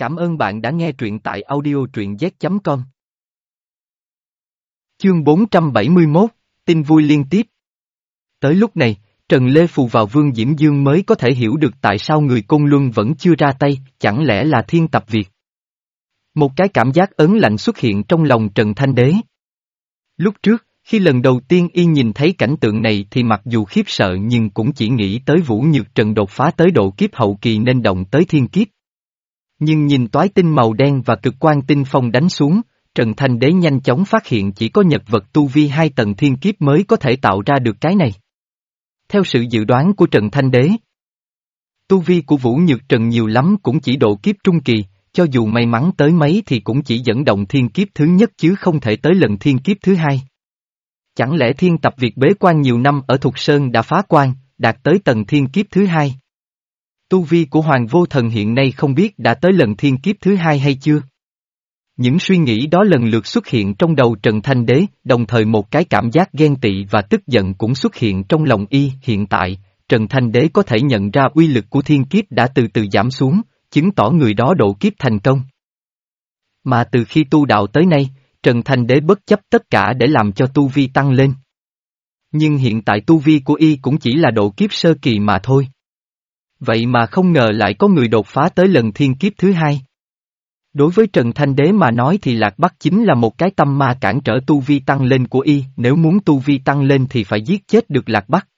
Cảm ơn bạn đã nghe truyện tại audio truyện z.com. Chương 471, tin vui liên tiếp. Tới lúc này, Trần Lê Phù vào Vương Diễm Dương mới có thể hiểu được tại sao người Côn Luân vẫn chưa ra tay, chẳng lẽ là thiên tập Việt. Một cái cảm giác ấn lạnh xuất hiện trong lòng Trần Thanh Đế. Lúc trước, khi lần đầu tiên y nhìn thấy cảnh tượng này thì mặc dù khiếp sợ nhưng cũng chỉ nghĩ tới Vũ Nhược Trần đột phá tới độ kiếp hậu kỳ nên động tới thiên kiếp. Nhưng nhìn toái tinh màu đen và cực quan tinh phong đánh xuống, Trần Thanh Đế nhanh chóng phát hiện chỉ có nhật vật tu vi hai tầng thiên kiếp mới có thể tạo ra được cái này. Theo sự dự đoán của Trần Thanh Đế, tu vi của Vũ Nhược Trần nhiều lắm cũng chỉ độ kiếp trung kỳ, cho dù may mắn tới mấy thì cũng chỉ dẫn động thiên kiếp thứ nhất chứ không thể tới lần thiên kiếp thứ hai. Chẳng lẽ thiên tập việc bế quan nhiều năm ở Thục Sơn đã phá quan, đạt tới tầng thiên kiếp thứ hai? Tu vi của Hoàng Vô Thần hiện nay không biết đã tới lần thiên kiếp thứ hai hay chưa? Những suy nghĩ đó lần lượt xuất hiện trong đầu Trần Thanh Đế, đồng thời một cái cảm giác ghen tị và tức giận cũng xuất hiện trong lòng y. Hiện tại, Trần Thanh Đế có thể nhận ra uy lực của thiên kiếp đã từ từ giảm xuống, chứng tỏ người đó độ kiếp thành công. Mà từ khi tu đạo tới nay, Trần Thanh Đế bất chấp tất cả để làm cho tu vi tăng lên. Nhưng hiện tại tu vi của y cũng chỉ là độ kiếp sơ kỳ mà thôi. Vậy mà không ngờ lại có người đột phá tới lần thiên kiếp thứ hai. Đối với Trần Thanh Đế mà nói thì Lạc Bắc chính là một cái tâm ma cản trở tu vi tăng lên của y, nếu muốn tu vi tăng lên thì phải giết chết được Lạc Bắc.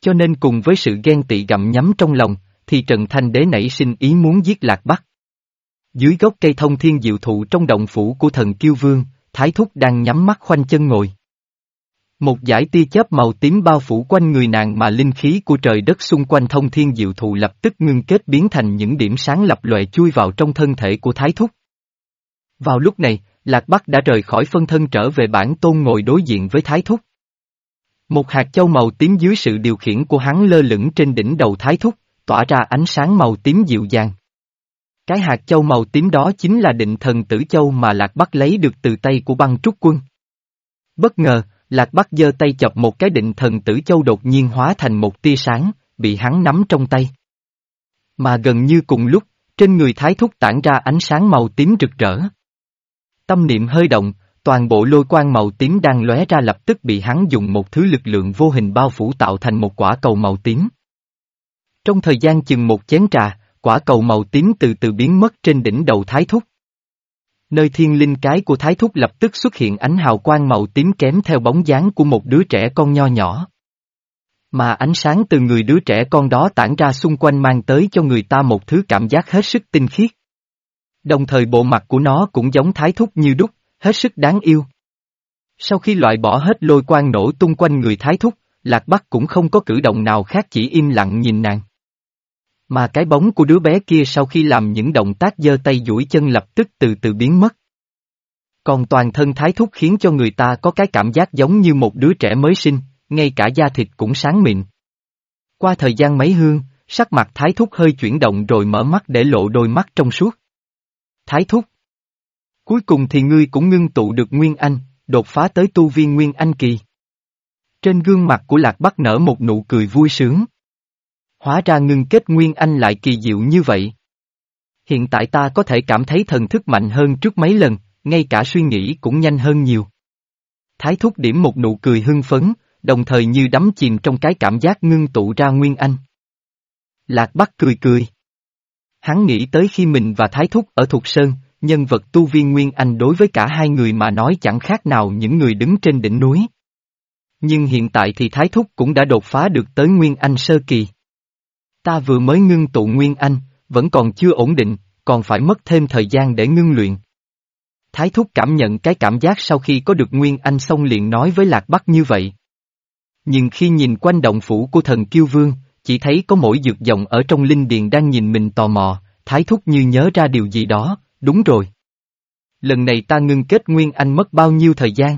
Cho nên cùng với sự ghen tị gặm nhắm trong lòng, thì Trần Thanh Đế nảy sinh ý muốn giết Lạc Bắc. Dưới gốc cây thông thiên diệu thụ trong động phủ của thần Kiêu Vương, Thái Thúc đang nhắm mắt khoanh chân ngồi. Một dải tia chớp màu tím bao phủ quanh người nàng mà linh khí của trời đất xung quanh thông thiên diệu thụ lập tức ngưng kết biến thành những điểm sáng lập lòe chui vào trong thân thể của Thái Thúc. Vào lúc này, Lạc Bắc đã rời khỏi phân thân trở về bản tôn ngồi đối diện với Thái Thúc. Một hạt châu màu tím dưới sự điều khiển của hắn lơ lửng trên đỉnh đầu Thái Thúc, tỏa ra ánh sáng màu tím dịu dàng. Cái hạt châu màu tím đó chính là định thần tử châu mà Lạc Bắc lấy được từ tay của băng trúc quân. Bất ngờ, Lạc Bắc giơ tay chọc một cái định thần tử châu đột nhiên hóa thành một tia sáng, bị hắn nắm trong tay. Mà gần như cùng lúc, trên người thái thúc tản ra ánh sáng màu tím rực rỡ. Tâm niệm hơi động, toàn bộ lôi quang màu tím đang lóe ra lập tức bị hắn dùng một thứ lực lượng vô hình bao phủ tạo thành một quả cầu màu tím. Trong thời gian chừng một chén trà, quả cầu màu tím từ từ biến mất trên đỉnh đầu thái thúc. Nơi thiên linh cái của thái thúc lập tức xuất hiện ánh hào quang màu tím kém theo bóng dáng của một đứa trẻ con nho nhỏ. Mà ánh sáng từ người đứa trẻ con đó tản ra xung quanh mang tới cho người ta một thứ cảm giác hết sức tinh khiết. Đồng thời bộ mặt của nó cũng giống thái thúc như đúc, hết sức đáng yêu. Sau khi loại bỏ hết lôi quang nổ tung quanh người thái thúc, Lạc Bắc cũng không có cử động nào khác chỉ im lặng nhìn nàng. Mà cái bóng của đứa bé kia sau khi làm những động tác giơ tay duỗi chân lập tức từ từ biến mất. Còn toàn thân thái thúc khiến cho người ta có cái cảm giác giống như một đứa trẻ mới sinh, ngay cả da thịt cũng sáng mịn. Qua thời gian mấy hương, sắc mặt thái thúc hơi chuyển động rồi mở mắt để lộ đôi mắt trong suốt. Thái thúc. Cuối cùng thì ngươi cũng ngưng tụ được Nguyên Anh, đột phá tới tu viên Nguyên Anh kỳ. Trên gương mặt của Lạc Bắc nở một nụ cười vui sướng. Hóa ra ngưng kết Nguyên Anh lại kỳ diệu như vậy. Hiện tại ta có thể cảm thấy thần thức mạnh hơn trước mấy lần, ngay cả suy nghĩ cũng nhanh hơn nhiều. Thái thúc điểm một nụ cười hưng phấn, đồng thời như đắm chìm trong cái cảm giác ngưng tụ ra Nguyên Anh. Lạc Bắc cười cười. Hắn nghĩ tới khi mình và Thái Thúc ở Thục Sơn, nhân vật tu viên Nguyên Anh đối với cả hai người mà nói chẳng khác nào những người đứng trên đỉnh núi. Nhưng hiện tại thì Thái Thúc cũng đã đột phá được tới Nguyên Anh sơ kỳ. Ta vừa mới ngưng tụ Nguyên Anh, vẫn còn chưa ổn định, còn phải mất thêm thời gian để ngưng luyện. Thái Thúc cảm nhận cái cảm giác sau khi có được Nguyên Anh xong liền nói với Lạc Bắc như vậy. Nhưng khi nhìn quanh động phủ của thần Kiêu Vương, chỉ thấy có mỗi dược dòng ở trong linh điền đang nhìn mình tò mò, Thái Thúc như nhớ ra điều gì đó, đúng rồi. Lần này ta ngưng kết Nguyên Anh mất bao nhiêu thời gian?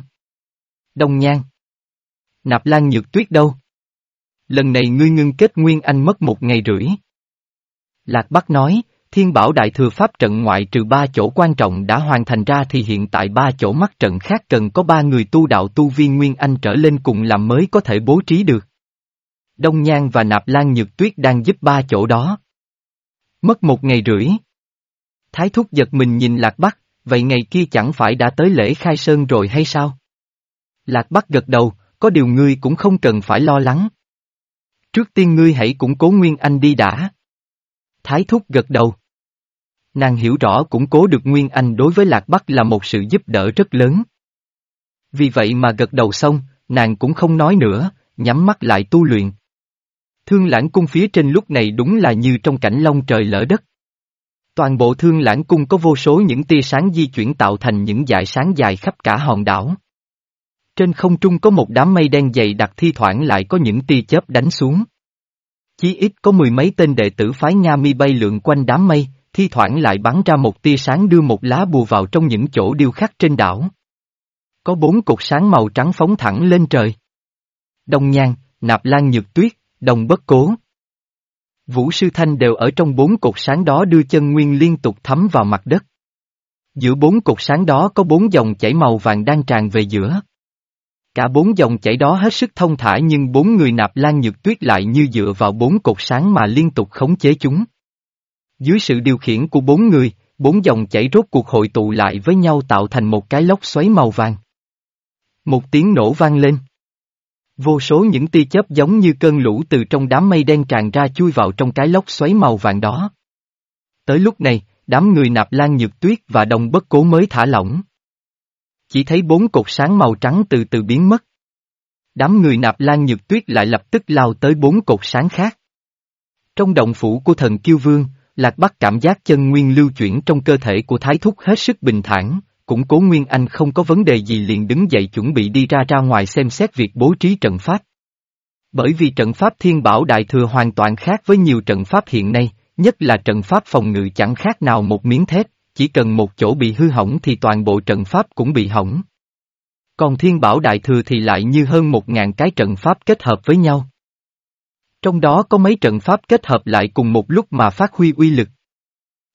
Đông Nhan. Nạp Lan Nhược Tuyết đâu? Lần này ngươi ngưng kết Nguyên Anh mất một ngày rưỡi. Lạc Bắc nói, Thiên Bảo Đại Thừa Pháp trận ngoại trừ ba chỗ quan trọng đã hoàn thành ra thì hiện tại ba chỗ mắt trận khác cần có ba người tu đạo tu viên Nguyên Anh trở lên cùng làm mới có thể bố trí được. Đông Nhan và Nạp Lan Nhược Tuyết đang giúp ba chỗ đó. Mất một ngày rưỡi. Thái thúc giật mình nhìn Lạc Bắc, vậy ngày kia chẳng phải đã tới lễ khai sơn rồi hay sao? Lạc Bắc gật đầu, có điều ngươi cũng không cần phải lo lắng. Trước tiên ngươi hãy củng cố Nguyên Anh đi đã. Thái thúc gật đầu. Nàng hiểu rõ củng cố được Nguyên Anh đối với Lạc Bắc là một sự giúp đỡ rất lớn. Vì vậy mà gật đầu xong, nàng cũng không nói nữa, nhắm mắt lại tu luyện. Thương lãng cung phía trên lúc này đúng là như trong cảnh long trời lỡ đất. Toàn bộ thương lãng cung có vô số những tia sáng di chuyển tạo thành những dải sáng dài khắp cả hòn đảo. Trên không trung có một đám mây đen dày đặc thi thoảng lại có những tia chớp đánh xuống. Chí ít có mười mấy tên đệ tử phái Nga mi bay lượn quanh đám mây, thi thoảng lại bắn ra một tia sáng đưa một lá bùa vào trong những chỗ điêu khắc trên đảo. Có bốn cột sáng màu trắng phóng thẳng lên trời. Đông Nhan, Nạp Lan Nhược Tuyết, Đồng Bất Cố. Vũ Sư Thanh đều ở trong bốn cột sáng đó đưa chân nguyên liên tục thấm vào mặt đất. Giữa bốn cột sáng đó có bốn dòng chảy màu vàng đang tràn về giữa. Cả bốn dòng chảy đó hết sức thông thả nhưng bốn người nạp lan nhược tuyết lại như dựa vào bốn cột sáng mà liên tục khống chế chúng. Dưới sự điều khiển của bốn người, bốn dòng chảy rốt cuộc hội tụ lại với nhau tạo thành một cái lốc xoáy màu vàng. Một tiếng nổ vang lên. Vô số những tia chớp giống như cơn lũ từ trong đám mây đen tràn ra chui vào trong cái lốc xoáy màu vàng đó. Tới lúc này, đám người nạp lan nhược tuyết và đồng bất cố mới thả lỏng. Chỉ thấy bốn cột sáng màu trắng từ từ biến mất. Đám người nạp lan nhược tuyết lại lập tức lao tới bốn cột sáng khác. Trong động phủ của thần kiêu vương, Lạc Bắc cảm giác chân nguyên lưu chuyển trong cơ thể của Thái Thúc hết sức bình thản, cũng cố Nguyên Anh không có vấn đề gì liền đứng dậy chuẩn bị đi ra ra ngoài xem xét việc bố trí trận pháp. Bởi vì trận pháp thiên bảo đại thừa hoàn toàn khác với nhiều trận pháp hiện nay, nhất là trận pháp phòng ngự chẳng khác nào một miếng thép, chỉ cần một chỗ bị hư hỏng thì toàn bộ trận pháp cũng bị hỏng. Còn thiên bảo đại thừa thì lại như hơn một ngàn cái trận pháp kết hợp với nhau. Trong đó có mấy trận pháp kết hợp lại cùng một lúc mà phát huy uy lực.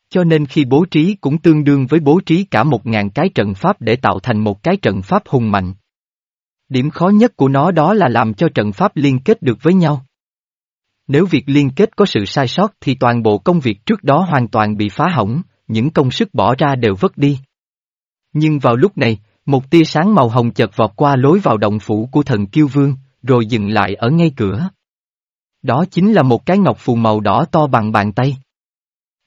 Cho nên khi bố trí cũng tương đương với bố trí cả một ngàn cái trận pháp để tạo thành một cái trận pháp hùng mạnh. Điểm khó nhất của nó đó là làm cho trận pháp liên kết được với nhau. Nếu việc liên kết có sự sai sót thì toàn bộ công việc trước đó hoàn toàn bị phá hỏng, những công sức bỏ ra đều vất đi. Nhưng vào lúc này, một tia sáng màu hồng chợt vọt qua lối vào động phủ của thần kiêu vương, rồi dừng lại ở ngay cửa. Đó chính là một cái ngọc phù màu đỏ to bằng bàn tay.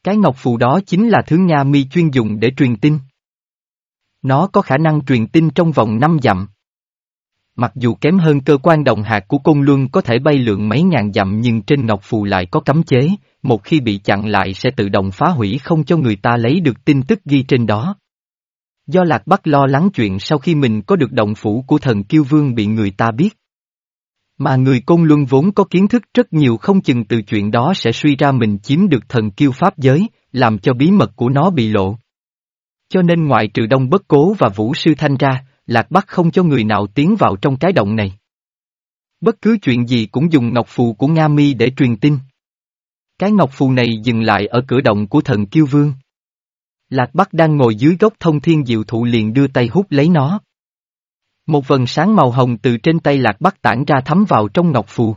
Cái ngọc phù đó chính là thứ Nga mi chuyên dùng để truyền tin. Nó có khả năng truyền tin trong vòng 5 dặm. Mặc dù kém hơn cơ quan đồng hạt của cung Luân có thể bay lượn mấy ngàn dặm nhưng trên ngọc phù lại có cấm chế, một khi bị chặn lại sẽ tự động phá hủy không cho người ta lấy được tin tức ghi trên đó. Do Lạc Bắc lo lắng chuyện sau khi mình có được động phủ của thần kiêu vương bị người ta biết. Mà người cung Luân vốn có kiến thức rất nhiều không chừng từ chuyện đó sẽ suy ra mình chiếm được thần kiêu pháp giới, làm cho bí mật của nó bị lộ. Cho nên ngoại trừ Đông Bất Cố và Vũ Sư Thanh ra, Lạc Bắc không cho người nào tiến vào trong cái động này. Bất cứ chuyện gì cũng dùng ngọc phù của Nga Mi để truyền tin. Cái ngọc phù này dừng lại ở cửa động của thần kiêu vương. Lạc Bắc đang ngồi dưới gốc thông thiên diệu thụ liền đưa tay hút lấy nó. Một vần sáng màu hồng từ trên tay Lạc Bắc tản ra thấm vào trong ngọc phù.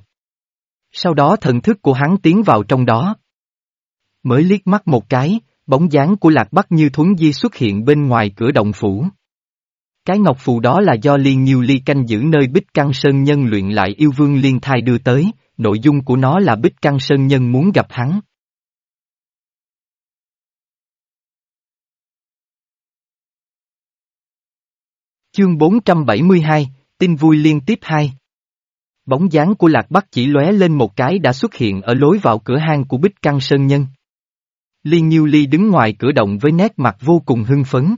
Sau đó thần thức của hắn tiến vào trong đó. Mới liếc mắt một cái, bóng dáng của Lạc Bắc như thuấn di xuất hiện bên ngoài cửa động phủ. Cái ngọc phù đó là do Liên Nhiêu Ly canh giữ nơi Bích Căng Sơn Nhân luyện lại yêu vương Liên Thai đưa tới, nội dung của nó là Bích Căng Sơn Nhân muốn gặp hắn. Chương 472, tin vui liên tiếp 2 Bóng dáng của Lạc Bắc chỉ lóe lên một cái đã xuất hiện ở lối vào cửa hang của Bích Căng Sơn Nhân. Liên Nhiêu Ly đứng ngoài cửa động với nét mặt vô cùng hưng phấn.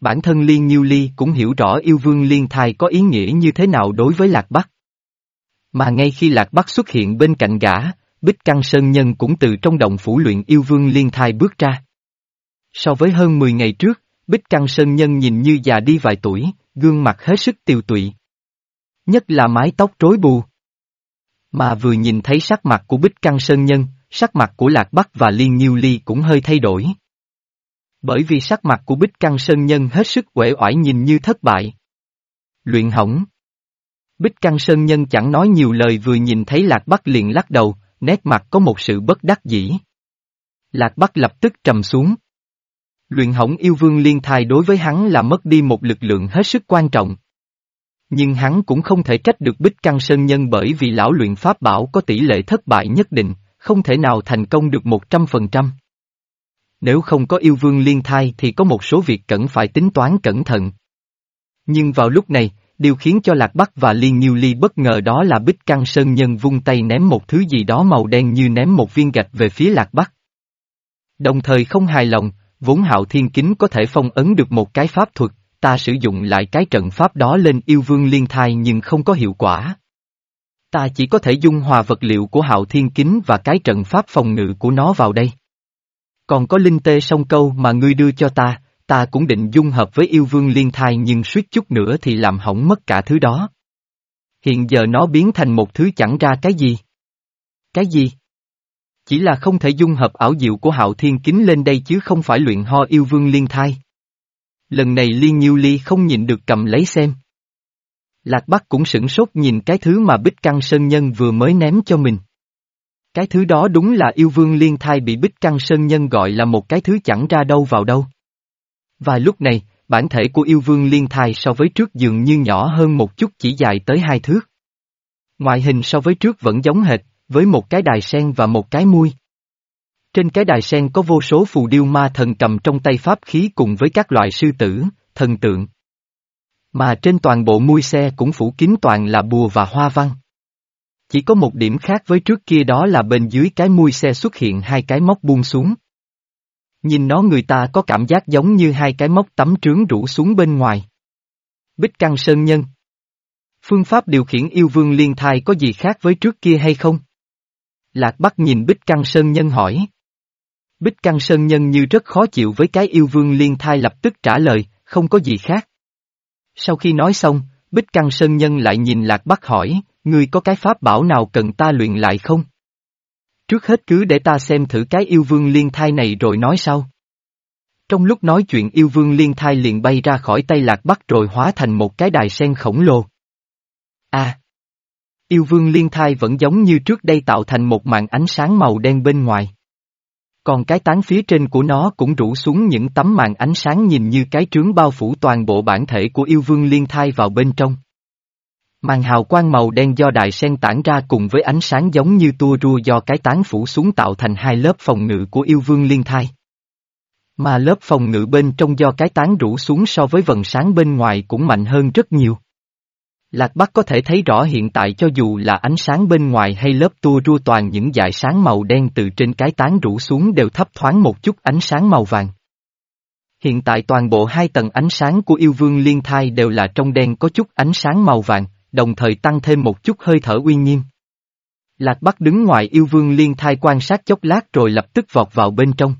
Bản thân Liên Nhiêu Ly cũng hiểu rõ yêu vương liên thai có ý nghĩa như thế nào đối với Lạc Bắc. Mà ngay khi Lạc Bắc xuất hiện bên cạnh gã, Bích Căng Sơn Nhân cũng từ trong động phủ luyện yêu vương liên thai bước ra. So với hơn 10 ngày trước, Bích Căng Sơn Nhân nhìn như già đi vài tuổi, gương mặt hết sức tiều tụy. Nhất là mái tóc rối bù. Mà vừa nhìn thấy sắc mặt của Bích Căng Sơn Nhân, sắc mặt của Lạc Bắc và Liên Nhiêu Ly cũng hơi thay đổi. Bởi vì sắc mặt của Bích Căng Sơn Nhân hết sức uể oải nhìn như thất bại. Luyện hỏng. Bích Căng Sơn Nhân chẳng nói nhiều lời vừa nhìn thấy Lạc Bắc liền lắc đầu, nét mặt có một sự bất đắc dĩ. Lạc Bắc lập tức trầm xuống. Luyện hỏng yêu vương liên thai đối với hắn là mất đi một lực lượng hết sức quan trọng. Nhưng hắn cũng không thể trách được Bích Căng Sơn Nhân bởi vì lão luyện pháp bảo có tỷ lệ thất bại nhất định, không thể nào thành công được 100%. Nếu không có yêu vương liên thai thì có một số việc cần phải tính toán cẩn thận. Nhưng vào lúc này, điều khiến cho Lạc Bắc và Liên Nhiêu Ly bất ngờ đó là Bích Căng Sơn Nhân vung tay ném một thứ gì đó màu đen như ném một viên gạch về phía Lạc Bắc. Đồng thời không hài lòng, vốn hạo thiên kính có thể phong ấn được một cái pháp thuật, ta sử dụng lại cái trận pháp đó lên yêu vương liên thai nhưng không có hiệu quả. Ta chỉ có thể dung hòa vật liệu của hạo thiên kính và cái trận pháp phòng ngự của nó vào đây. Còn có linh tê song câu mà ngươi đưa cho ta, ta cũng định dung hợp với yêu vương liên thai nhưng suýt chút nữa thì làm hỏng mất cả thứ đó. Hiện giờ nó biến thành một thứ chẳng ra cái gì. Cái gì? Chỉ là không thể dung hợp ảo diệu của hạo thiên kính lên đây chứ không phải luyện ho yêu vương liên thai. Lần này liên nhiêu ly không nhìn được cầm lấy xem. Lạc Bắc cũng sửng sốt nhìn cái thứ mà Bích Căng Sơn Nhân vừa mới ném cho mình. Cái thứ đó đúng là yêu vương liên thai bị Bích Căng Sơn Nhân gọi là một cái thứ chẳng ra đâu vào đâu. Và lúc này, bản thể của yêu vương liên thai so với trước dường như nhỏ hơn một chút chỉ dài tới hai thước. Ngoại hình so với trước vẫn giống hệt, với một cái đài sen và một cái mui. Trên cái đài sen có vô số phù điêu ma thần cầm trong tay pháp khí cùng với các loại sư tử, thần tượng. Mà trên toàn bộ mui xe cũng phủ kín toàn là bùa và hoa văn. Chỉ có một điểm khác với trước kia đó là bên dưới cái mui xe xuất hiện hai cái móc buông xuống. Nhìn nó người ta có cảm giác giống như hai cái móc tấm trướng rủ xuống bên ngoài. Bích Căng Sơn Nhân Phương pháp điều khiển yêu vương liên thai có gì khác với trước kia hay không? Lạc Bắc nhìn Bích Căng Sơn Nhân hỏi. Bích Căng Sơn Nhân như rất khó chịu với cái yêu vương liên thai lập tức trả lời, không có gì khác. Sau khi nói xong, Bích Căng Sơn Nhân lại nhìn Lạc Bắc hỏi, ngươi có cái pháp bảo nào cần ta luyện lại không? Trước hết cứ để ta xem thử cái yêu vương liên thai này rồi nói sau. Trong lúc nói chuyện yêu vương liên thai liền bay ra khỏi tay Lạc Bắc rồi hóa thành một cái đài sen khổng lồ. À! Yêu vương liên thai vẫn giống như trước đây tạo thành một màn ánh sáng màu đen bên ngoài. Còn cái tán phía trên của nó cũng rủ xuống những tấm màn ánh sáng nhìn như cái trướng bao phủ toàn bộ bản thể của yêu vương liên thai vào bên trong. Màn hào quang màu đen do đại sen tản ra cùng với ánh sáng giống như tua rua do cái tán phủ xuống tạo thành hai lớp phòng ngự của yêu vương liên thai. Mà lớp phòng ngự bên trong do cái tán rủ xuống so với vần sáng bên ngoài cũng mạnh hơn rất nhiều. Lạc Bắc có thể thấy rõ hiện tại cho dù là ánh sáng bên ngoài hay lớp tua rua toàn những dải sáng màu đen từ trên cái tán rủ xuống đều thấp thoáng một chút ánh sáng màu vàng. Hiện tại toàn bộ hai tầng ánh sáng của yêu vương liên thai đều là trong đen có chút ánh sáng màu vàng, đồng thời tăng thêm một chút hơi thở uy nghiêm. Lạc Bắc đứng ngoài yêu vương liên thai quan sát chốc lát rồi lập tức vọt vào bên trong.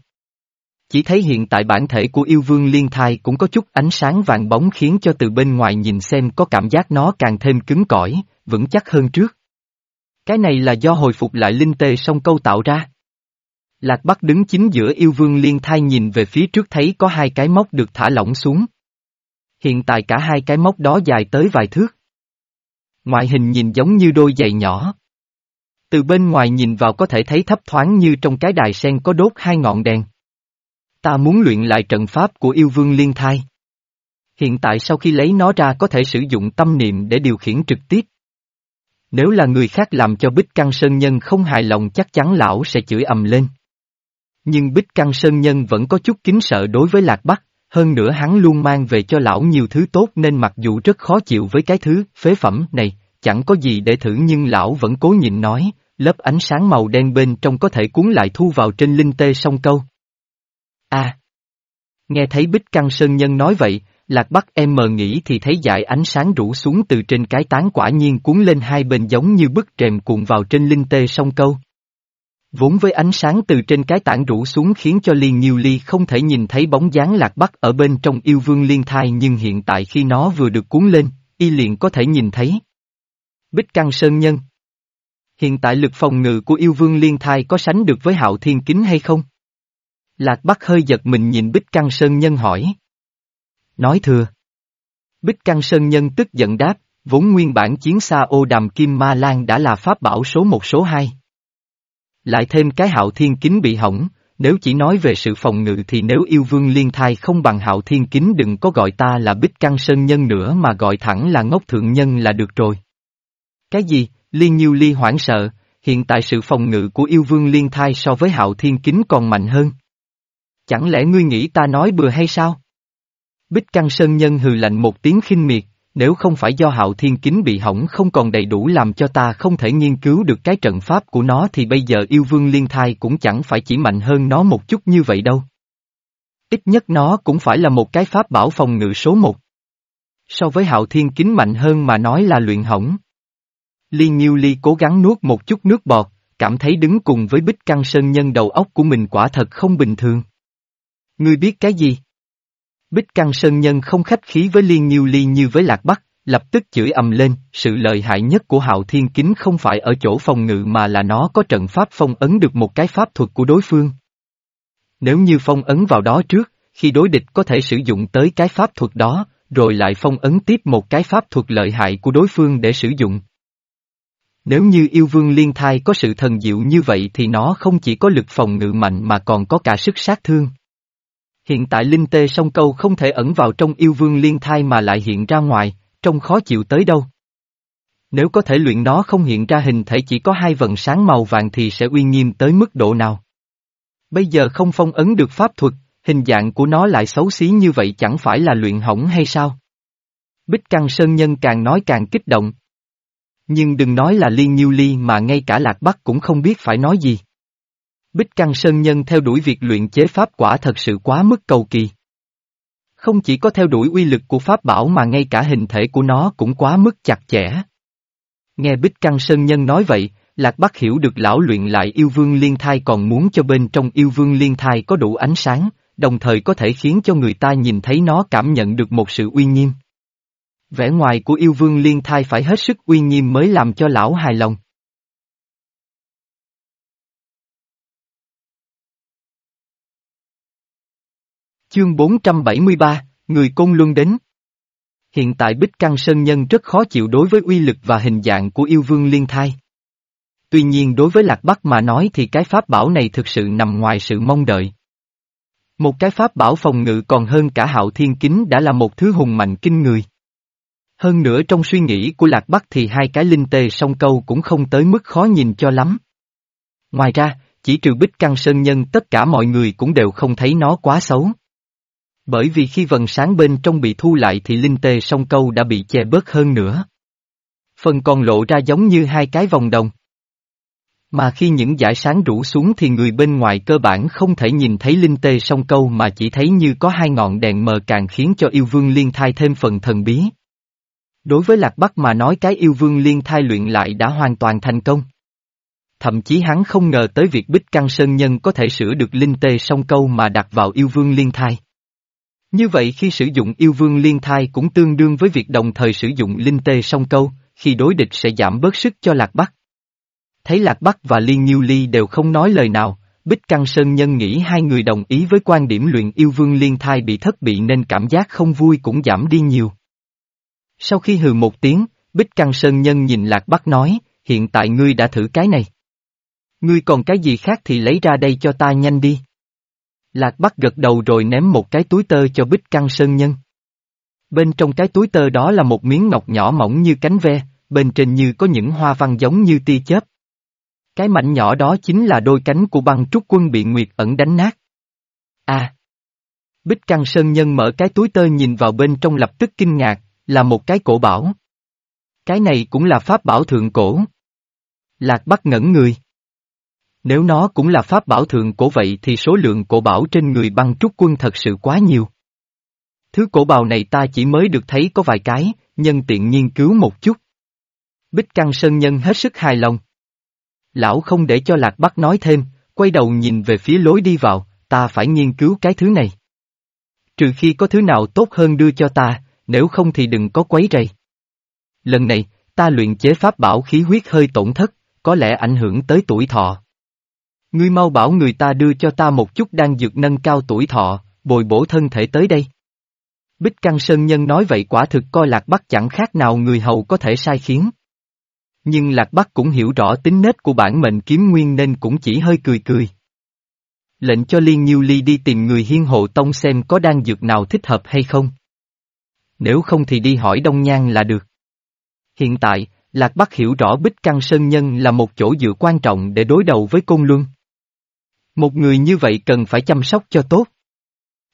Chỉ thấy hiện tại bản thể của yêu vương liên thai cũng có chút ánh sáng vàng bóng khiến cho từ bên ngoài nhìn xem có cảm giác nó càng thêm cứng cỏi, vững chắc hơn trước. Cái này là do hồi phục lại linh tê song câu tạo ra. Lạc Bắc đứng chính giữa yêu vương liên thai nhìn về phía trước thấy có hai cái móc được thả lỏng xuống. Hiện tại cả hai cái móc đó dài tới vài thước. Ngoại hình nhìn giống như đôi giày nhỏ. Từ bên ngoài nhìn vào có thể thấy thấp thoáng như trong cái đài sen có đốt hai ngọn đèn. Ta muốn luyện lại trận pháp của yêu vương liên thai. Hiện tại sau khi lấy nó ra có thể sử dụng tâm niệm để điều khiển trực tiếp. Nếu là người khác làm cho Bích Căng Sơn Nhân không hài lòng chắc chắn lão sẽ chửi ầm lên. Nhưng Bích Căng Sơn Nhân vẫn có chút kính sợ đối với Lạc Bắc, hơn nữa hắn luôn mang về cho lão nhiều thứ tốt nên mặc dù rất khó chịu với cái thứ phế phẩm này, chẳng có gì để thử nhưng lão vẫn cố nhịn nói, lớp ánh sáng màu đen bên trong có thể cuốn lại thu vào trên linh tê song câu. a Nghe thấy Bích Căng Sơn Nhân nói vậy, Lạc Bắc em mờ nghĩ thì thấy dải ánh sáng rủ xuống từ trên cái tán quả nhiên cuốn lên hai bên giống như bức rèm cuộn vào trên linh tê song câu. Vốn với ánh sáng từ trên cái tảng rủ xuống khiến cho liên nhiêu ly không thể nhìn thấy bóng dáng lạc bắc ở bên trong yêu vương liên thai nhưng hiện tại khi nó vừa được cuốn lên, y liền có thể nhìn thấy. Bích Căng Sơn Nhân Hiện tại lực phòng ngự của yêu vương liên thai có sánh được với hạo thiên kính hay không? Lạc Bắc hơi giật mình nhìn Bích Căng Sơn Nhân hỏi. Nói thừa. Bích Căng Sơn Nhân tức giận đáp, vốn nguyên bản chiến xa ô đàm kim ma lan đã là pháp bảo số một số hai. Lại thêm cái hạo thiên kính bị hỏng, nếu chỉ nói về sự phòng ngự thì nếu yêu vương liên thai không bằng hạo thiên kính đừng có gọi ta là bích căng sơn nhân nữa mà gọi thẳng là ngốc thượng nhân là được rồi. Cái gì, liên nhiêu ly hoảng sợ, hiện tại sự phòng ngự của yêu vương liên thai so với hạo thiên kính còn mạnh hơn. Chẳng lẽ ngươi nghĩ ta nói bừa hay sao? Bích căng sơn nhân hừ lạnh một tiếng khinh miệt, nếu không phải do hạo thiên kính bị hỏng không còn đầy đủ làm cho ta không thể nghiên cứu được cái trận pháp của nó thì bây giờ yêu vương liên thai cũng chẳng phải chỉ mạnh hơn nó một chút như vậy đâu. Ít nhất nó cũng phải là một cái pháp bảo phòng ngự số một. So với hạo thiên kính mạnh hơn mà nói là luyện hỏng. Liên Nhiêu Ly cố gắng nuốt một chút nước bọt, cảm thấy đứng cùng với bích căng sơn nhân đầu óc của mình quả thật không bình thường. Ngươi biết cái gì? Bích Căng Sơn Nhân không khách khí với Liên Nhiêu Ly như với Lạc Bắc, lập tức chửi ầm lên, sự lợi hại nhất của Hạo Thiên Kính không phải ở chỗ phòng ngự mà là nó có trận pháp phong ấn được một cái pháp thuật của đối phương. Nếu như phong ấn vào đó trước, khi đối địch có thể sử dụng tới cái pháp thuật đó, rồi lại phong ấn tiếp một cái pháp thuật lợi hại của đối phương để sử dụng. Nếu như yêu vương liên thai có sự thần diệu như vậy thì nó không chỉ có lực phòng ngự mạnh mà còn có cả sức sát thương. Hiện tại linh tê song câu không thể ẩn vào trong yêu vương liên thai mà lại hiện ra ngoài, trông khó chịu tới đâu. Nếu có thể luyện nó không hiện ra hình thể chỉ có hai vần sáng màu vàng thì sẽ uy nghiêm tới mức độ nào. Bây giờ không phong ấn được pháp thuật, hình dạng của nó lại xấu xí như vậy chẳng phải là luyện hỏng hay sao? Bích Căng Sơn Nhân càng nói càng kích động. Nhưng đừng nói là liên nhiêu ly mà ngay cả lạc bắc cũng không biết phải nói gì. Bích Căng Sơn Nhân theo đuổi việc luyện chế pháp quả thật sự quá mức cầu kỳ. Không chỉ có theo đuổi uy lực của pháp bảo mà ngay cả hình thể của nó cũng quá mức chặt chẽ. Nghe Bích Căng Sơn Nhân nói vậy, Lạc Bắc hiểu được lão luyện lại yêu vương liên thai còn muốn cho bên trong yêu vương liên thai có đủ ánh sáng, đồng thời có thể khiến cho người ta nhìn thấy nó cảm nhận được một sự uy nghiêm. Vẻ ngoài của yêu vương liên thai phải hết sức uy nghiêm mới làm cho lão hài lòng. Chương 473, Người Côn Luân đến. Hiện tại Bích Căng Sơn Nhân rất khó chịu đối với uy lực và hình dạng của yêu vương liên thai. Tuy nhiên đối với Lạc Bắc mà nói thì cái pháp bảo này thực sự nằm ngoài sự mong đợi. Một cái pháp bảo phòng ngự còn hơn cả hạo thiên kính đã là một thứ hùng mạnh kinh người. Hơn nữa trong suy nghĩ của Lạc Bắc thì hai cái linh tê song câu cũng không tới mức khó nhìn cho lắm. Ngoài ra, chỉ trừ Bích Căng Sơn Nhân tất cả mọi người cũng đều không thấy nó quá xấu. Bởi vì khi vần sáng bên trong bị thu lại thì linh tê song câu đã bị che bớt hơn nữa. Phần còn lộ ra giống như hai cái vòng đồng. Mà khi những dải sáng rủ xuống thì người bên ngoài cơ bản không thể nhìn thấy linh tê song câu mà chỉ thấy như có hai ngọn đèn mờ càng khiến cho yêu vương liên thai thêm phần thần bí. Đối với Lạc Bắc mà nói cái yêu vương liên thai luyện lại đã hoàn toàn thành công. Thậm chí hắn không ngờ tới việc Bích Căng Sơn Nhân có thể sửa được linh tê song câu mà đặt vào yêu vương liên thai. Như vậy khi sử dụng yêu vương liên thai cũng tương đương với việc đồng thời sử dụng linh tê song câu, khi đối địch sẽ giảm bớt sức cho Lạc Bắc. Thấy Lạc Bắc và Liên Nhiêu Ly đều không nói lời nào, Bích Căng Sơn Nhân nghĩ hai người đồng ý với quan điểm luyện yêu vương liên thai bị thất bị nên cảm giác không vui cũng giảm đi nhiều. Sau khi hừ một tiếng, Bích Căng Sơn Nhân nhìn Lạc Bắc nói, hiện tại ngươi đã thử cái này. Ngươi còn cái gì khác thì lấy ra đây cho ta nhanh đi. Lạc Bắc gật đầu rồi ném một cái túi tơ cho Bích Căng Sơn Nhân. Bên trong cái túi tơ đó là một miếng ngọc nhỏ mỏng như cánh ve, bên trên như có những hoa văn giống như tia chớp. Cái mảnh nhỏ đó chính là đôi cánh của băng trúc quân bị Nguyệt ẩn đánh nát. À! Bích Căng Sơn Nhân mở cái túi tơ nhìn vào bên trong lập tức kinh ngạc, là một cái cổ bảo. Cái này cũng là pháp bảo thượng cổ. Lạc Bắc ngẩn người. Nếu nó cũng là pháp bảo thượng cổ vậy thì số lượng cổ bảo trên người băng trúc quân thật sự quá nhiều. Thứ cổ bào này ta chỉ mới được thấy có vài cái, nhân tiện nghiên cứu một chút. Bích Căng Sơn Nhân hết sức hài lòng. Lão không để cho Lạc Bắc nói thêm, quay đầu nhìn về phía lối đi vào, ta phải nghiên cứu cái thứ này. Trừ khi có thứ nào tốt hơn đưa cho ta, nếu không thì đừng có quấy rầy. Lần này, ta luyện chế pháp bảo khí huyết hơi tổn thất, có lẽ ảnh hưởng tới tuổi thọ. Ngươi mau bảo người ta đưa cho ta một chút đang dược nâng cao tuổi thọ, bồi bổ thân thể tới đây. Bích Căng Sơn Nhân nói vậy quả thực coi Lạc Bắc chẳng khác nào người hầu có thể sai khiến. Nhưng Lạc Bắc cũng hiểu rõ tính nết của bản mệnh kiếm nguyên nên cũng chỉ hơi cười cười. Lệnh cho Liên Nhiêu Ly đi tìm người hiên hộ tông xem có đan dược nào thích hợp hay không. Nếu không thì đi hỏi Đông Nhan là được. Hiện tại, Lạc Bắc hiểu rõ Bích Căng Sơn Nhân là một chỗ dựa quan trọng để đối đầu với Côn Luân. Một người như vậy cần phải chăm sóc cho tốt.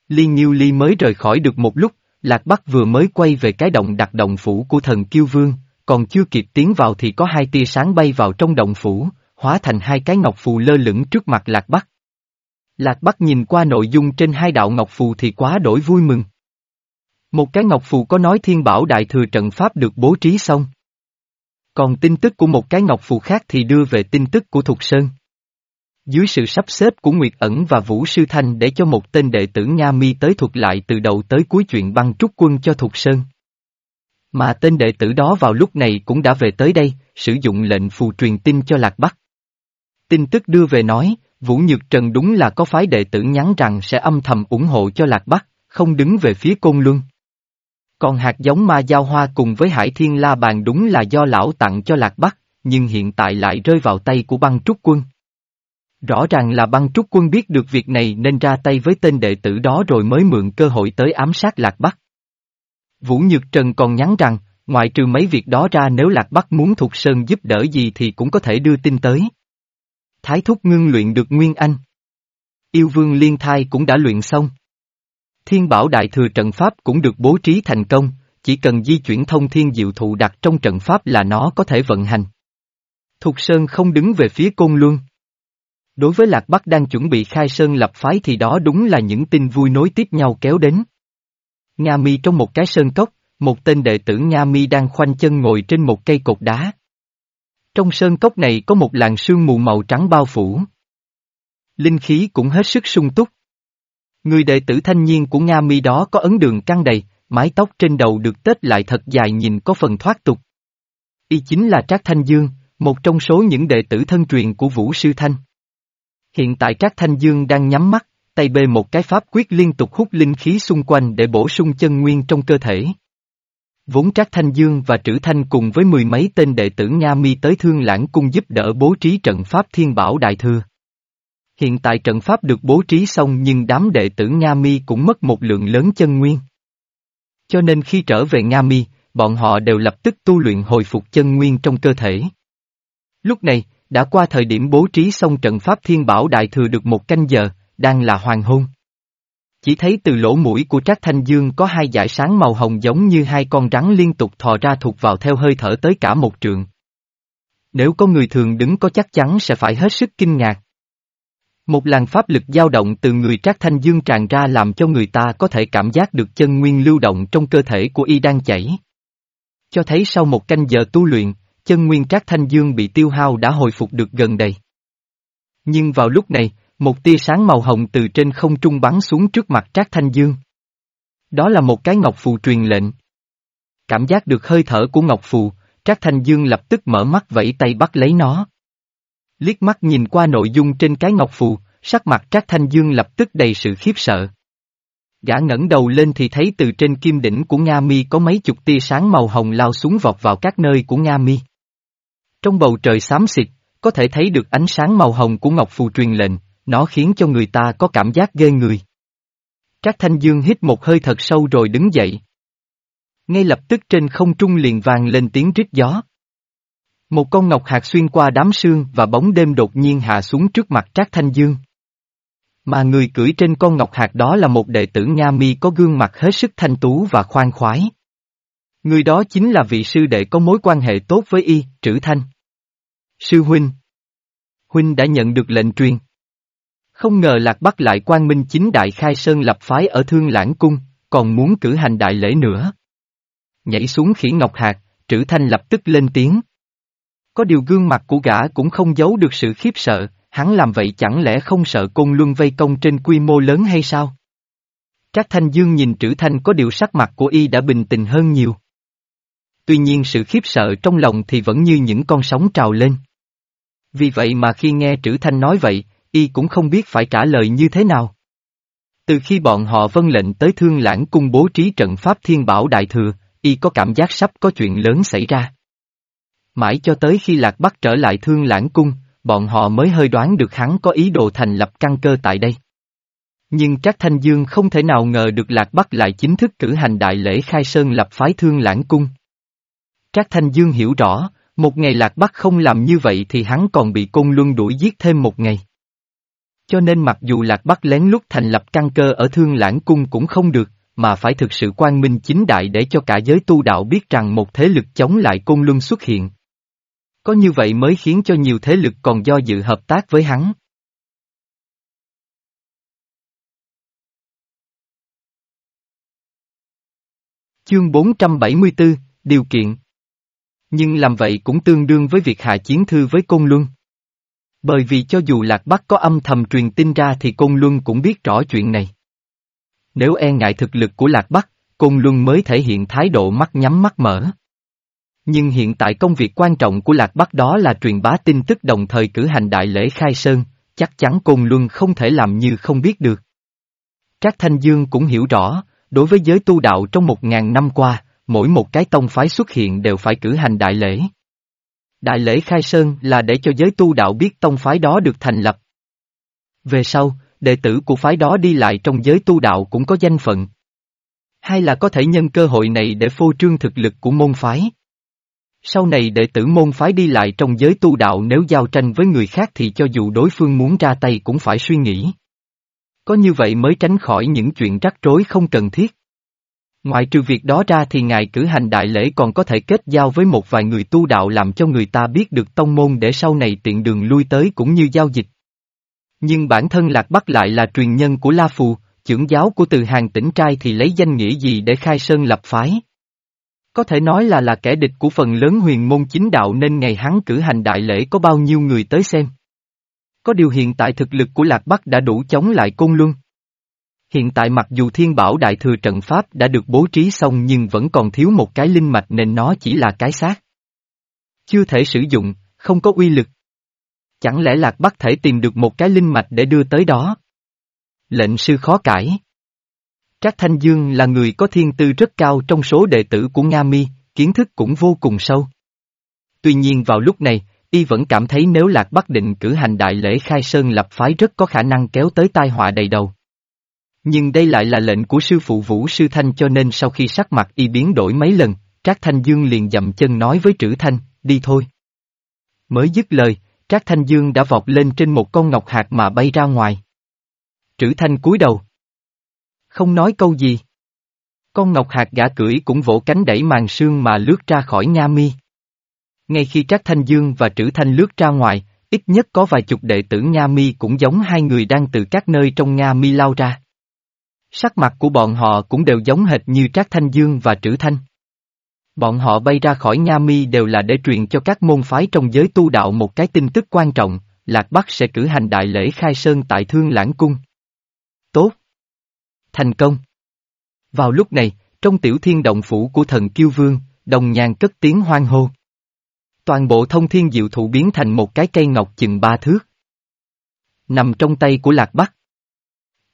Liên Nhiêu Ly mới rời khỏi được một lúc, Lạc Bắc vừa mới quay về cái động đặt động phủ của thần Kiêu Vương, còn chưa kịp tiến vào thì có hai tia sáng bay vào trong động phủ, hóa thành hai cái ngọc phù lơ lửng trước mặt Lạc Bắc. Lạc Bắc nhìn qua nội dung trên hai đạo ngọc phù thì quá đổi vui mừng. Một cái ngọc phù có nói thiên bảo đại thừa trận pháp được bố trí xong. Còn tin tức của một cái ngọc phù khác thì đưa về tin tức của Thục Sơn. Dưới sự sắp xếp của Nguyệt ẩn và Vũ Sư Thanh để cho một tên đệ tử Nga Mi tới thuật lại từ đầu tới cuối chuyện băng trúc quân cho Thục Sơn. Mà tên đệ tử đó vào lúc này cũng đã về tới đây, sử dụng lệnh phù truyền tin cho Lạc Bắc. Tin tức đưa về nói, Vũ Nhược Trần đúng là có phái đệ tử nhắn rằng sẽ âm thầm ủng hộ cho Lạc Bắc, không đứng về phía Côn Luân. Còn hạt giống ma giao hoa cùng với Hải Thiên La Bàn đúng là do lão tặng cho Lạc Bắc, nhưng hiện tại lại rơi vào tay của băng trúc quân. Rõ ràng là băng trúc quân biết được việc này nên ra tay với tên đệ tử đó rồi mới mượn cơ hội tới ám sát Lạc Bắc. Vũ Nhược Trần còn nhắn rằng, ngoại trừ mấy việc đó ra nếu Lạc Bắc muốn Thục Sơn giúp đỡ gì thì cũng có thể đưa tin tới. Thái thúc ngưng luyện được Nguyên Anh. Yêu vương liên thai cũng đã luyện xong. Thiên bảo đại thừa trận pháp cũng được bố trí thành công, chỉ cần di chuyển thông thiên diệu thụ đặt trong trận pháp là nó có thể vận hành. Thục Sơn không đứng về phía Côn Luân. Đối với Lạc Bắc đang chuẩn bị khai sơn lập phái thì đó đúng là những tin vui nối tiếp nhau kéo đến. Nga Mi trong một cái sơn cốc, một tên đệ tử Nga Mi đang khoanh chân ngồi trên một cây cột đá. Trong sơn cốc này có một làn sương mù màu trắng bao phủ. Linh khí cũng hết sức sung túc. Người đệ tử thanh niên của Nga Mi đó có ấn đường căng đầy, mái tóc trên đầu được tết lại thật dài nhìn có phần thoát tục. Y chính là Trác Thanh Dương, một trong số những đệ tử thân truyền của Vũ Sư Thanh. Hiện tại Trác Thanh Dương đang nhắm mắt, tay bê một cái pháp quyết liên tục hút linh khí xung quanh để bổ sung chân nguyên trong cơ thể. Vốn Trác Thanh Dương và Trữ Thanh cùng với mười mấy tên đệ tử Nga Mi tới Thương Lãng Cung giúp đỡ bố trí trận pháp Thiên Bảo Đại Thừa. Hiện tại trận pháp được bố trí xong nhưng đám đệ tử Nga Mi cũng mất một lượng lớn chân nguyên. Cho nên khi trở về Nga Mi, bọn họ đều lập tức tu luyện hồi phục chân nguyên trong cơ thể. Lúc này, đã qua thời điểm bố trí xong trận pháp Thiên Bảo Đại Thừa được một canh giờ, đang là hoàng hôn. Chỉ thấy từ lỗ mũi của Trác Thanh Dương có hai dải sáng màu hồng giống như hai con rắn liên tục thò ra thuộc vào theo hơi thở tới cả một trượng. Nếu có người thường đứng có chắc chắn sẽ phải hết sức kinh ngạc. Một làn pháp lực dao động từ người Trác Thanh Dương tràn ra làm cho người ta có thể cảm giác được chân nguyên lưu động trong cơ thể của y đang chảy. Cho thấy sau một canh giờ tu luyện, chân nguyên Trác Thanh Dương bị tiêu hao đã hồi phục được gần đầy. Nhưng vào lúc này, một tia sáng màu hồng từ trên không trung bắn xuống trước mặt Trác Thanh Dương. Đó là một cái ngọc phù truyền lệnh. Cảm giác được hơi thở của ngọc phù, Trác Thanh Dương lập tức mở mắt vẫy tay bắt lấy nó. Liếc mắt nhìn qua nội dung trên cái ngọc phù, sắc mặt Trác Thanh Dương lập tức đầy sự khiếp sợ. Gã ngẩng đầu lên thì thấy từ trên kim đỉnh của Nga Mi có mấy chục tia sáng màu hồng lao xuống vọt vào các nơi của Nga Mi. Trong bầu trời xám xịt, có thể thấy được ánh sáng màu hồng của Ngọc Phù truyền lệnh, nó khiến cho người ta có cảm giác ghê người. Trác Thanh Dương hít một hơi thật sâu rồi đứng dậy. Ngay lập tức trên không trung liền vàng lên tiếng rít gió. Một con ngọc hạt xuyên qua đám sương và bóng đêm đột nhiên hạ xuống trước mặt Trác Thanh Dương. Mà người cưỡi trên con ngọc hạt đó là một đệ tử Nga Mi có gương mặt hết sức thanh tú và khoan khoái. Người đó chính là vị sư đệ có mối quan hệ tốt với y, Trữ Thanh. Sư Huynh Huynh đã nhận được lệnh truyền. Không ngờ Lạc Bắc lại quan minh chính đại khai sơn lập phái ở Thương Lãng Cung, còn muốn cử hành đại lễ nữa. Nhảy xuống khỉ ngọc hạt, Trữ Thanh lập tức lên tiếng. Có điều gương mặt của gã cũng không giấu được sự khiếp sợ, hắn làm vậy chẳng lẽ không sợ côn luân vây công trên quy mô lớn hay sao? Trác Thanh Dương nhìn Trữ Thanh có điều sắc mặt của y đã bình tĩnh hơn nhiều. Tuy nhiên sự khiếp sợ trong lòng thì vẫn như những con sóng trào lên. Vì vậy mà khi nghe Trữ Thanh nói vậy, y cũng không biết phải trả lời như thế nào. Từ khi bọn họ vân lệnh tới thương lãng cung bố trí trận pháp thiên bảo đại thừa, y có cảm giác sắp có chuyện lớn xảy ra. Mãi cho tới khi Lạc Bắc trở lại thương lãng cung, bọn họ mới hơi đoán được hắn có ý đồ thành lập căn cơ tại đây. Nhưng Trác Thanh Dương không thể nào ngờ được Lạc Bắc lại chính thức cử hành đại lễ khai sơn lập phái thương lãng cung. Trác Thanh Dương hiểu rõ, một ngày Lạc Bắc không làm như vậy thì hắn còn bị Côn Luân đuổi giết thêm một ngày. Cho nên mặc dù Lạc Bắc lén lút thành lập căn cơ ở Thương Lãng Cung cũng không được, mà phải thực sự quan minh chính đại để cho cả giới tu đạo biết rằng một thế lực chống lại Côn Luân xuất hiện. Có như vậy mới khiến cho nhiều thế lực còn do dự hợp tác với hắn. Chương 474, Điều kiện nhưng làm vậy cũng tương đương với việc hạ chiến thư với Côn Luân. Bởi vì cho dù Lạc Bắc có âm thầm truyền tin ra thì Côn Luân cũng biết rõ chuyện này. Nếu e ngại thực lực của Lạc Bắc, Côn Luân mới thể hiện thái độ mắt nhắm mắt mở. Nhưng hiện tại công việc quan trọng của Lạc Bắc đó là truyền bá tin tức đồng thời cử hành đại lễ khai sơn, chắc chắn Côn Luân không thể làm như không biết được. Trác Thanh Dương cũng hiểu rõ, đối với giới tu đạo trong một ngàn năm qua, mỗi một cái tông phái xuất hiện đều phải cử hành đại lễ. Đại lễ khai sơn là để cho giới tu đạo biết tông phái đó được thành lập. Về sau, đệ tử của phái đó đi lại trong giới tu đạo cũng có danh phận. Hay là có thể nhân cơ hội này để phô trương thực lực của môn phái. Sau này đệ tử môn phái đi lại trong giới tu đạo nếu giao tranh với người khác thì cho dù đối phương muốn ra tay cũng phải suy nghĩ. Có như vậy mới tránh khỏi những chuyện rắc rối không cần thiết. Ngoài trừ việc đó ra thì ngài cử hành đại lễ còn có thể kết giao với một vài người tu đạo làm cho người ta biết được tông môn để sau này tiện đường lui tới cũng như giao dịch. Nhưng bản thân Lạc Bắc lại là truyền nhân của La Phù, trưởng giáo của từ hàng tỉnh trai thì lấy danh nghĩa gì để khai sơn lập phái. Có thể nói là là kẻ địch của phần lớn huyền môn chính đạo nên ngày hắn cử hành đại lễ có bao nhiêu người tới xem. Có điều hiện tại thực lực của Lạc Bắc đã đủ chống lại Côn Luân. Hiện tại mặc dù thiên bảo đại thừa trận pháp đã được bố trí xong nhưng vẫn còn thiếu một cái linh mạch nên nó chỉ là cái xác. Chưa thể sử dụng, không có uy lực. Chẳng lẽ Lạc Bắc thể tìm được một cái linh mạch để đưa tới đó? Lệnh sư khó cãi. Trác Thanh Dương là người có thiên tư rất cao trong số đệ tử của Nga Mi, kiến thức cũng vô cùng sâu. Tuy nhiên vào lúc này, y vẫn cảm thấy nếu Lạc Bắc định cử hành đại lễ khai sơn lập phái rất có khả năng kéo tới tai họa đầy đầu. Nhưng đây lại là lệnh của sư phụ Vũ Sư Thanh cho nên sau khi sắc mặt y biến đổi mấy lần, Trác Thanh Dương liền dậm chân nói với Trữ Thanh, đi thôi. Mới dứt lời, Trác Thanh Dương đã vọt lên trên một con ngọc hạt mà bay ra ngoài. Trữ Thanh cúi đầu. Không nói câu gì. Con ngọc hạt gã cưỡi cũng vỗ cánh đẩy màn sương mà lướt ra khỏi Nga mi. Ngay khi Trác Thanh Dương và Trữ Thanh lướt ra ngoài, ít nhất có vài chục đệ tử Nga mi cũng giống hai người đang từ các nơi trong Nga mi lao ra. Sắc mặt của bọn họ cũng đều giống hệt như Trác Thanh Dương và Trữ Thanh. Bọn họ bay ra khỏi Nha Mi đều là để truyền cho các môn phái trong giới tu đạo một cái tin tức quan trọng, Lạc Bắc sẽ cử hành đại lễ khai sơn tại Thương Lãng Cung. Tốt! Thành công! Vào lúc này, trong tiểu thiên động phủ của thần Kiêu Vương, đồng nhàn cất tiếng hoang hô. Toàn bộ thông thiên diệu thụ biến thành một cái cây ngọc chừng ba thước. Nằm trong tay của Lạc Bắc.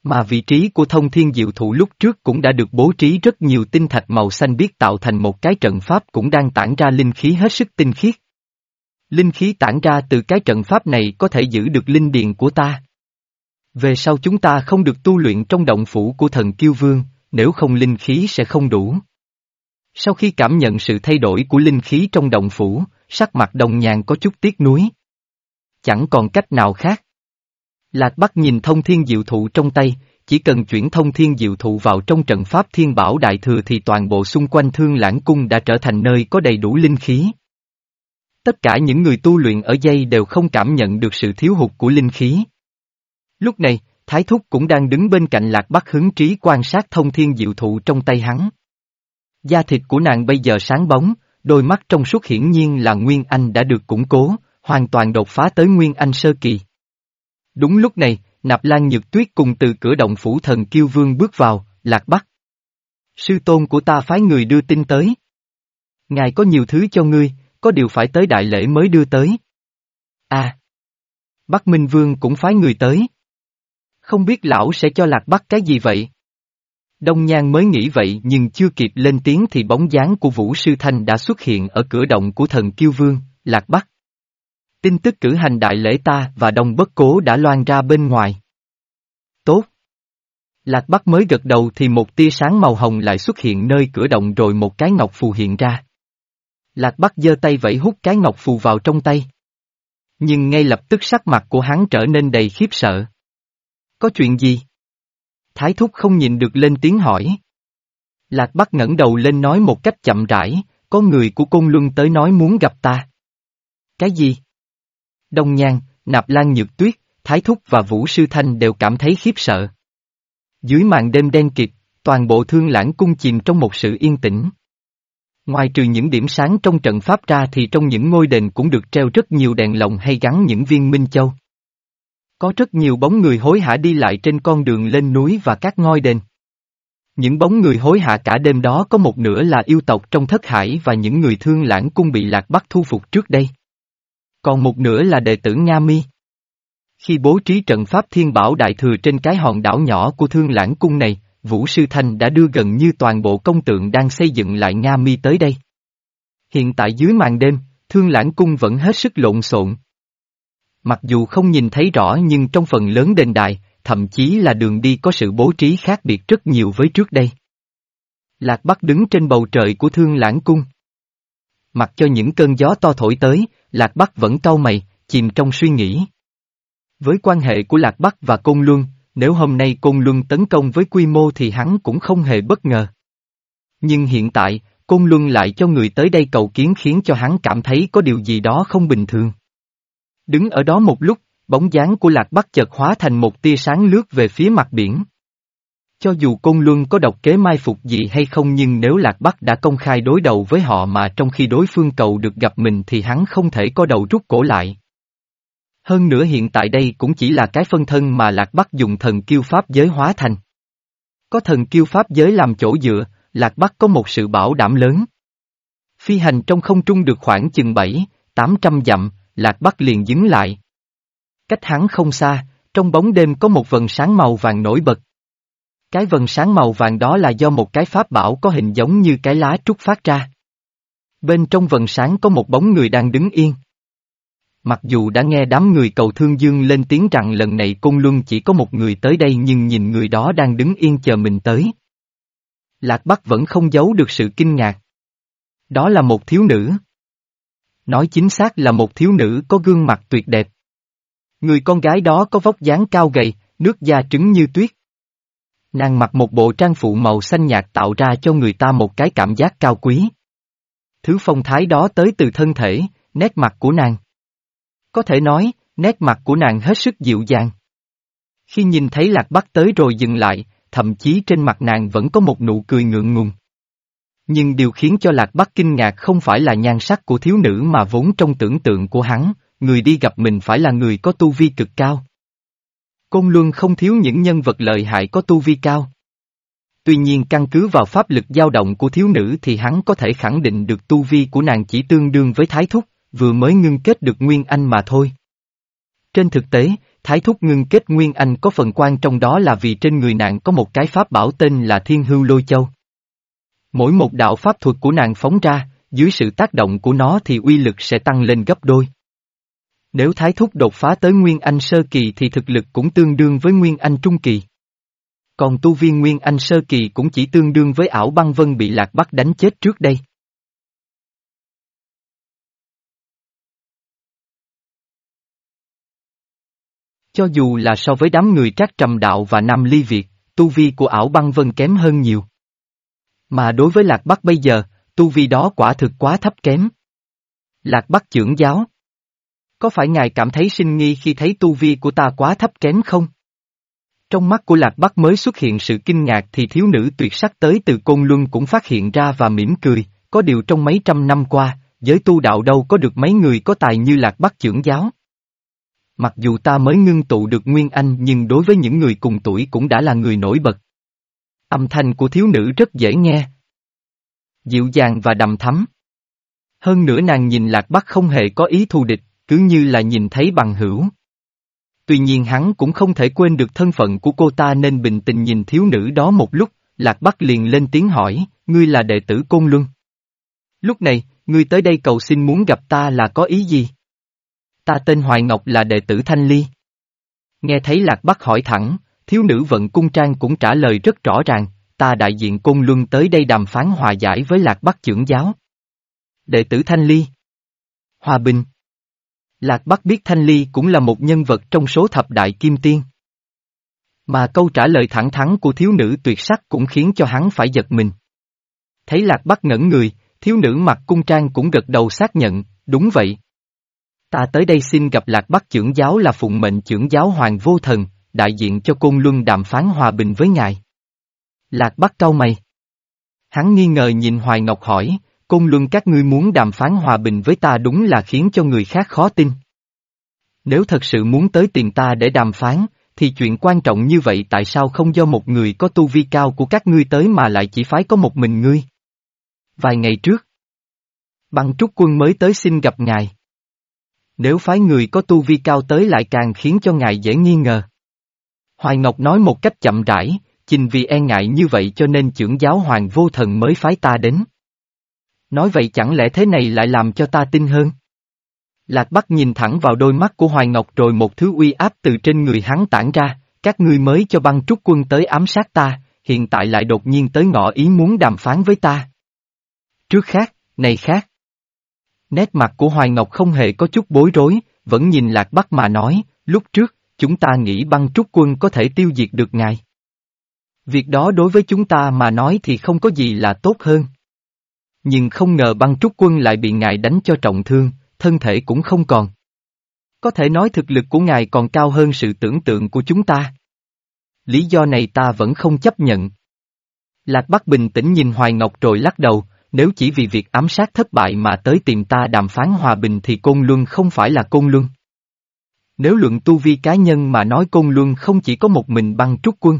Mà vị trí của thông thiên diệu thụ lúc trước cũng đã được bố trí rất nhiều tinh thạch màu xanh biết tạo thành một cái trận pháp cũng đang tản ra linh khí hết sức tinh khiết. Linh khí tản ra từ cái trận pháp này có thể giữ được linh điền của ta. Về sau chúng ta không được tu luyện trong động phủ của thần kiêu vương, nếu không linh khí sẽ không đủ. Sau khi cảm nhận sự thay đổi của linh khí trong động phủ, sắc mặt đồng nhàn có chút tiếc nuối. Chẳng còn cách nào khác. Lạc Bắc nhìn thông thiên diệu thụ trong tay, chỉ cần chuyển thông thiên diệu thụ vào trong trận pháp thiên bảo đại thừa thì toàn bộ xung quanh thương lãng cung đã trở thành nơi có đầy đủ linh khí. Tất cả những người tu luyện ở dây đều không cảm nhận được sự thiếu hụt của linh khí. Lúc này, Thái Thúc cũng đang đứng bên cạnh Lạc Bắc hứng trí quan sát thông thiên diệu thụ trong tay hắn. Da thịt của nàng bây giờ sáng bóng, đôi mắt trong suốt hiển nhiên là Nguyên Anh đã được củng cố, hoàn toàn đột phá tới Nguyên Anh sơ kỳ. Đúng lúc này, Nạp Lan Nhược Tuyết cùng từ cửa động phủ thần kiêu vương bước vào, lạc bắc. Sư tôn của ta phái người đưa tin tới. Ngài có nhiều thứ cho ngươi, có điều phải tới đại lễ mới đưa tới. À! Bắc Minh Vương cũng phái người tới. Không biết lão sẽ cho lạc bắc cái gì vậy? Đông Nhan mới nghĩ vậy nhưng chưa kịp lên tiếng thì bóng dáng của Vũ Sư Thanh đã xuất hiện ở cửa động của thần Kiêu Vương, Lạc Bắc. Tin tức cử hành đại lễ ta và đồng bất cố đã loan ra bên ngoài. Tốt. Lạc Bắc mới gật đầu thì một tia sáng màu hồng lại xuất hiện nơi cửa động rồi một cái ngọc phù hiện ra. Lạc Bắc giơ tay vẫy hút cái ngọc phù vào trong tay. Nhưng ngay lập tức sắc mặt của hắn trở nên đầy khiếp sợ. Có chuyện gì? Thái thúc không nhìn được lên tiếng hỏi. Lạc Bắc ngẩng đầu lên nói một cách chậm rãi, có người của Côn Luân tới nói muốn gặp ta. Cái gì? Đông Nhan, Nạp Lan Nhược Tuyết, Thái Thúc và Vũ Sư Thanh đều cảm thấy khiếp sợ. Dưới màn đêm đen kịt, toàn bộ thương lãng cung chìm trong một sự yên tĩnh. Ngoài trừ những điểm sáng trong trận pháp ra thì trong những ngôi đền cũng được treo rất nhiều đèn lồng hay gắn những viên minh châu. Có rất nhiều bóng người hối hả đi lại trên con đường lên núi và các ngôi đền. Những bóng người hối hả cả đêm đó có một nửa là yêu tộc trong thất hải và những người thương lãng cung bị lạc bắt thu phục trước đây. Còn một nửa là đệ tử Nga Mi. Khi bố trí trận pháp thiên bảo đại thừa trên cái hòn đảo nhỏ của thương lãng cung này, Vũ Sư Thanh đã đưa gần như toàn bộ công tượng đang xây dựng lại Nga Mi tới đây. Hiện tại dưới màn đêm, thương lãng cung vẫn hết sức lộn xộn. Mặc dù không nhìn thấy rõ nhưng trong phần lớn đền đài, thậm chí là đường đi có sự bố trí khác biệt rất nhiều với trước đây. Lạc Bắc đứng trên bầu trời của thương lãng cung. Mặc cho những cơn gió to thổi tới, Lạc Bắc vẫn cau mày, chìm trong suy nghĩ. Với quan hệ của Lạc Bắc và Côn Luân, nếu hôm nay Côn Luân tấn công với quy mô thì hắn cũng không hề bất ngờ. Nhưng hiện tại, Côn Luân lại cho người tới đây cầu kiến khiến cho hắn cảm thấy có điều gì đó không bình thường. Đứng ở đó một lúc, bóng dáng của Lạc Bắc chợt hóa thành một tia sáng lướt về phía mặt biển. Cho dù Côn Luân có độc kế mai phục gì hay không nhưng nếu Lạc Bắc đã công khai đối đầu với họ mà trong khi đối phương cầu được gặp mình thì hắn không thể có đầu rút cổ lại. Hơn nữa hiện tại đây cũng chỉ là cái phân thân mà Lạc Bắc dùng thần kiêu pháp giới hóa thành. Có thần kiêu pháp giới làm chỗ dựa, Lạc Bắc có một sự bảo đảm lớn. Phi hành trong không trung được khoảng chừng 7, 800 dặm, Lạc Bắc liền dứng lại. Cách hắn không xa, trong bóng đêm có một vần sáng màu vàng nổi bật. Cái vần sáng màu vàng đó là do một cái pháp bảo có hình giống như cái lá trúc phát ra. Bên trong vần sáng có một bóng người đang đứng yên. Mặc dù đã nghe đám người cầu thương dương lên tiếng rằng lần này cung luân chỉ có một người tới đây nhưng nhìn người đó đang đứng yên chờ mình tới. Lạc Bắc vẫn không giấu được sự kinh ngạc. Đó là một thiếu nữ. Nói chính xác là một thiếu nữ có gương mặt tuyệt đẹp. Người con gái đó có vóc dáng cao gầy, nước da trứng như tuyết. Nàng mặc một bộ trang phụ màu xanh nhạt tạo ra cho người ta một cái cảm giác cao quý. Thứ phong thái đó tới từ thân thể, nét mặt của nàng. Có thể nói, nét mặt của nàng hết sức dịu dàng. Khi nhìn thấy lạc bắc tới rồi dừng lại, thậm chí trên mặt nàng vẫn có một nụ cười ngượng ngùng. Nhưng điều khiến cho lạc bắc kinh ngạc không phải là nhan sắc của thiếu nữ mà vốn trong tưởng tượng của hắn, người đi gặp mình phải là người có tu vi cực cao. Côn Luân không thiếu những nhân vật lợi hại có tu vi cao. Tuy nhiên căn cứ vào pháp lực dao động của thiếu nữ thì hắn có thể khẳng định được tu vi của nàng chỉ tương đương với thái thúc, vừa mới ngưng kết được Nguyên Anh mà thôi. Trên thực tế, thái thúc ngưng kết Nguyên Anh có phần quan trong đó là vì trên người nàng có một cái pháp bảo tên là Thiên Hưu Lôi Châu. Mỗi một đạo pháp thuật của nàng phóng ra, dưới sự tác động của nó thì uy lực sẽ tăng lên gấp đôi. Nếu Thái Thúc đột phá tới Nguyên Anh Sơ Kỳ thì thực lực cũng tương đương với Nguyên Anh Trung Kỳ. Còn tu viên Nguyên Anh Sơ Kỳ cũng chỉ tương đương với ảo băng vân bị Lạc Bắc đánh chết trước đây. Cho dù là so với đám người trác trầm đạo và Nam Ly Việt, tu vi của ảo băng vân kém hơn nhiều. Mà đối với Lạc Bắc bây giờ, tu vi đó quả thực quá thấp kém. Lạc Bắc trưởng giáo. Có phải ngài cảm thấy sinh nghi khi thấy tu vi của ta quá thấp kém không? Trong mắt của Lạc Bắc mới xuất hiện sự kinh ngạc thì thiếu nữ tuyệt sắc tới từ Côn Luân cũng phát hiện ra và mỉm cười, có điều trong mấy trăm năm qua, giới tu đạo đâu có được mấy người có tài như Lạc Bắc trưởng giáo. Mặc dù ta mới ngưng tụ được Nguyên Anh nhưng đối với những người cùng tuổi cũng đã là người nổi bật. Âm thanh của thiếu nữ rất dễ nghe. Dịu dàng và đầm thắm. Hơn nữa nàng nhìn Lạc Bắc không hề có ý thù địch, cứ như là nhìn thấy bằng hữu. Tuy nhiên hắn cũng không thể quên được thân phận của cô ta nên bình tĩnh nhìn thiếu nữ đó một lúc, Lạc Bắc liền lên tiếng hỏi, ngươi là đệ tử Côn Luân. Lúc này, ngươi tới đây cầu xin muốn gặp ta là có ý gì? Ta tên Hoài Ngọc là đệ tử Thanh Ly. Nghe thấy Lạc Bắc hỏi thẳng, thiếu nữ vận cung trang cũng trả lời rất rõ ràng, ta đại diện cung luân tới đây đàm phán hòa giải với Lạc Bắc trưởng giáo. Đệ tử Thanh Ly Hòa Bình Lạc Bắc biết Thanh Ly cũng là một nhân vật trong số thập đại kim tiên. Mà câu trả lời thẳng thắn của thiếu nữ tuyệt sắc cũng khiến cho hắn phải giật mình. Thấy Lạc Bắc ngẩn người, thiếu nữ mặc cung trang cũng gật đầu xác nhận, đúng vậy. Ta tới đây xin gặp Lạc Bắc trưởng giáo là phụng mệnh trưởng giáo Hoàng Vô Thần, đại diện cho Côn Luân đàm phán hòa bình với ngài. Lạc Bắc cau mày. Hắn nghi ngờ nhìn Hoài Ngọc hỏi, Côn Luân các ngươi muốn đàm phán hòa bình với ta đúng là khiến cho người khác khó tin. Nếu thật sự muốn tới tìm ta để đàm phán, thì chuyện quan trọng như vậy tại sao không do một người có tu vi cao của các ngươi tới mà lại chỉ phái có một mình ngươi? Vài ngày trước, băng trúc quân mới tới xin gặp ngài. Nếu phái người có tu vi cao tới lại càng khiến cho ngài dễ nghi ngờ. Hoài Ngọc nói một cách chậm rãi, chính vì e ngại như vậy cho nên trưởng giáo hoàng vô thần mới phái ta đến. Nói vậy chẳng lẽ thế này lại làm cho ta tin hơn? Lạc Bắc nhìn thẳng vào đôi mắt của Hoài Ngọc rồi một thứ uy áp từ trên người hắn tản ra, các ngươi mới cho băng trúc quân tới ám sát ta, hiện tại lại đột nhiên tới ngõ ý muốn đàm phán với ta. Trước khác, này khác. Nét mặt của Hoài Ngọc không hề có chút bối rối, vẫn nhìn Lạc Bắc mà nói, lúc trước, chúng ta nghĩ băng trúc quân có thể tiêu diệt được ngài. Việc đó đối với chúng ta mà nói thì không có gì là tốt hơn. Nhưng không ngờ băng trúc quân lại bị ngài đánh cho trọng thương, thân thể cũng không còn. Có thể nói thực lực của ngài còn cao hơn sự tưởng tượng của chúng ta. Lý do này ta vẫn không chấp nhận. Lạc Bắc bình tĩnh nhìn Hoài Ngọc rồi lắc đầu, nếu chỉ vì việc ám sát thất bại mà tới tìm ta đàm phán hòa bình thì Côn Luân không phải là Côn Luân. Nếu luận tu vi cá nhân mà nói Côn Luân không chỉ có một mình băng trúc quân.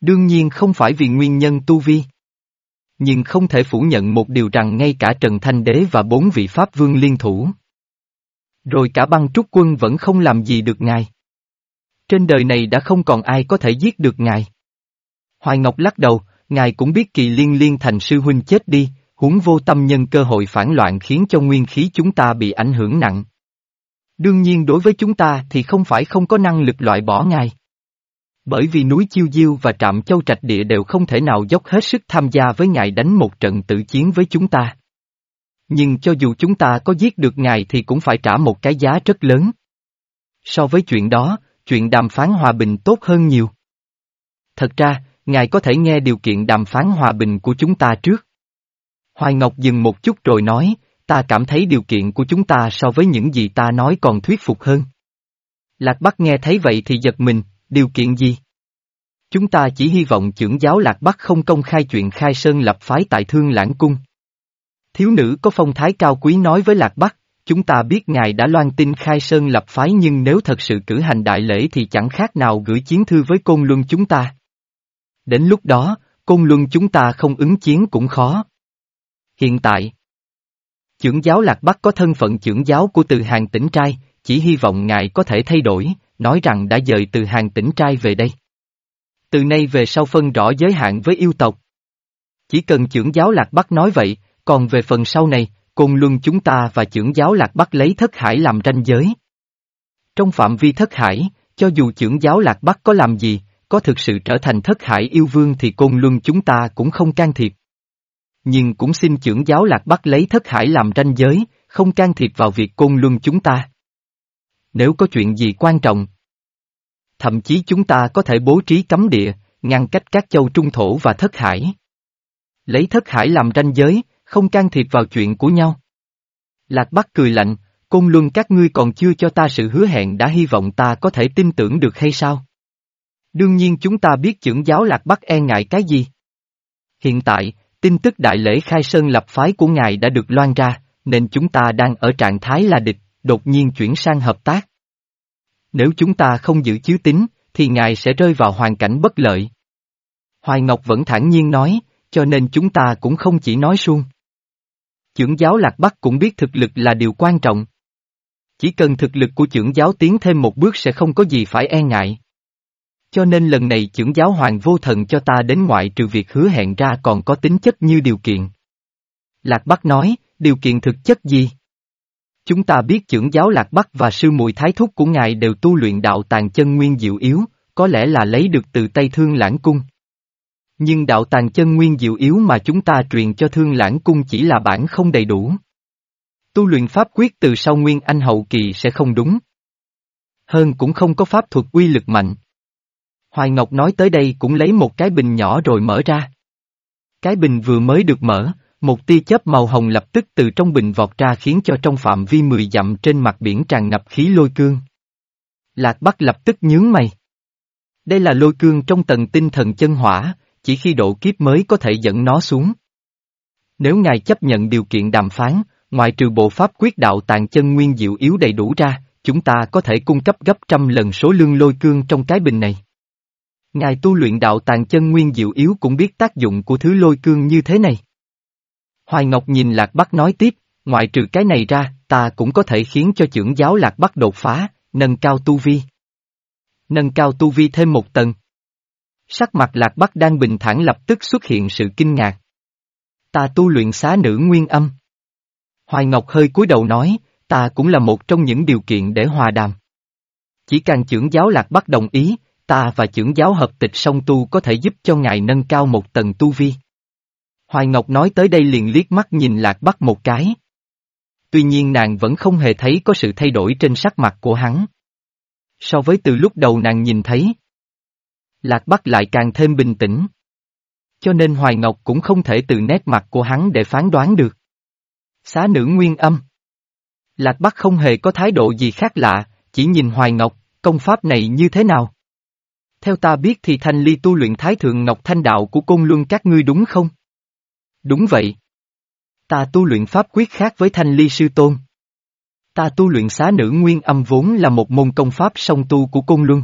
Đương nhiên không phải vì nguyên nhân tu vi. Nhưng không thể phủ nhận một điều rằng ngay cả Trần Thanh Đế và bốn vị Pháp Vương liên thủ. Rồi cả băng trúc quân vẫn không làm gì được ngài. Trên đời này đã không còn ai có thể giết được ngài. Hoài Ngọc lắc đầu, ngài cũng biết kỳ liên liên thành sư huynh chết đi, huống vô tâm nhân cơ hội phản loạn khiến cho nguyên khí chúng ta bị ảnh hưởng nặng. Đương nhiên đối với chúng ta thì không phải không có năng lực loại bỏ ngài. Bởi vì núi Chiêu Diêu và Trạm Châu Trạch Địa đều không thể nào dốc hết sức tham gia với ngài đánh một trận tự chiến với chúng ta. Nhưng cho dù chúng ta có giết được ngài thì cũng phải trả một cái giá rất lớn. So với chuyện đó, chuyện đàm phán hòa bình tốt hơn nhiều. Thật ra, ngài có thể nghe điều kiện đàm phán hòa bình của chúng ta trước. Hoài Ngọc dừng một chút rồi nói, ta cảm thấy điều kiện của chúng ta so với những gì ta nói còn thuyết phục hơn. Lạc Bắc nghe thấy vậy thì giật mình, điều kiện gì? Chúng ta chỉ hy vọng trưởng giáo Lạc Bắc không công khai chuyện khai sơn lập phái tại Thương Lãng Cung. Thiếu nữ có phong thái cao quý nói với Lạc Bắc, chúng ta biết ngài đã loan tin khai sơn lập phái nhưng nếu thật sự cử hành đại lễ thì chẳng khác nào gửi chiến thư với côn luân chúng ta. Đến lúc đó, côn luân chúng ta không ứng chiến cũng khó. Hiện tại, trưởng giáo Lạc Bắc có thân phận trưởng giáo của từ hàng tỉnh trai, chỉ hy vọng ngài có thể thay đổi, nói rằng đã dời từ hàng tỉnh trai về đây. Từ nay về sau phân rõ giới hạn với yêu tộc. Chỉ cần trưởng giáo Lạc Bắc nói vậy, còn về phần sau này, Côn Luân chúng ta và trưởng giáo Lạc Bắc lấy thất hải làm ranh giới. Trong phạm vi thất hải, cho dù trưởng giáo Lạc Bắc có làm gì, có thực sự trở thành thất hải yêu vương thì Côn Luân chúng ta cũng không can thiệp. Nhưng cũng xin trưởng giáo Lạc Bắc lấy thất hải làm ranh giới, không can thiệp vào việc Côn Luân chúng ta. Nếu có chuyện gì quan trọng, thậm chí chúng ta có thể bố trí cấm địa, ngăn cách các châu trung thổ và thất hải. Lấy thất hải làm ranh giới, không can thiệp vào chuyện của nhau. Lạc Bắc cười lạnh, Côn Luân các ngươi còn chưa cho ta sự hứa hẹn đã hy vọng ta có thể tin tưởng được hay sao? Đương nhiên chúng ta biết trưởng giáo Lạc Bắc e ngại cái gì. Hiện tại, tin tức đại lễ khai sơn lập phái của ngài đã được loan ra, nên chúng ta đang ở trạng thái là địch, đột nhiên chuyển sang hợp tác. Nếu chúng ta không giữ chữ tín, thì ngài sẽ rơi vào hoàn cảnh bất lợi. Hoài Ngọc vẫn thản nhiên nói, cho nên chúng ta cũng không chỉ nói suông. Chưởng giáo Lạc Bắc cũng biết thực lực là điều quan trọng. Chỉ cần thực lực của trưởng giáo tiến thêm một bước sẽ không có gì phải e ngại. Cho nên lần này trưởng giáo Hoàng Vô Thần cho ta đến ngoại trừ việc hứa hẹn ra còn có tính chất như điều kiện. Lạc Bắc nói, điều kiện thực chất gì? Chúng ta biết trưởng giáo Lạc Bắc và sư mùi thái thúc của ngài đều tu luyện đạo tàng chân nguyên diệu yếu, có lẽ là lấy được từ Tây Thương Lãng Cung. Nhưng đạo tàng chân nguyên diệu yếu mà chúng ta truyền cho Thương Lãng Cung chỉ là bản không đầy đủ. Tu luyện pháp quyết từ sau nguyên anh hậu kỳ sẽ không đúng. Hơn cũng không có pháp thuật uy lực mạnh. Hoài Ngọc nói tới đây cũng lấy một cái bình nhỏ rồi mở ra. Cái bình vừa mới được mở, một tia chớp màu hồng lập tức từ trong bình vọt ra khiến cho trong phạm vi 10 dặm trên mặt biển tràn ngập khí lôi cương. Lạc Bắc lập tức nhướng mày. Đây là lôi cương trong tầng tinh thần chân hỏa, chỉ khi độ kiếp mới có thể dẫn nó xuống. Nếu ngài chấp nhận điều kiện đàm phán, ngoài trừ bộ pháp quyết đạo tàn chân nguyên diệu yếu đầy đủ ra, chúng ta có thể cung cấp gấp trăm lần số lương lôi cương trong cái bình này. Ngài tu luyện đạo tàn chân nguyên diệu yếu cũng biết tác dụng của thứ lôi cương như thế này. Hoài Ngọc nhìn Lạc Bắc nói tiếp, ngoại trừ cái này ra, ta cũng có thể khiến cho trưởng giáo Lạc Bắc đột phá, nâng cao tu vi. Nâng cao tu vi thêm một tầng. Sắc mặt Lạc Bắc đang bình thản lập tức xuất hiện sự kinh ngạc. Ta tu luyện xá nữ nguyên âm. Hoài Ngọc hơi cúi đầu nói, ta cũng là một trong những điều kiện để hòa đàm. Chỉ càng trưởng giáo Lạc Bắc đồng ý, ta và trưởng giáo hợp tịch song tu có thể giúp cho ngài nâng cao một tầng tu vi. Hoài Ngọc nói tới đây liền liếc mắt nhìn Lạc Bắc một cái. Tuy nhiên nàng vẫn không hề thấy có sự thay đổi trên sắc mặt của hắn. So với từ lúc đầu nàng nhìn thấy. Lạc Bắc lại càng thêm bình tĩnh. Cho nên Hoài Ngọc cũng không thể từ nét mặt của hắn để phán đoán được. Xá nữ nguyên âm. Lạc Bắc không hề có thái độ gì khác lạ, chỉ nhìn Hoài Ngọc, công pháp này như thế nào? Theo ta biết thì thanh ly tu luyện thái thượng Ngọc Thanh Đạo của Côn Luân các ngươi đúng không? Đúng vậy. Ta tu luyện pháp quyết khác với thanh ly sư tôn. Ta tu luyện xá nữ nguyên âm vốn là một môn công pháp song tu của cung Luân.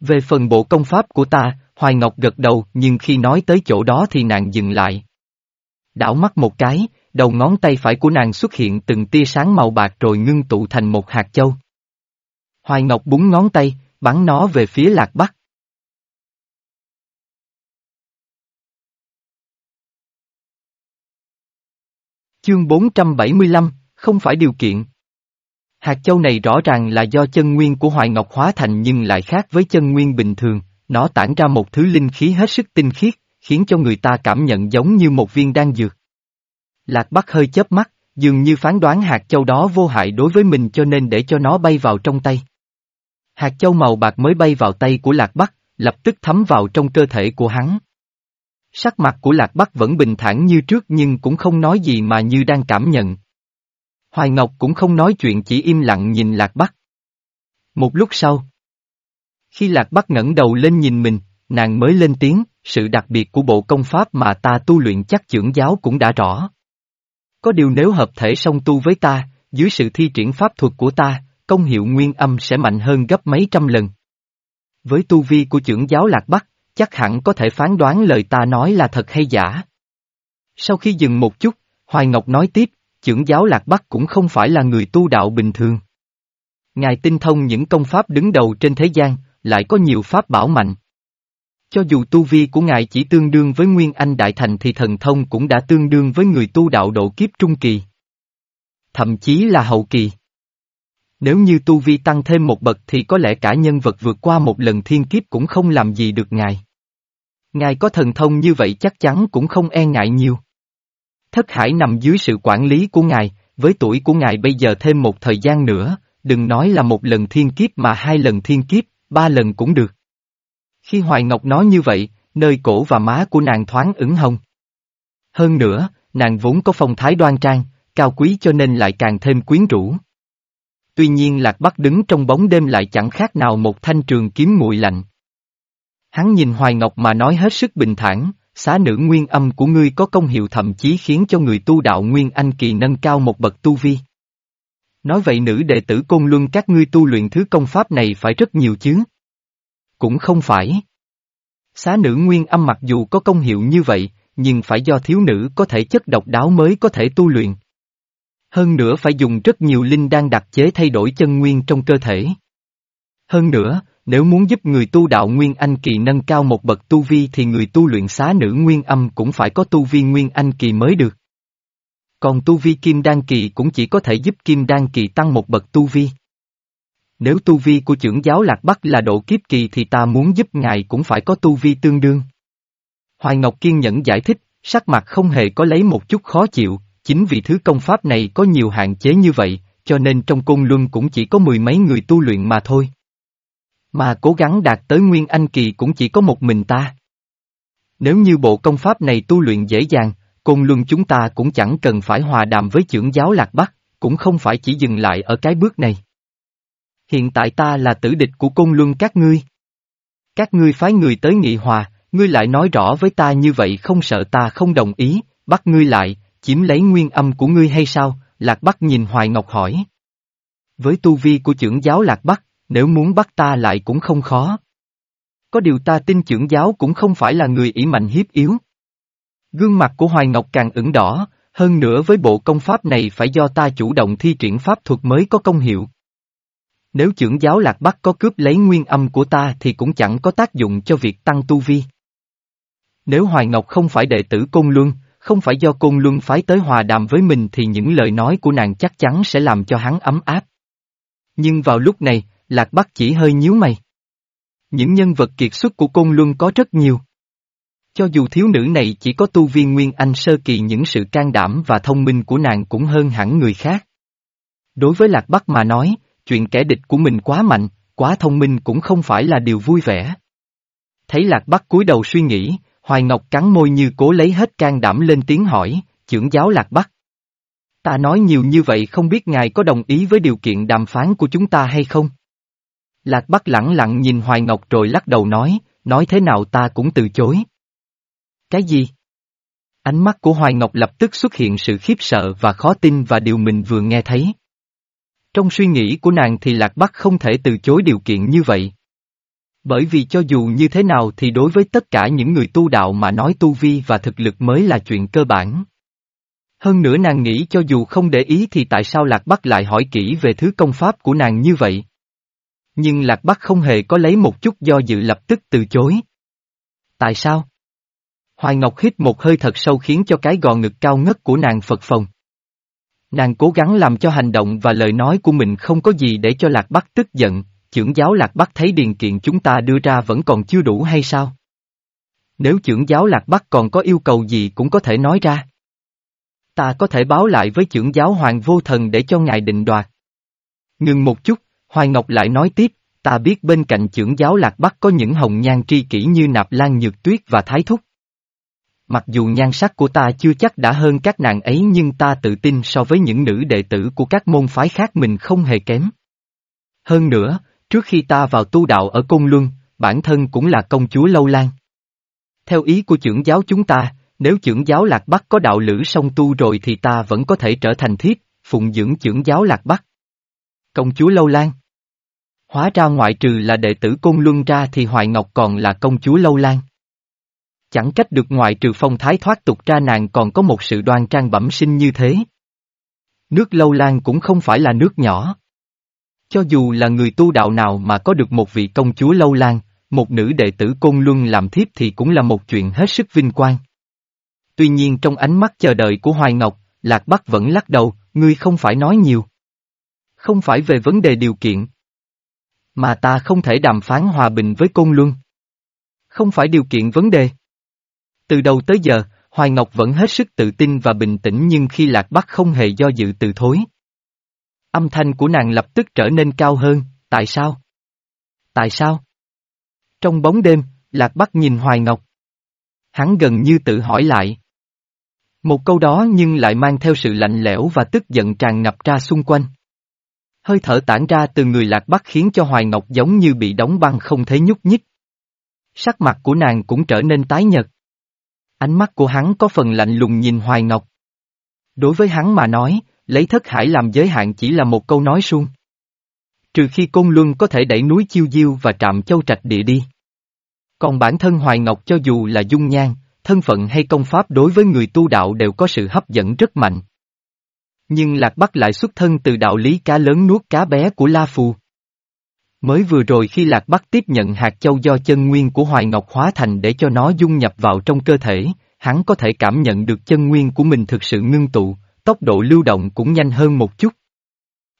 Về phần bộ công pháp của ta, Hoài Ngọc gật đầu nhưng khi nói tới chỗ đó thì nàng dừng lại. Đảo mắt một cái, đầu ngón tay phải của nàng xuất hiện từng tia sáng màu bạc rồi ngưng tụ thành một hạt châu. Hoài Ngọc búng ngón tay, bắn nó về phía lạc bắc. Chương 475, không phải điều kiện. Hạt châu này rõ ràng là do chân nguyên của Hoài Ngọc hóa thành nhưng lại khác với chân nguyên bình thường, nó tản ra một thứ linh khí hết sức tinh khiết, khiến cho người ta cảm nhận giống như một viên đan dược. Lạc Bắc hơi chớp mắt, dường như phán đoán hạt châu đó vô hại đối với mình cho nên để cho nó bay vào trong tay. Hạt châu màu bạc mới bay vào tay của Lạc Bắc, lập tức thấm vào trong cơ thể của hắn. Sắc mặt của Lạc Bắc vẫn bình thản như trước nhưng cũng không nói gì mà như đang cảm nhận. Hoài Ngọc cũng không nói chuyện chỉ im lặng nhìn Lạc Bắc. Một lúc sau, khi Lạc Bắc ngẩng đầu lên nhìn mình, nàng mới lên tiếng, sự đặc biệt của bộ công pháp mà ta tu luyện chắc trưởng giáo cũng đã rõ. Có điều nếu hợp thể song tu với ta, dưới sự thi triển pháp thuật của ta, công hiệu nguyên âm sẽ mạnh hơn gấp mấy trăm lần. Với tu vi của trưởng giáo Lạc Bắc, chắc hẳn có thể phán đoán lời ta nói là thật hay giả. Sau khi dừng một chút, Hoài Ngọc nói tiếp, trưởng giáo Lạc Bắc cũng không phải là người tu đạo bình thường. Ngài tinh thông những công pháp đứng đầu trên thế gian, lại có nhiều pháp bảo mạnh. Cho dù tu vi của ngài chỉ tương đương với Nguyên Anh Đại Thành thì thần thông cũng đã tương đương với người tu đạo độ kiếp trung kỳ. Thậm chí là hậu kỳ. Nếu như tu vi tăng thêm một bậc thì có lẽ cả nhân vật vượt qua một lần thiên kiếp cũng không làm gì được ngài. Ngài có thần thông như vậy chắc chắn cũng không e ngại nhiều. Thất hải nằm dưới sự quản lý của ngài, với tuổi của ngài bây giờ thêm một thời gian nữa, đừng nói là một lần thiên kiếp mà hai lần thiên kiếp, ba lần cũng được. Khi Hoài Ngọc nói như vậy, nơi cổ và má của nàng thoáng ửng hồng. Hơn nữa, nàng vốn có phong thái đoan trang, cao quý cho nên lại càng thêm quyến rũ. Tuy nhiên Lạc Bắc đứng trong bóng đêm lại chẳng khác nào một thanh trường kiếm nguội lạnh. Hắn nhìn Hoài Ngọc mà nói hết sức bình thản, xá nữ nguyên âm của ngươi có công hiệu thậm chí khiến cho người tu đạo nguyên anh kỳ nâng cao một bậc tu vi. Nói vậy nữ đệ tử côn luân các ngươi tu luyện thứ công pháp này phải rất nhiều chứ. Cũng không phải. Xá nữ nguyên âm mặc dù có công hiệu như vậy, nhưng phải do thiếu nữ có thể chất độc đáo mới có thể tu luyện. Hơn nữa phải dùng rất nhiều linh đan đặc chế thay đổi chân nguyên trong cơ thể. Hơn nữa, nếu muốn giúp người tu đạo Nguyên Anh Kỳ nâng cao một bậc tu vi thì người tu luyện xá nữ Nguyên Âm cũng phải có tu vi Nguyên Anh Kỳ mới được. còn tu vi kim đan kỳ cũng chỉ có thể giúp kim đan kỳ tăng một bậc tu vi. Nếu tu vi của trưởng giáo Lạc Bắc là độ kiếp kỳ thì ta muốn giúp ngài cũng phải có tu vi tương đương. Hoài Ngọc kiên nhẫn giải thích, sắc mặt không hề có lấy một chút khó chịu, chính vì thứ công pháp này có nhiều hạn chế như vậy, cho nên trong côn luân cũng chỉ có mười mấy người tu luyện mà thôi. Mà cố gắng đạt tới Nguyên Anh Kỳ cũng chỉ có một mình ta. Nếu như bộ công pháp này tu luyện dễ dàng, côn luân chúng ta cũng chẳng cần phải hòa đàm với trưởng giáo Lạc Bắc, cũng không phải chỉ dừng lại ở cái bước này. Hiện tại ta là tử địch của côn luân các ngươi. Các ngươi phái người tới nghị hòa, ngươi lại nói rõ với ta như vậy không sợ ta không đồng ý, bắt ngươi lại, chiếm lấy nguyên âm của ngươi hay sao? Lạc Bắc nhìn Hoài Ngọc hỏi. Với tu vi của trưởng giáo Lạc Bắc, nếu muốn bắt ta lại cũng không khó. Có điều ta tin trưởng giáo cũng không phải là người ỷ mạnh hiếp yếu. Gương mặt của Hoài Ngọc càng ửng đỏ, hơn nữa với bộ công pháp này phải do ta chủ động thi triển pháp thuật mới có công hiệu. Nếu trưởng giáo Lạc Bắc có cướp lấy nguyên âm của ta thì cũng chẳng có tác dụng cho việc tăng tu vi. Nếu Hoài Ngọc không phải đệ tử Côn Luân, không phải do Côn Luân phái tới hòa đàm với mình thì những lời nói của nàng chắc chắn sẽ làm cho hắn ấm áp. Nhưng vào lúc này, Lạc Bắc chỉ hơi nhíu mày. Những nhân vật kiệt xuất của Côn Luân có rất nhiều. Cho dù thiếu nữ này chỉ có tu viên Nguyên Anh sơ kỳ những sự can đảm và thông minh của nàng cũng hơn hẳn người khác. Đối với Lạc Bắc mà nói, chuyện kẻ địch của mình quá mạnh, quá thông minh cũng không phải là điều vui vẻ. Thấy Lạc Bắc cúi đầu suy nghĩ, Hoài Ngọc cắn môi như cố lấy hết can đảm lên tiếng hỏi, trưởng giáo Lạc Bắc. Ta nói nhiều như vậy không biết ngài có đồng ý với điều kiện đàm phán của chúng ta hay không? Lạc Bắc lẳng lặng nhìn Hoài Ngọc rồi lắc đầu nói, nói thế nào ta cũng từ chối. Cái gì? Ánh mắt của Hoài Ngọc lập tức xuất hiện sự khiếp sợ và khó tin và điều mình vừa nghe thấy. Trong suy nghĩ của nàng thì Lạc Bắc không thể từ chối điều kiện như vậy. Bởi vì cho dù như thế nào thì đối với tất cả những người tu đạo mà nói tu vi và thực lực mới là chuyện cơ bản. Hơn nữa nàng nghĩ cho dù không để ý thì tại sao Lạc Bắc lại hỏi kỹ về thứ công pháp của nàng như vậy. Nhưng Lạc Bắc không hề có lấy một chút do dự lập tức từ chối. Tại sao? Hoài Ngọc hít một hơi thật sâu khiến cho cái gò ngực cao ngất của nàng phật phồng. Nàng cố gắng làm cho hành động và lời nói của mình không có gì để cho Lạc Bắc tức giận, trưởng giáo Lạc Bắc thấy điền kiện chúng ta đưa ra vẫn còn chưa đủ hay sao? Nếu trưởng giáo Lạc Bắc còn có yêu cầu gì cũng có thể nói ra. Ta có thể báo lại với trưởng giáo Hoàng Vô Thần để cho ngài định đoạt. Ngừng một chút, Hoài Ngọc lại nói tiếp, ta biết bên cạnh trưởng giáo Lạc Bắc có những hồng nhan tri kỷ như Nạp Lan Nhược Tuyết và Thái Thúc. Mặc dù nhan sắc của ta chưa chắc đã hơn các nàng ấy nhưng ta tự tin so với những nữ đệ tử của các môn phái khác mình không hề kém. Hơn nữa, trước khi ta vào tu đạo ở Côn Luân, bản thân cũng là công chúa Lâu Lan. Theo ý của trưởng giáo chúng ta, nếu trưởng giáo Lạc Bắc có đạo lữ song tu rồi thì ta vẫn có thể trở thành thiếp, phụng dưỡng trưởng giáo Lạc Bắc. Công chúa Lâu Lan Hóa ra ngoại trừ là đệ tử Côn Luân ra thì Hoài Ngọc còn là công chúa Lâu Lan. Chẳng trách được ngoại trừ phong thái thoát tục ra nàng còn có một sự đoan trang bẩm sinh như thế. Nước Lâu Lan cũng không phải là nước nhỏ. Cho dù là người tu đạo nào mà có được một vị công chúa Lâu Lan, một nữ đệ tử Côn Luân làm thiếp thì cũng là một chuyện hết sức vinh quang. Tuy nhiên trong ánh mắt chờ đợi của Hoài Ngọc, Lạc Bắc vẫn lắc đầu, ngươi không phải nói nhiều. Không phải về vấn đề điều kiện. Mà ta không thể đàm phán hòa bình với Côn Luân. Không phải điều kiện vấn đề. Từ đầu tới giờ, Hoài Ngọc vẫn hết sức tự tin và bình tĩnh nhưng khi Lạc Bắc không hề do dự từ thối. Âm thanh của nàng lập tức trở nên cao hơn, tại sao? Tại sao? Trong bóng đêm, Lạc Bắc nhìn Hoài Ngọc. Hắn gần như tự hỏi lại. Một câu đó nhưng lại mang theo sự lạnh lẽo và tức giận tràn ngập ra xung quanh. Hơi thở tản ra từ người Lạc Bắc khiến cho Hoài Ngọc giống như bị đóng băng không thể nhúc nhích. Sắc mặt của nàng cũng trở nên tái nhật. Ánh mắt của hắn có phần lạnh lùng nhìn Hoài Ngọc. Đối với hắn mà nói, lấy thất hải làm giới hạn chỉ là một câu nói suông. Trừ khi Côn Luân có thể đẩy núi Chiêu Diêu và trạm châu trạch địa đi. Còn bản thân Hoài Ngọc cho dù là dung nhan, thân phận hay công pháp đối với người tu đạo đều có sự hấp dẫn rất mạnh. Nhưng Lạc Bắc lại xuất thân từ đạo lý cá lớn nuốt cá bé của La Phù. Mới vừa rồi khi Lạc Bắc tiếp nhận hạt châu do chân nguyên của Hoài Ngọc hóa thành để cho nó dung nhập vào trong cơ thể, hắn có thể cảm nhận được chân nguyên của mình thực sự ngưng tụ, tốc độ lưu động cũng nhanh hơn một chút.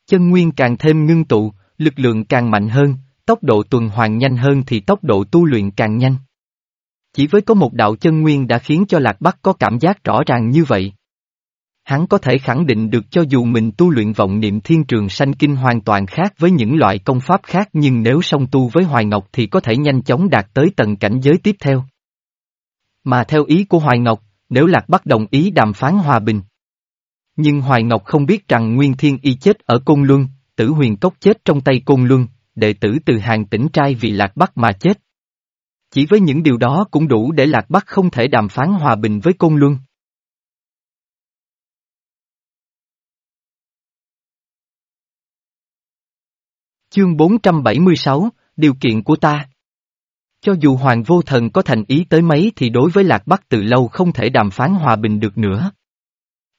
Chân nguyên càng thêm ngưng tụ, lực lượng càng mạnh hơn, tốc độ tuần hoàn nhanh hơn thì tốc độ tu luyện càng nhanh. Chỉ với có một đạo chân nguyên đã khiến cho Lạc Bắc có cảm giác rõ ràng như vậy. Hắn có thể khẳng định được cho dù mình tu luyện vọng niệm thiên trường sanh kinh hoàn toàn khác với những loại công pháp khác nhưng nếu song tu với Hoài Ngọc thì có thể nhanh chóng đạt tới tầng cảnh giới tiếp theo. Mà theo ý của Hoài Ngọc, nếu Lạc Bắc đồng ý đàm phán hòa bình. Nhưng Hoài Ngọc không biết rằng Nguyên Thiên Y chết ở Côn Luân, tử huyền cốc chết trong tay Côn Luân, đệ tử từ hàng tỉnh trai vì Lạc Bắc mà chết. Chỉ với những điều đó cũng đủ để Lạc Bắc không thể đàm phán hòa bình với Côn Luân. Chương 476, Điều kiện của ta Cho dù Hoàng Vô Thần có thành ý tới mấy thì đối với Lạc Bắc từ lâu không thể đàm phán hòa bình được nữa.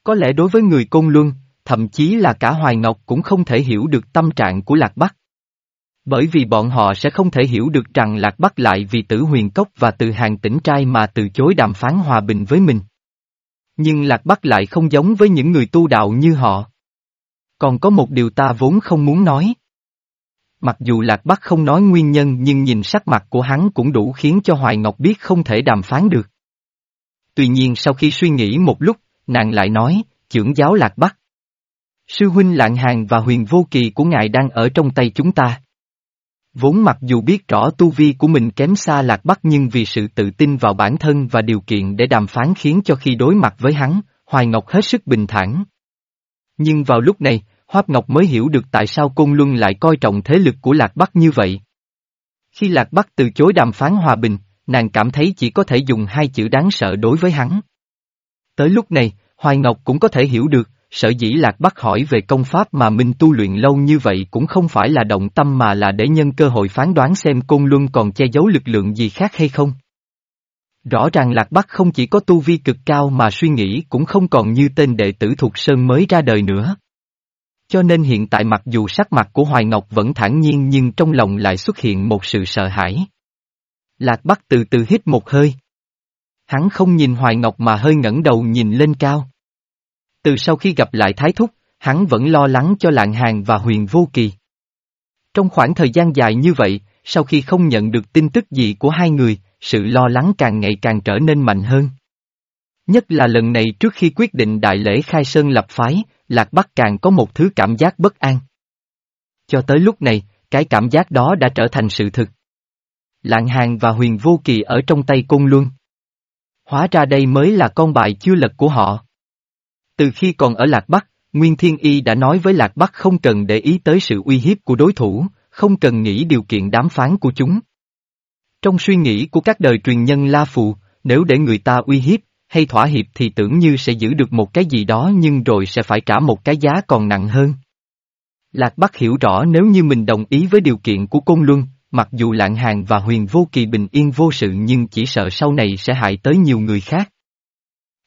Có lẽ đối với người Côn Luân, thậm chí là cả Hoài Ngọc cũng không thể hiểu được tâm trạng của Lạc Bắc. Bởi vì bọn họ sẽ không thể hiểu được rằng Lạc Bắc lại vì tử huyền cốc và từ hàng tỉnh trai mà từ chối đàm phán hòa bình với mình. Nhưng Lạc Bắc lại không giống với những người tu đạo như họ. Còn có một điều ta vốn không muốn nói. Mặc dù Lạc Bắc không nói nguyên nhân nhưng nhìn sắc mặt của hắn cũng đủ khiến cho Hoài Ngọc biết không thể đàm phán được. Tuy nhiên sau khi suy nghĩ một lúc, nàng lại nói, trưởng giáo Lạc Bắc. Sư huynh Lạng Hàng và huyền vô kỳ của ngài đang ở trong tay chúng ta. Vốn mặc dù biết rõ tu vi của mình kém xa Lạc Bắc nhưng vì sự tự tin vào bản thân và điều kiện để đàm phán khiến cho khi đối mặt với hắn, Hoài Ngọc hết sức bình thản. Nhưng vào lúc này, Hoác Ngọc mới hiểu được tại sao Côn Luân lại coi trọng thế lực của Lạc Bắc như vậy. Khi Lạc Bắc từ chối đàm phán hòa bình, nàng cảm thấy chỉ có thể dùng hai chữ đáng sợ đối với hắn. Tới lúc này, Hoài Ngọc cũng có thể hiểu được, sở dĩ Lạc Bắc hỏi về công pháp mà mình tu luyện lâu như vậy cũng không phải là động tâm mà là để nhân cơ hội phán đoán xem Côn Luân còn che giấu lực lượng gì khác hay không. Rõ ràng Lạc Bắc không chỉ có tu vi cực cao mà suy nghĩ cũng không còn như tên đệ tử thuộc Sơn mới ra đời nữa. Cho nên hiện tại mặc dù sắc mặt của Hoài Ngọc vẫn thản nhiên nhưng trong lòng lại xuất hiện một sự sợ hãi. Lạc Bắc từ từ hít một hơi. Hắn không nhìn Hoài Ngọc mà hơi ngẩng đầu nhìn lên cao. Từ sau khi gặp lại Thái Thúc, hắn vẫn lo lắng cho Lạng Hàng và Huyền Vô Kỳ. Trong khoảng thời gian dài như vậy, sau khi không nhận được tin tức gì của hai người, sự lo lắng càng ngày càng trở nên mạnh hơn. Nhất là lần này trước khi quyết định đại lễ khai sơn lập phái, Lạc Bắc càng có một thứ cảm giác bất an. Cho tới lúc này, cái cảm giác đó đã trở thành sự thực. Lạng Hàng và Huyền Vô Kỳ ở trong tay Côn Luân. Hóa ra đây mới là con bài chưa lật của họ. Từ khi còn ở Lạc Bắc, Nguyên Thiên Y đã nói với Lạc Bắc không cần để ý tới sự uy hiếp của đối thủ, không cần nghĩ điều kiện đàm phán của chúng. Trong suy nghĩ của các đời truyền nhân La phụ, nếu để người ta uy hiếp, hay thỏa hiệp thì tưởng như sẽ giữ được một cái gì đó nhưng rồi sẽ phải trả một cái giá còn nặng hơn. Lạc Bắc hiểu rõ nếu như mình đồng ý với điều kiện của Côn Luân, mặc dù Lạng Hàng và Huyền Vô Kỳ bình yên vô sự nhưng chỉ sợ sau này sẽ hại tới nhiều người khác.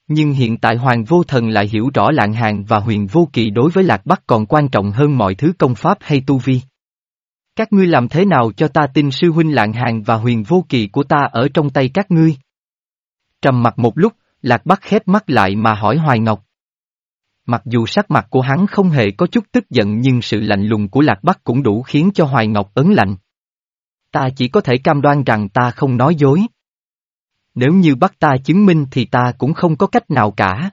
Nhưng hiện tại Hoàng Vô Thần lại hiểu rõ Lạng Hàng và Huyền Vô Kỳ đối với Lạc Bắc còn quan trọng hơn mọi thứ công pháp hay tu vi. Các ngươi làm thế nào cho ta tin sư huynh Lạng Hàng và Huyền Vô Kỳ của ta ở trong tay các ngươi? Trầm mặt một lúc, Lạc Bắc khép mắt lại mà hỏi Hoài Ngọc. Mặc dù sắc mặt của hắn không hề có chút tức giận nhưng sự lạnh lùng của Lạc Bắc cũng đủ khiến cho Hoài Ngọc ấn lạnh. Ta chỉ có thể cam đoan rằng ta không nói dối. Nếu như bắt ta chứng minh thì ta cũng không có cách nào cả.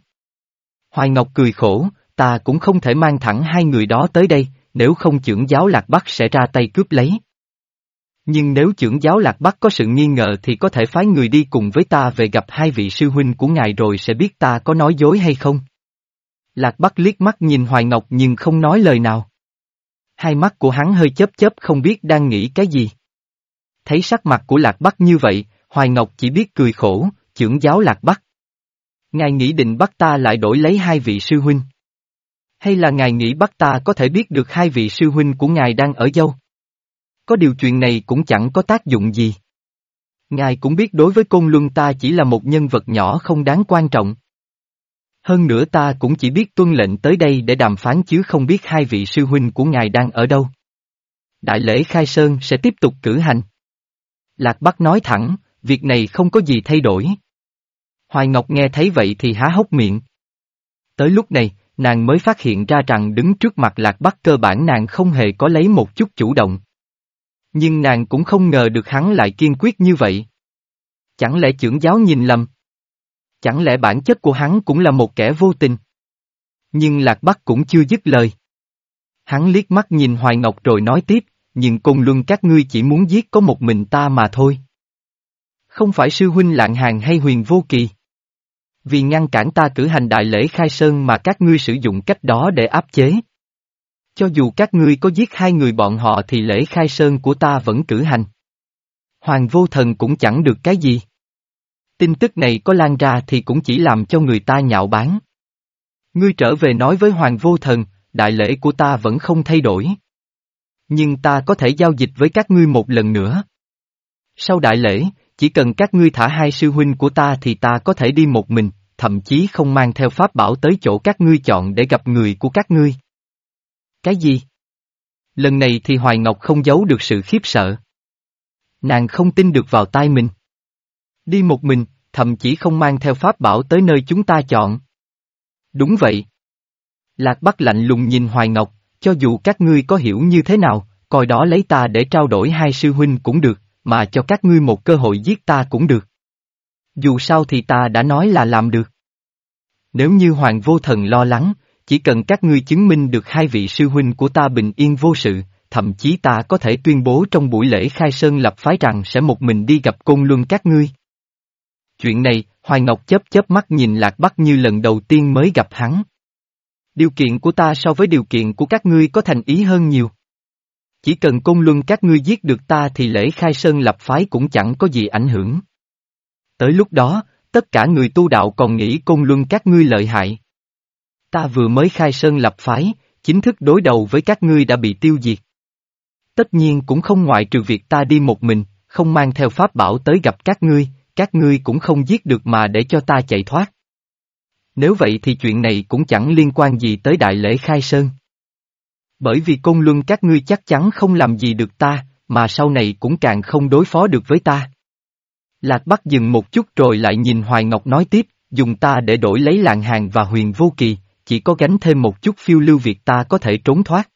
Hoài Ngọc cười khổ, ta cũng không thể mang thẳng hai người đó tới đây, nếu không trưởng giáo Lạc Bắc sẽ ra tay cướp lấy. Nhưng nếu trưởng giáo Lạc Bắc có sự nghi ngờ thì có thể phái người đi cùng với ta về gặp hai vị sư huynh của ngài rồi sẽ biết ta có nói dối hay không. Lạc Bắc liếc mắt nhìn Hoài Ngọc nhưng không nói lời nào. Hai mắt của hắn hơi chớp chớp không biết đang nghĩ cái gì. Thấy sắc mặt của Lạc Bắc như vậy, Hoài Ngọc chỉ biết cười khổ, trưởng giáo Lạc Bắc. Ngài nghĩ định bắt ta lại đổi lấy hai vị sư huynh. Hay là ngài nghĩ bắt ta có thể biết được hai vị sư huynh của ngài đang ở đâu? Có điều chuyện này cũng chẳng có tác dụng gì. Ngài cũng biết đối với Côn Luân ta chỉ là một nhân vật nhỏ không đáng quan trọng. Hơn nữa ta cũng chỉ biết tuân lệnh tới đây để đàm phán chứ không biết hai vị sư huynh của ngài đang ở đâu. Đại lễ khai sơn sẽ tiếp tục cử hành. Lạc Bắc nói thẳng, việc này không có gì thay đổi. Hoài Ngọc nghe thấy vậy thì há hốc miệng. Tới lúc này, nàng mới phát hiện ra rằng đứng trước mặt Lạc Bắc cơ bản nàng không hề có lấy một chút chủ động. Nhưng nàng cũng không ngờ được hắn lại kiên quyết như vậy. Chẳng lẽ trưởng giáo nhìn lầm? Chẳng lẽ bản chất của hắn cũng là một kẻ vô tình? Nhưng Lạc Bắc cũng chưa dứt lời. Hắn liếc mắt nhìn Hoài Ngọc rồi nói tiếp, nhưng cùng luân các ngươi chỉ muốn giết có một mình ta mà thôi. Không phải sư huynh lạng hàng hay huyền vô kỳ. Vì ngăn cản ta cử hành đại lễ khai sơn mà các ngươi sử dụng cách đó để áp chế. Cho dù các ngươi có giết hai người bọn họ thì lễ khai sơn của ta vẫn cử hành. Hoàng vô thần cũng chẳng được cái gì. Tin tức này có lan ra thì cũng chỉ làm cho người ta nhạo báng. Ngươi trở về nói với Hoàng vô thần, đại lễ của ta vẫn không thay đổi. Nhưng ta có thể giao dịch với các ngươi một lần nữa. Sau đại lễ, chỉ cần các ngươi thả hai sư huynh của ta thì ta có thể đi một mình, thậm chí không mang theo pháp bảo tới chỗ các ngươi chọn để gặp người của các ngươi. Cái gì? Lần này thì Hoài Ngọc không giấu được sự khiếp sợ. Nàng không tin được vào tai mình. Đi một mình, thậm chí không mang theo pháp bảo tới nơi chúng ta chọn. Đúng vậy. Lạc Bắc lạnh lùng nhìn Hoài Ngọc, cho dù các ngươi có hiểu như thế nào, coi đó lấy ta để trao đổi hai sư huynh cũng được, mà cho các ngươi một cơ hội giết ta cũng được. Dù sao thì ta đã nói là làm được. Nếu như Hoàng Vô Thần lo lắng, chỉ cần các ngươi chứng minh được hai vị sư huynh của ta bình yên vô sự, thậm chí ta có thể tuyên bố trong buổi lễ khai sơn lập phái rằng sẽ một mình đi gặp côn luân các ngươi. Chuyện này, Hoài Ngọc chớp chớp mắt nhìn Lạc Bắc như lần đầu tiên mới gặp hắn. Điều kiện của ta so với điều kiện của các ngươi có thành ý hơn nhiều. Chỉ cần côn luân các ngươi giết được ta thì lễ khai sơn lập phái cũng chẳng có gì ảnh hưởng. Tới lúc đó, tất cả người tu đạo còn nghĩ côn luân các ngươi lợi hại. Ta vừa mới khai sơn lập phái, chính thức đối đầu với các ngươi đã bị tiêu diệt. Tất nhiên cũng không ngoại trừ việc ta đi một mình, không mang theo pháp bảo tới gặp các ngươi, các ngươi cũng không giết được mà để cho ta chạy thoát. Nếu vậy thì chuyện này cũng chẳng liên quan gì tới đại lễ khai sơn. Bởi vì côn luân các ngươi chắc chắn không làm gì được ta, mà sau này cũng càng không đối phó được với ta. Lạc Bắc dừng một chút rồi lại nhìn Hoài Ngọc nói tiếp, dùng ta để đổi lấy Làng hàng và huyền vô kỳ, chỉ có gánh thêm một chút phiêu lưu việc ta có thể trốn thoát.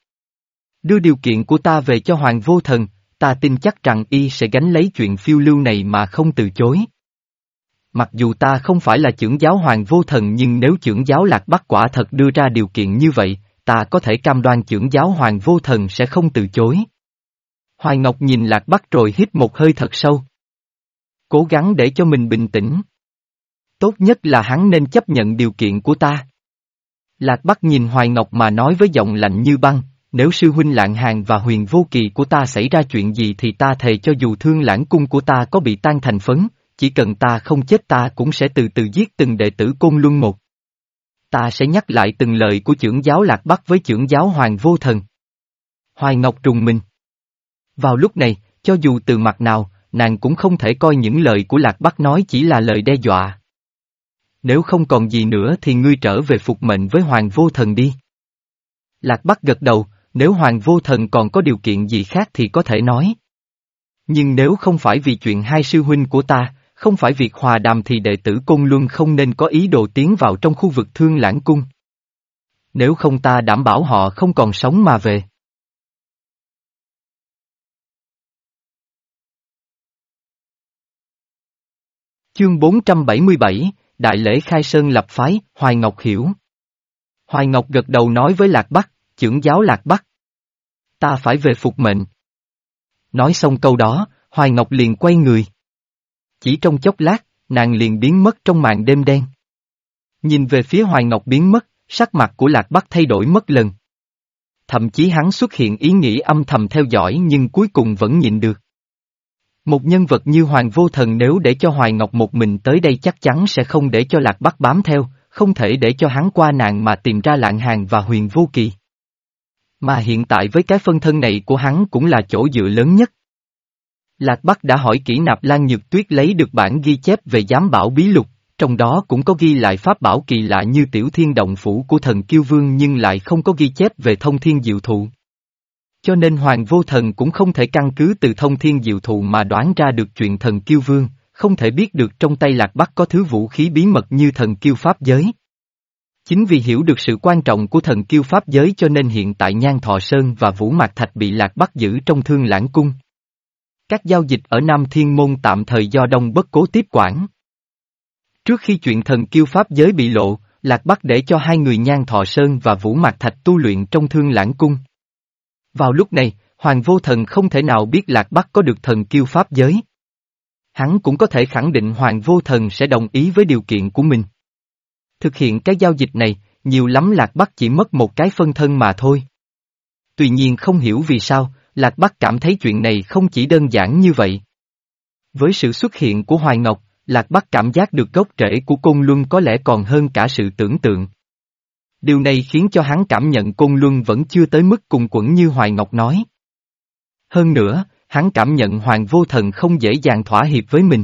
Đưa điều kiện của ta về cho Hoàng vô thần, ta tin chắc rằng y sẽ gánh lấy chuyện phiêu lưu này mà không từ chối. Mặc dù ta không phải là trưởng giáo Hoàng vô thần nhưng nếu trưởng giáo Lạc Bắc quả thật đưa ra điều kiện như vậy, ta có thể cam đoan trưởng giáo Hoàng vô thần sẽ không từ chối. Hoài Ngọc nhìn Lạc Bắc rồi hít một hơi thật sâu. Cố gắng để cho mình bình tĩnh. Tốt nhất là hắn nên chấp nhận điều kiện của ta. Lạc Bắc nhìn Hoài Ngọc mà nói với giọng lạnh như băng, nếu sư huynh lạng hàng và huyền vô kỳ của ta xảy ra chuyện gì thì ta thề cho dù thương lãng cung của ta có bị tan thành phấn, chỉ cần ta không chết ta cũng sẽ từ từ giết từng đệ tử côn luân một. Ta sẽ nhắc lại từng lời của trưởng giáo Lạc Bắc với trưởng giáo Hoàng Vô Thần. Hoài Ngọc trùng mình. Vào lúc này, cho dù từ mặt nào, nàng cũng không thể coi những lời của Lạc Bắc nói chỉ là lời đe dọa. Nếu không còn gì nữa thì ngươi trở về phục mệnh với Hoàng Vô Thần đi. Lạc Bắc gật đầu, nếu Hoàng Vô Thần còn có điều kiện gì khác thì có thể nói. Nhưng nếu không phải vì chuyện hai sư huynh của ta, không phải việc hòa đàm thì đệ tử Côn Luân không nên có ý đồ tiến vào trong khu vực thương lãng cung. Nếu không ta đảm bảo họ không còn sống mà về. Chương 477, Đại lễ khai sơn lập phái, Hoài Ngọc hiểu. Hoài Ngọc gật đầu nói với Lạc Bắc, trưởng giáo Lạc Bắc. Ta phải về phục mệnh. Nói xong câu đó, Hoài Ngọc liền quay người. Chỉ trong chốc lát, nàng liền biến mất trong màn đêm đen. Nhìn về phía Hoài Ngọc biến mất, sắc mặt của Lạc Bắc thay đổi mất lần. Thậm chí hắn xuất hiện ý nghĩ âm thầm theo dõi nhưng cuối cùng vẫn nhịn được. Một nhân vật như Hoàng Vô Thần nếu để cho Hoài Ngọc một mình tới đây chắc chắn sẽ không để cho Lạc Bắc bám theo, không thể để cho hắn qua nạn mà tìm ra lạng hàng và huyền vô kỳ. Mà hiện tại với cái phân thân này của hắn cũng là chỗ dựa lớn nhất. Lạc Bắc đã hỏi kỹ nạp Lan Nhược Tuyết lấy được bản ghi chép về giám bảo bí lục, trong đó cũng có ghi lại pháp bảo kỳ lạ như tiểu thiên động phủ của thần kiêu vương nhưng lại không có ghi chép về thông thiên diệu thụ. Cho nên Hoàng Vô Thần cũng không thể căn cứ từ thông thiên diệu thụ mà đoán ra được chuyện thần kiêu vương, không thể biết được trong tay Lạc Bắc có thứ vũ khí bí mật như thần kiêu pháp giới. Chính vì hiểu được sự quan trọng của thần kiêu pháp giới cho nên hiện tại Nhan Thọ Sơn và Vũ Mạc Thạch bị Lạc Bắc giữ trong thương lãng cung. Các giao dịch ở Nam Thiên Môn tạm thời do Đông Bất Cố tiếp quản. Trước khi chuyện thần kiêu pháp giới bị lộ, Lạc Bắc để cho hai người Nhan Thọ Sơn và Vũ Mạc Thạch tu luyện trong thương lãng cung. Vào lúc này, Hoàng Vô Thần không thể nào biết Lạc Bắc có được thần kiêu pháp giới. Hắn cũng có thể khẳng định Hoàng Vô Thần sẽ đồng ý với điều kiện của mình. Thực hiện cái giao dịch này, nhiều lắm Lạc Bắc chỉ mất một cái phân thân mà thôi. Tuy nhiên không hiểu vì sao, Lạc Bắc cảm thấy chuyện này không chỉ đơn giản như vậy. Với sự xuất hiện của Hoài Ngọc, Lạc Bắc cảm giác được gốc rễ của Côn Luân có lẽ còn hơn cả sự tưởng tượng. Điều này khiến cho hắn cảm nhận Côn Luân vẫn chưa tới mức cùng quẩn như Hoài Ngọc nói. Hơn nữa, hắn cảm nhận Hoàng Vô Thần không dễ dàng thỏa hiệp với mình.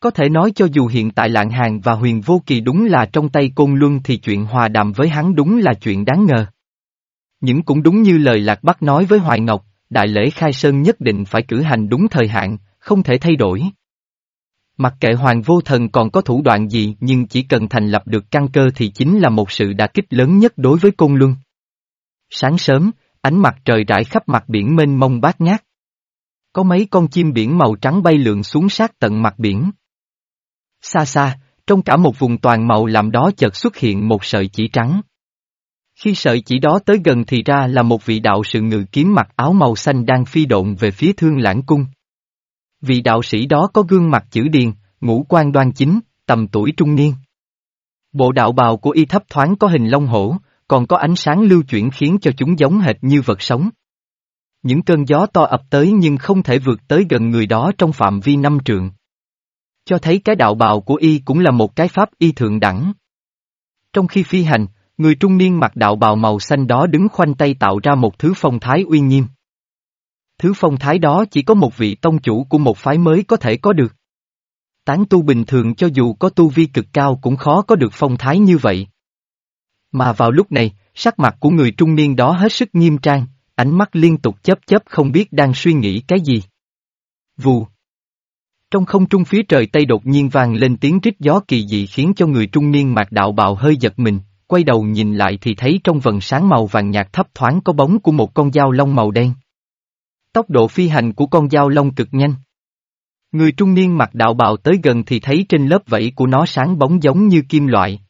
Có thể nói cho dù hiện tại Lạng Hàng và Huyền Vô Kỳ đúng là trong tay Côn Luân thì chuyện hòa đàm với hắn đúng là chuyện đáng ngờ. Nhưng cũng đúng như lời Lạc Bắc nói với Hoài Ngọc, đại lễ khai sơn nhất định phải cử hành đúng thời hạn, không thể thay đổi. Mặc kệ Hoàng Vô Thần còn có thủ đoạn gì nhưng chỉ cần thành lập được căn cơ thì chính là một sự đả kích lớn nhất đối với Côn Luân. Sáng sớm, ánh mặt trời rải khắp mặt biển mênh mông bát ngát. Có mấy con chim biển màu trắng bay lượn xuống sát tận mặt biển. Xa xa, trong cả một vùng toàn màu làm đó chợt xuất hiện một sợi chỉ trắng. Khi sợi chỉ đó tới gần thì ra là một vị đạo sự ngự kiếm mặc áo màu xanh đang phi độn về phía thương lãng cung. Vị đạo sĩ đó có gương mặt chữ điền, ngũ quan đoan chính, tầm tuổi trung niên. Bộ đạo bào của y thấp thoáng có hình long hổ, còn có ánh sáng lưu chuyển khiến cho chúng giống hệt như vật sống. Những cơn gió to ập tới nhưng không thể vượt tới gần người đó trong phạm vi năm trượng. Cho thấy cái đạo bào của y cũng là một cái pháp y thượng đẳng. Trong khi phi hành, người trung niên mặc đạo bào màu xanh đó đứng khoanh tay tạo ra một thứ phong thái uy nghiêm. Thứ phong thái đó chỉ có một vị tông chủ của một phái mới có thể có được. Tán tu bình thường cho dù có tu vi cực cao cũng khó có được phong thái như vậy. Mà vào lúc này, sắc mặt của người trung niên đó hết sức nghiêm trang, ánh mắt liên tục chớp chớp không biết đang suy nghĩ cái gì. Vù. Trong không trung phía trời Tây đột nhiên vang lên tiếng rít gió kỳ dị khiến cho người trung niên mạc đạo bào hơi giật mình, quay đầu nhìn lại thì thấy trong vần sáng màu vàng nhạt thấp thoáng có bóng của một con dao lông màu đen. Tốc độ phi hành của con dao lông cực nhanh. Người trung niên mặc đạo bào tới gần thì thấy trên lớp vẫy của nó sáng bóng giống như kim loại.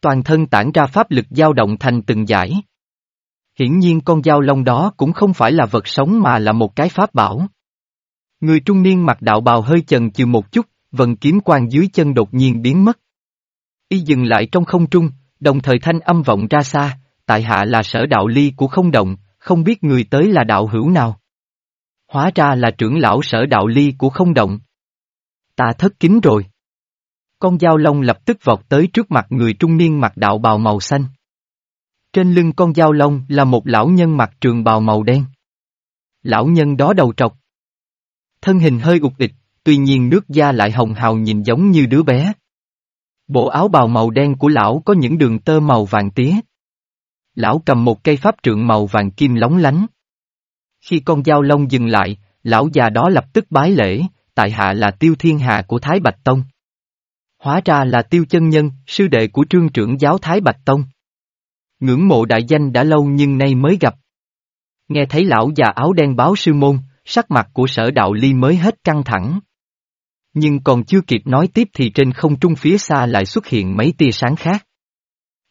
Toàn thân tản ra pháp lực dao động thành từng giải. Hiển nhiên con dao lông đó cũng không phải là vật sống mà là một cái pháp bảo. Người trung niên mặc đạo bào hơi chần chừ một chút, vần kiếm quang dưới chân đột nhiên biến mất. Y dừng lại trong không trung, đồng thời thanh âm vọng ra xa, tại hạ là sở đạo ly của không động, không biết người tới là đạo hữu nào. Hóa ra là trưởng lão sở đạo ly của không động. Ta thất kính rồi. Con dao long lập tức vọt tới trước mặt người trung niên mặc đạo bào màu xanh. Trên lưng con dao long là một lão nhân mặc trường bào màu đen. Lão nhân đó đầu trọc. Thân hình hơi ụt ịch, tuy nhiên nước da lại hồng hào nhìn giống như đứa bé. Bộ áo bào màu đen của lão có những đường tơ màu vàng tía. Lão cầm một cây pháp trượng màu vàng kim lóng lánh. Khi con dao lông dừng lại, lão già đó lập tức bái lễ, tại hạ là tiêu thiên hạ của Thái Bạch Tông. Hóa ra là tiêu chân nhân, sư đệ của trương trưởng giáo Thái Bạch Tông. Ngưỡng mộ đại danh đã lâu nhưng nay mới gặp. Nghe thấy lão già áo đen báo sư môn, sắc mặt của sở đạo ly mới hết căng thẳng. Nhưng còn chưa kịp nói tiếp thì trên không trung phía xa lại xuất hiện mấy tia sáng khác.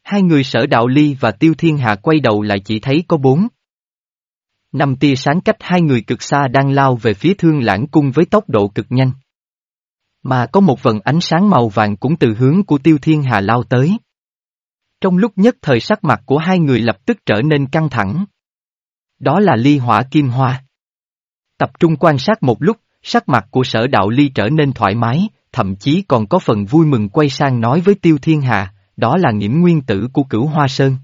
Hai người sở đạo ly và tiêu thiên hạ quay đầu lại chỉ thấy có bốn. Năm tia sáng cách hai người cực xa đang lao về phía thương lãng cung với tốc độ cực nhanh. Mà có một vần ánh sáng màu vàng cũng từ hướng của tiêu thiên hà lao tới. Trong lúc nhất thời sắc mặt của hai người lập tức trở nên căng thẳng. Đó là ly hỏa kim hoa. Tập trung quan sát một lúc, sắc mặt của sở đạo ly trở nên thoải mái, thậm chí còn có phần vui mừng quay sang nói với tiêu thiên hà, đó là nghiễm nguyên tử của cửu hoa sơn.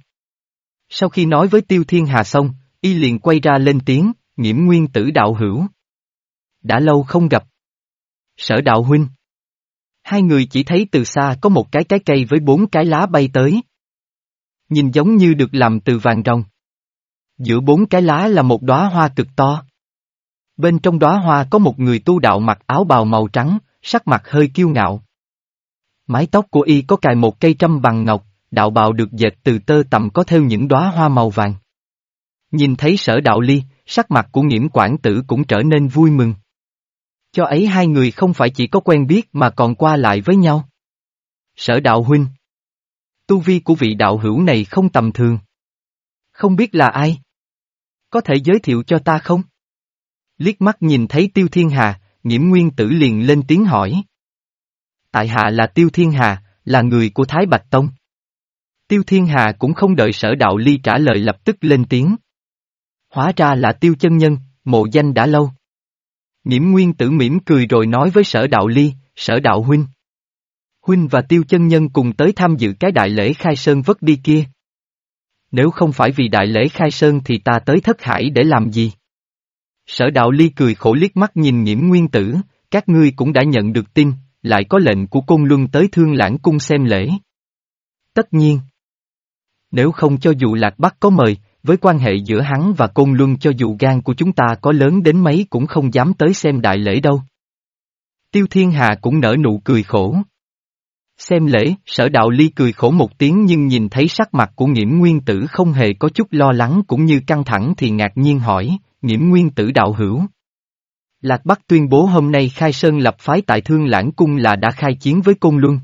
Sau khi nói với tiêu thiên hà xong, y liền quay ra lên tiếng, nghiễm nguyên tử đạo hữu. Đã lâu không gặp. Sở đạo huynh. Hai người chỉ thấy từ xa có một cái cái cây với bốn cái lá bay tới. Nhìn giống như được làm từ vàng rồng. Giữa bốn cái lá là một đóa hoa cực to. Bên trong đóa hoa có một người tu đạo mặc áo bào màu trắng, sắc mặt hơi kiêu ngạo. Mái tóc của y có cài một cây trâm bằng ngọc, đạo bào được dệt từ tơ tầm có theo những đóa hoa màu vàng. Nhìn thấy sở đạo ly, sắc mặt của nghiễm quản tử cũng trở nên vui mừng. Cho ấy hai người không phải chỉ có quen biết mà còn qua lại với nhau. Sở đạo huynh. Tu vi của vị đạo hữu này không tầm thường. Không biết là ai? Có thể giới thiệu cho ta không? Liếc mắt nhìn thấy Tiêu Thiên Hà, nghiễm nguyên tử liền lên tiếng hỏi. Tại hạ là Tiêu Thiên Hà, là người của Thái Bạch Tông. Tiêu Thiên Hà cũng không đợi sở đạo ly trả lời lập tức lên tiếng. Hóa ra là Tiêu Chân Nhân, mộ danh đã lâu. Nghiễm Nguyên tử mỉm cười rồi nói với sở đạo ly, sở đạo huynh. Huynh và Tiêu Chân Nhân cùng tới tham dự cái đại lễ khai sơn vất đi kia. Nếu không phải vì đại lễ khai sơn thì ta tới thất hải để làm gì? Sở đạo ly cười khổ liếc mắt nhìn nghiễm nguyên tử, các ngươi cũng đã nhận được tin, lại có lệnh của cung luân tới thương lãng cung xem lễ. Tất nhiên. Nếu không cho dù Lạc Bắc có mời, với quan hệ giữa hắn và Côn Luân cho dù gan của chúng ta có lớn đến mấy cũng không dám tới xem đại lễ đâu. Tiêu Thiên Hà cũng nở nụ cười khổ. Xem lễ, sở đạo ly cười khổ một tiếng nhưng nhìn thấy sắc mặt của nghiễm nguyên tử không hề có chút lo lắng cũng như căng thẳng thì ngạc nhiên hỏi, nghiễm nguyên tử đạo hữu. Lạc Bắc tuyên bố hôm nay khai sơn lập phái tại Thương Lãng Cung là đã khai chiến với Côn Luân.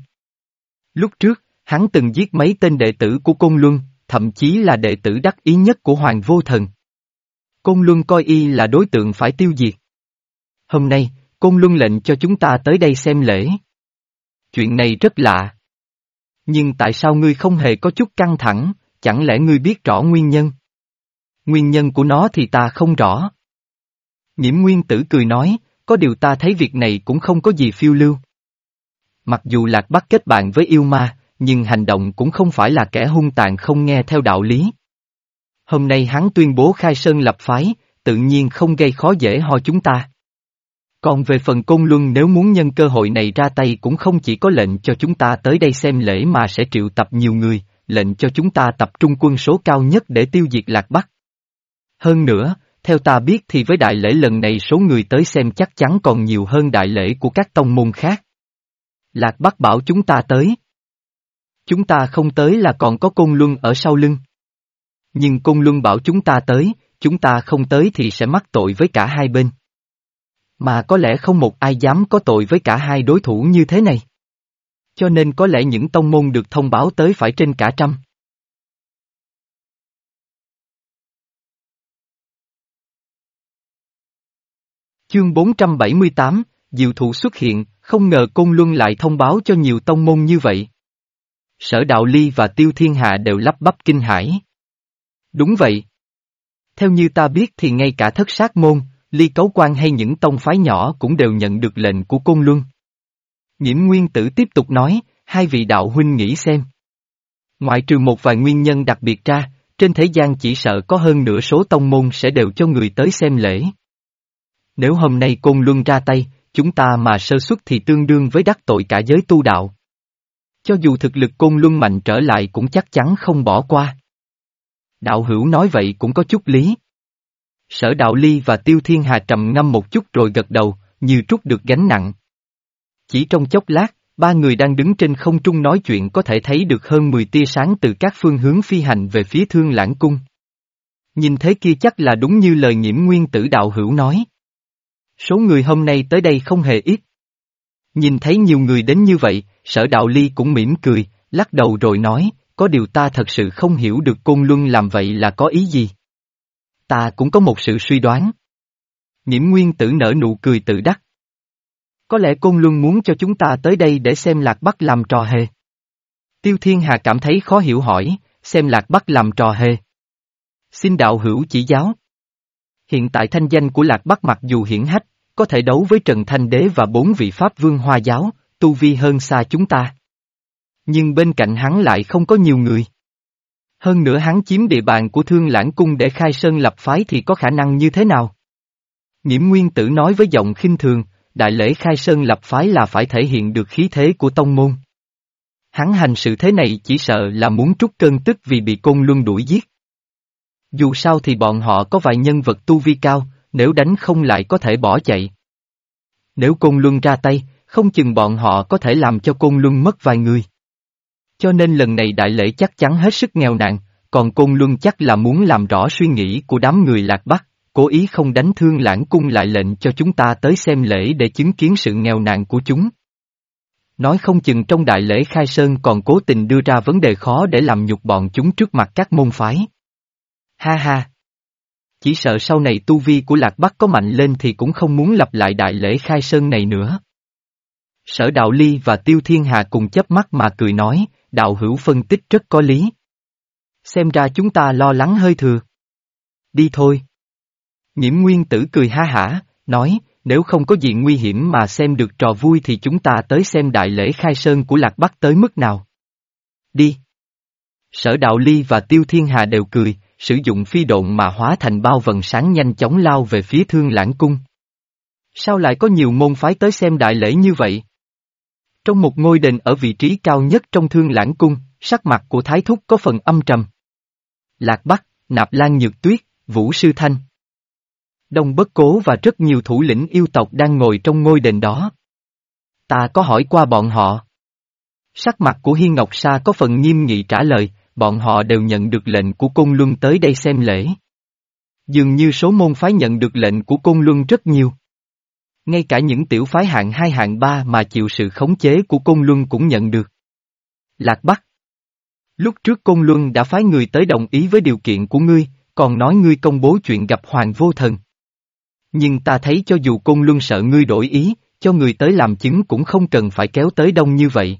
Lúc trước, hắn từng giết mấy tên đệ tử của Côn Luân, thậm chí là đệ tử đắc ý nhất của Hoàng Vô Thần. Côn Luân coi y là đối tượng phải tiêu diệt. Hôm nay, Côn Luân lệnh cho chúng ta tới đây xem lễ. Chuyện này rất lạ. Nhưng tại sao ngươi không hề có chút căng thẳng, chẳng lẽ ngươi biết rõ nguyên nhân? Nguyên nhân của nó thì ta không rõ. Nhiễm Nguyên Tử cười nói, có điều ta thấy việc này cũng không có gì phiêu lưu. Mặc dù Lạc Bắc kết bạn với yêu ma, nhưng hành động cũng không phải là kẻ hung tàn không nghe theo đạo lý. Hôm nay hắn tuyên bố khai sơn lập phái, tự nhiên không gây khó dễ ho chúng ta. Còn về phần công Luân nếu muốn nhân cơ hội này ra tay cũng không chỉ có lệnh cho chúng ta tới đây xem lễ mà sẽ triệu tập nhiều người, lệnh cho chúng ta tập trung quân số cao nhất để tiêu diệt Lạc Bắc. Hơn nữa, theo ta biết thì với đại lễ lần này số người tới xem chắc chắn còn nhiều hơn đại lễ của các tông môn khác. Lạc Bắc bảo chúng ta tới. Chúng ta không tới là còn có Côn Luân ở sau lưng. Nhưng Côn Luân bảo chúng ta tới, chúng ta không tới thì sẽ mắc tội với cả hai bên. Mà có lẽ không một ai dám có tội với cả hai đối thủ như thế này. Cho nên có lẽ những tông môn được thông báo tới phải trên cả trăm. Chương 478, Diệu Thụ xuất hiện, không ngờ Côn Luân lại thông báo cho nhiều tông môn như vậy. Sở Đạo Ly và Tiêu Thiên Hạ đều lắp bắp kinh hãi. Đúng vậy. Theo như ta biết thì ngay cả thất sát môn, ly cấu quan hay những tông phái nhỏ cũng đều nhận được lệnh của Côn Luân. Nhiễm Nguyên Tử tiếp tục nói, hai vị đạo huynh nghĩ xem. Ngoại trừ một vài nguyên nhân đặc biệt ra, trên thế gian chỉ sợ có hơn nửa số tông môn sẽ đều cho người tới xem lễ. Nếu hôm nay Côn Luân ra tay, chúng ta mà sơ xuất thì tương đương với đắc tội cả giới tu đạo. Cho dù thực lực Côn Luân mạnh trở lại cũng chắc chắn không bỏ qua. Đạo hữu nói vậy cũng có chút lý. Sở Đạo Ly và Tiêu Thiên Hà trầm ngâm một chút rồi gật đầu, như trút được gánh nặng. Chỉ trong chốc lát, ba người đang đứng trên không trung nói chuyện có thể thấy được hơn 10 tia sáng từ các phương hướng phi hành về phía Thương Lãng Cung. Nhìn thế kia chắc là đúng như lời nhiễm nguyên tử đạo hữu nói. Số người hôm nay tới đây không hề ít. Nhìn thấy nhiều người đến như vậy, sở đạo ly cũng mỉm cười, lắc đầu rồi nói, có điều ta thật sự không hiểu được Côn Luân làm vậy là có ý gì. Ta cũng có một sự suy đoán. Nhiễm nguyên tử nở nụ cười tự đắc. Có lẽ Côn Luân muốn cho chúng ta tới đây để xem Lạc Bắc làm trò hề. Tiêu Thiên Hà cảm thấy khó hiểu hỏi, xem Lạc Bắc làm trò hề. Xin đạo hữu chỉ giáo. Hiện tại thanh danh của Lạc Bắc mặc dù hiển hách, có thể đấu với Trần Thanh Đế và bốn vị Pháp Vương Hoa Giáo, tu vi hơn xa chúng ta. Nhưng bên cạnh hắn lại không có nhiều người. Hơn nữa hắn chiếm địa bàn của Thương Lãng Cung để khai sơn lập phái thì có khả năng như thế nào? Nghiễm Nguyên Tử nói với giọng khinh thường, đại lễ khai sơn lập phái là phải thể hiện được khí thế của tông môn. Hắn hành sự thế này chỉ sợ là muốn trút cơn tức vì bị côn luân đuổi giết. Dù sao thì bọn họ có vài nhân vật tu vi cao, nếu đánh không lại có thể bỏ chạy. Nếu Côn Luân ra tay, không chừng bọn họ có thể làm cho Côn Luân mất vài người. Cho nên lần này đại lễ chắc chắn hết sức nghèo nàn, còn Côn Luân chắc là muốn làm rõ suy nghĩ của đám người lạc bắc, cố ý không đánh thương lãng cung lại lệnh cho chúng ta tới xem lễ để chứng kiến sự nghèo nàn của chúng. Nói không chừng trong đại lễ khai sơn còn cố tình đưa ra vấn đề khó để làm nhục bọn chúng trước mặt các môn phái. Ha ha! Chỉ sợ sau này tu vi của Lạc Bắc có mạnh lên thì cũng không muốn lặp lại đại lễ khai sơn này nữa. Sở Đạo Ly và Tiêu Thiên Hà cùng chớp mắt mà cười nói, đạo hữu phân tích rất có lý. Xem ra chúng ta lo lắng hơi thừa. Đi thôi. Nhiễm Nguyên Tử cười ha hả, nói, nếu không có gì nguy hiểm mà xem được trò vui thì chúng ta tới xem đại lễ khai sơn của Lạc Bắc tới mức nào. Đi. Sở Đạo Ly và Tiêu Thiên Hà đều cười, sử dụng phi độn mà hóa thành bao vần sáng nhanh chóng lao về phía thương lãng cung. Sao lại có nhiều môn phái tới xem đại lễ như vậy? Trong một ngôi đền ở vị trí cao nhất trong thương lãng cung, sắc mặt của Thái Thúc có phần âm trầm. Lạc Bắc, Nạp Lan Nhược Tuyết, Vũ Sư Thanh. Đông Bất Cố và rất nhiều thủ lĩnh yêu tộc đang ngồi trong ngôi đền đó. Ta có hỏi qua bọn họ. Sắc mặt của Hiên Ngọc Sa có phần nghiêm nghị trả lời, bọn họ đều nhận được lệnh của Côn Luân tới đây xem lễ. Dường như số môn phái nhận được lệnh của Côn Luân rất nhiều. Ngay cả những tiểu phái hạng hai hạng ba mà chịu sự khống chế của Côn Luân cũng nhận được. Lạc Bắc Lúc trước Côn Luân đã phái người tới đồng ý với điều kiện của ngươi, còn nói ngươi công bố chuyện gặp Hoàng Vô Thần. Nhưng ta thấy cho dù Côn Luân sợ ngươi đổi ý, cho người tới làm chứng cũng không cần phải kéo tới đông như vậy.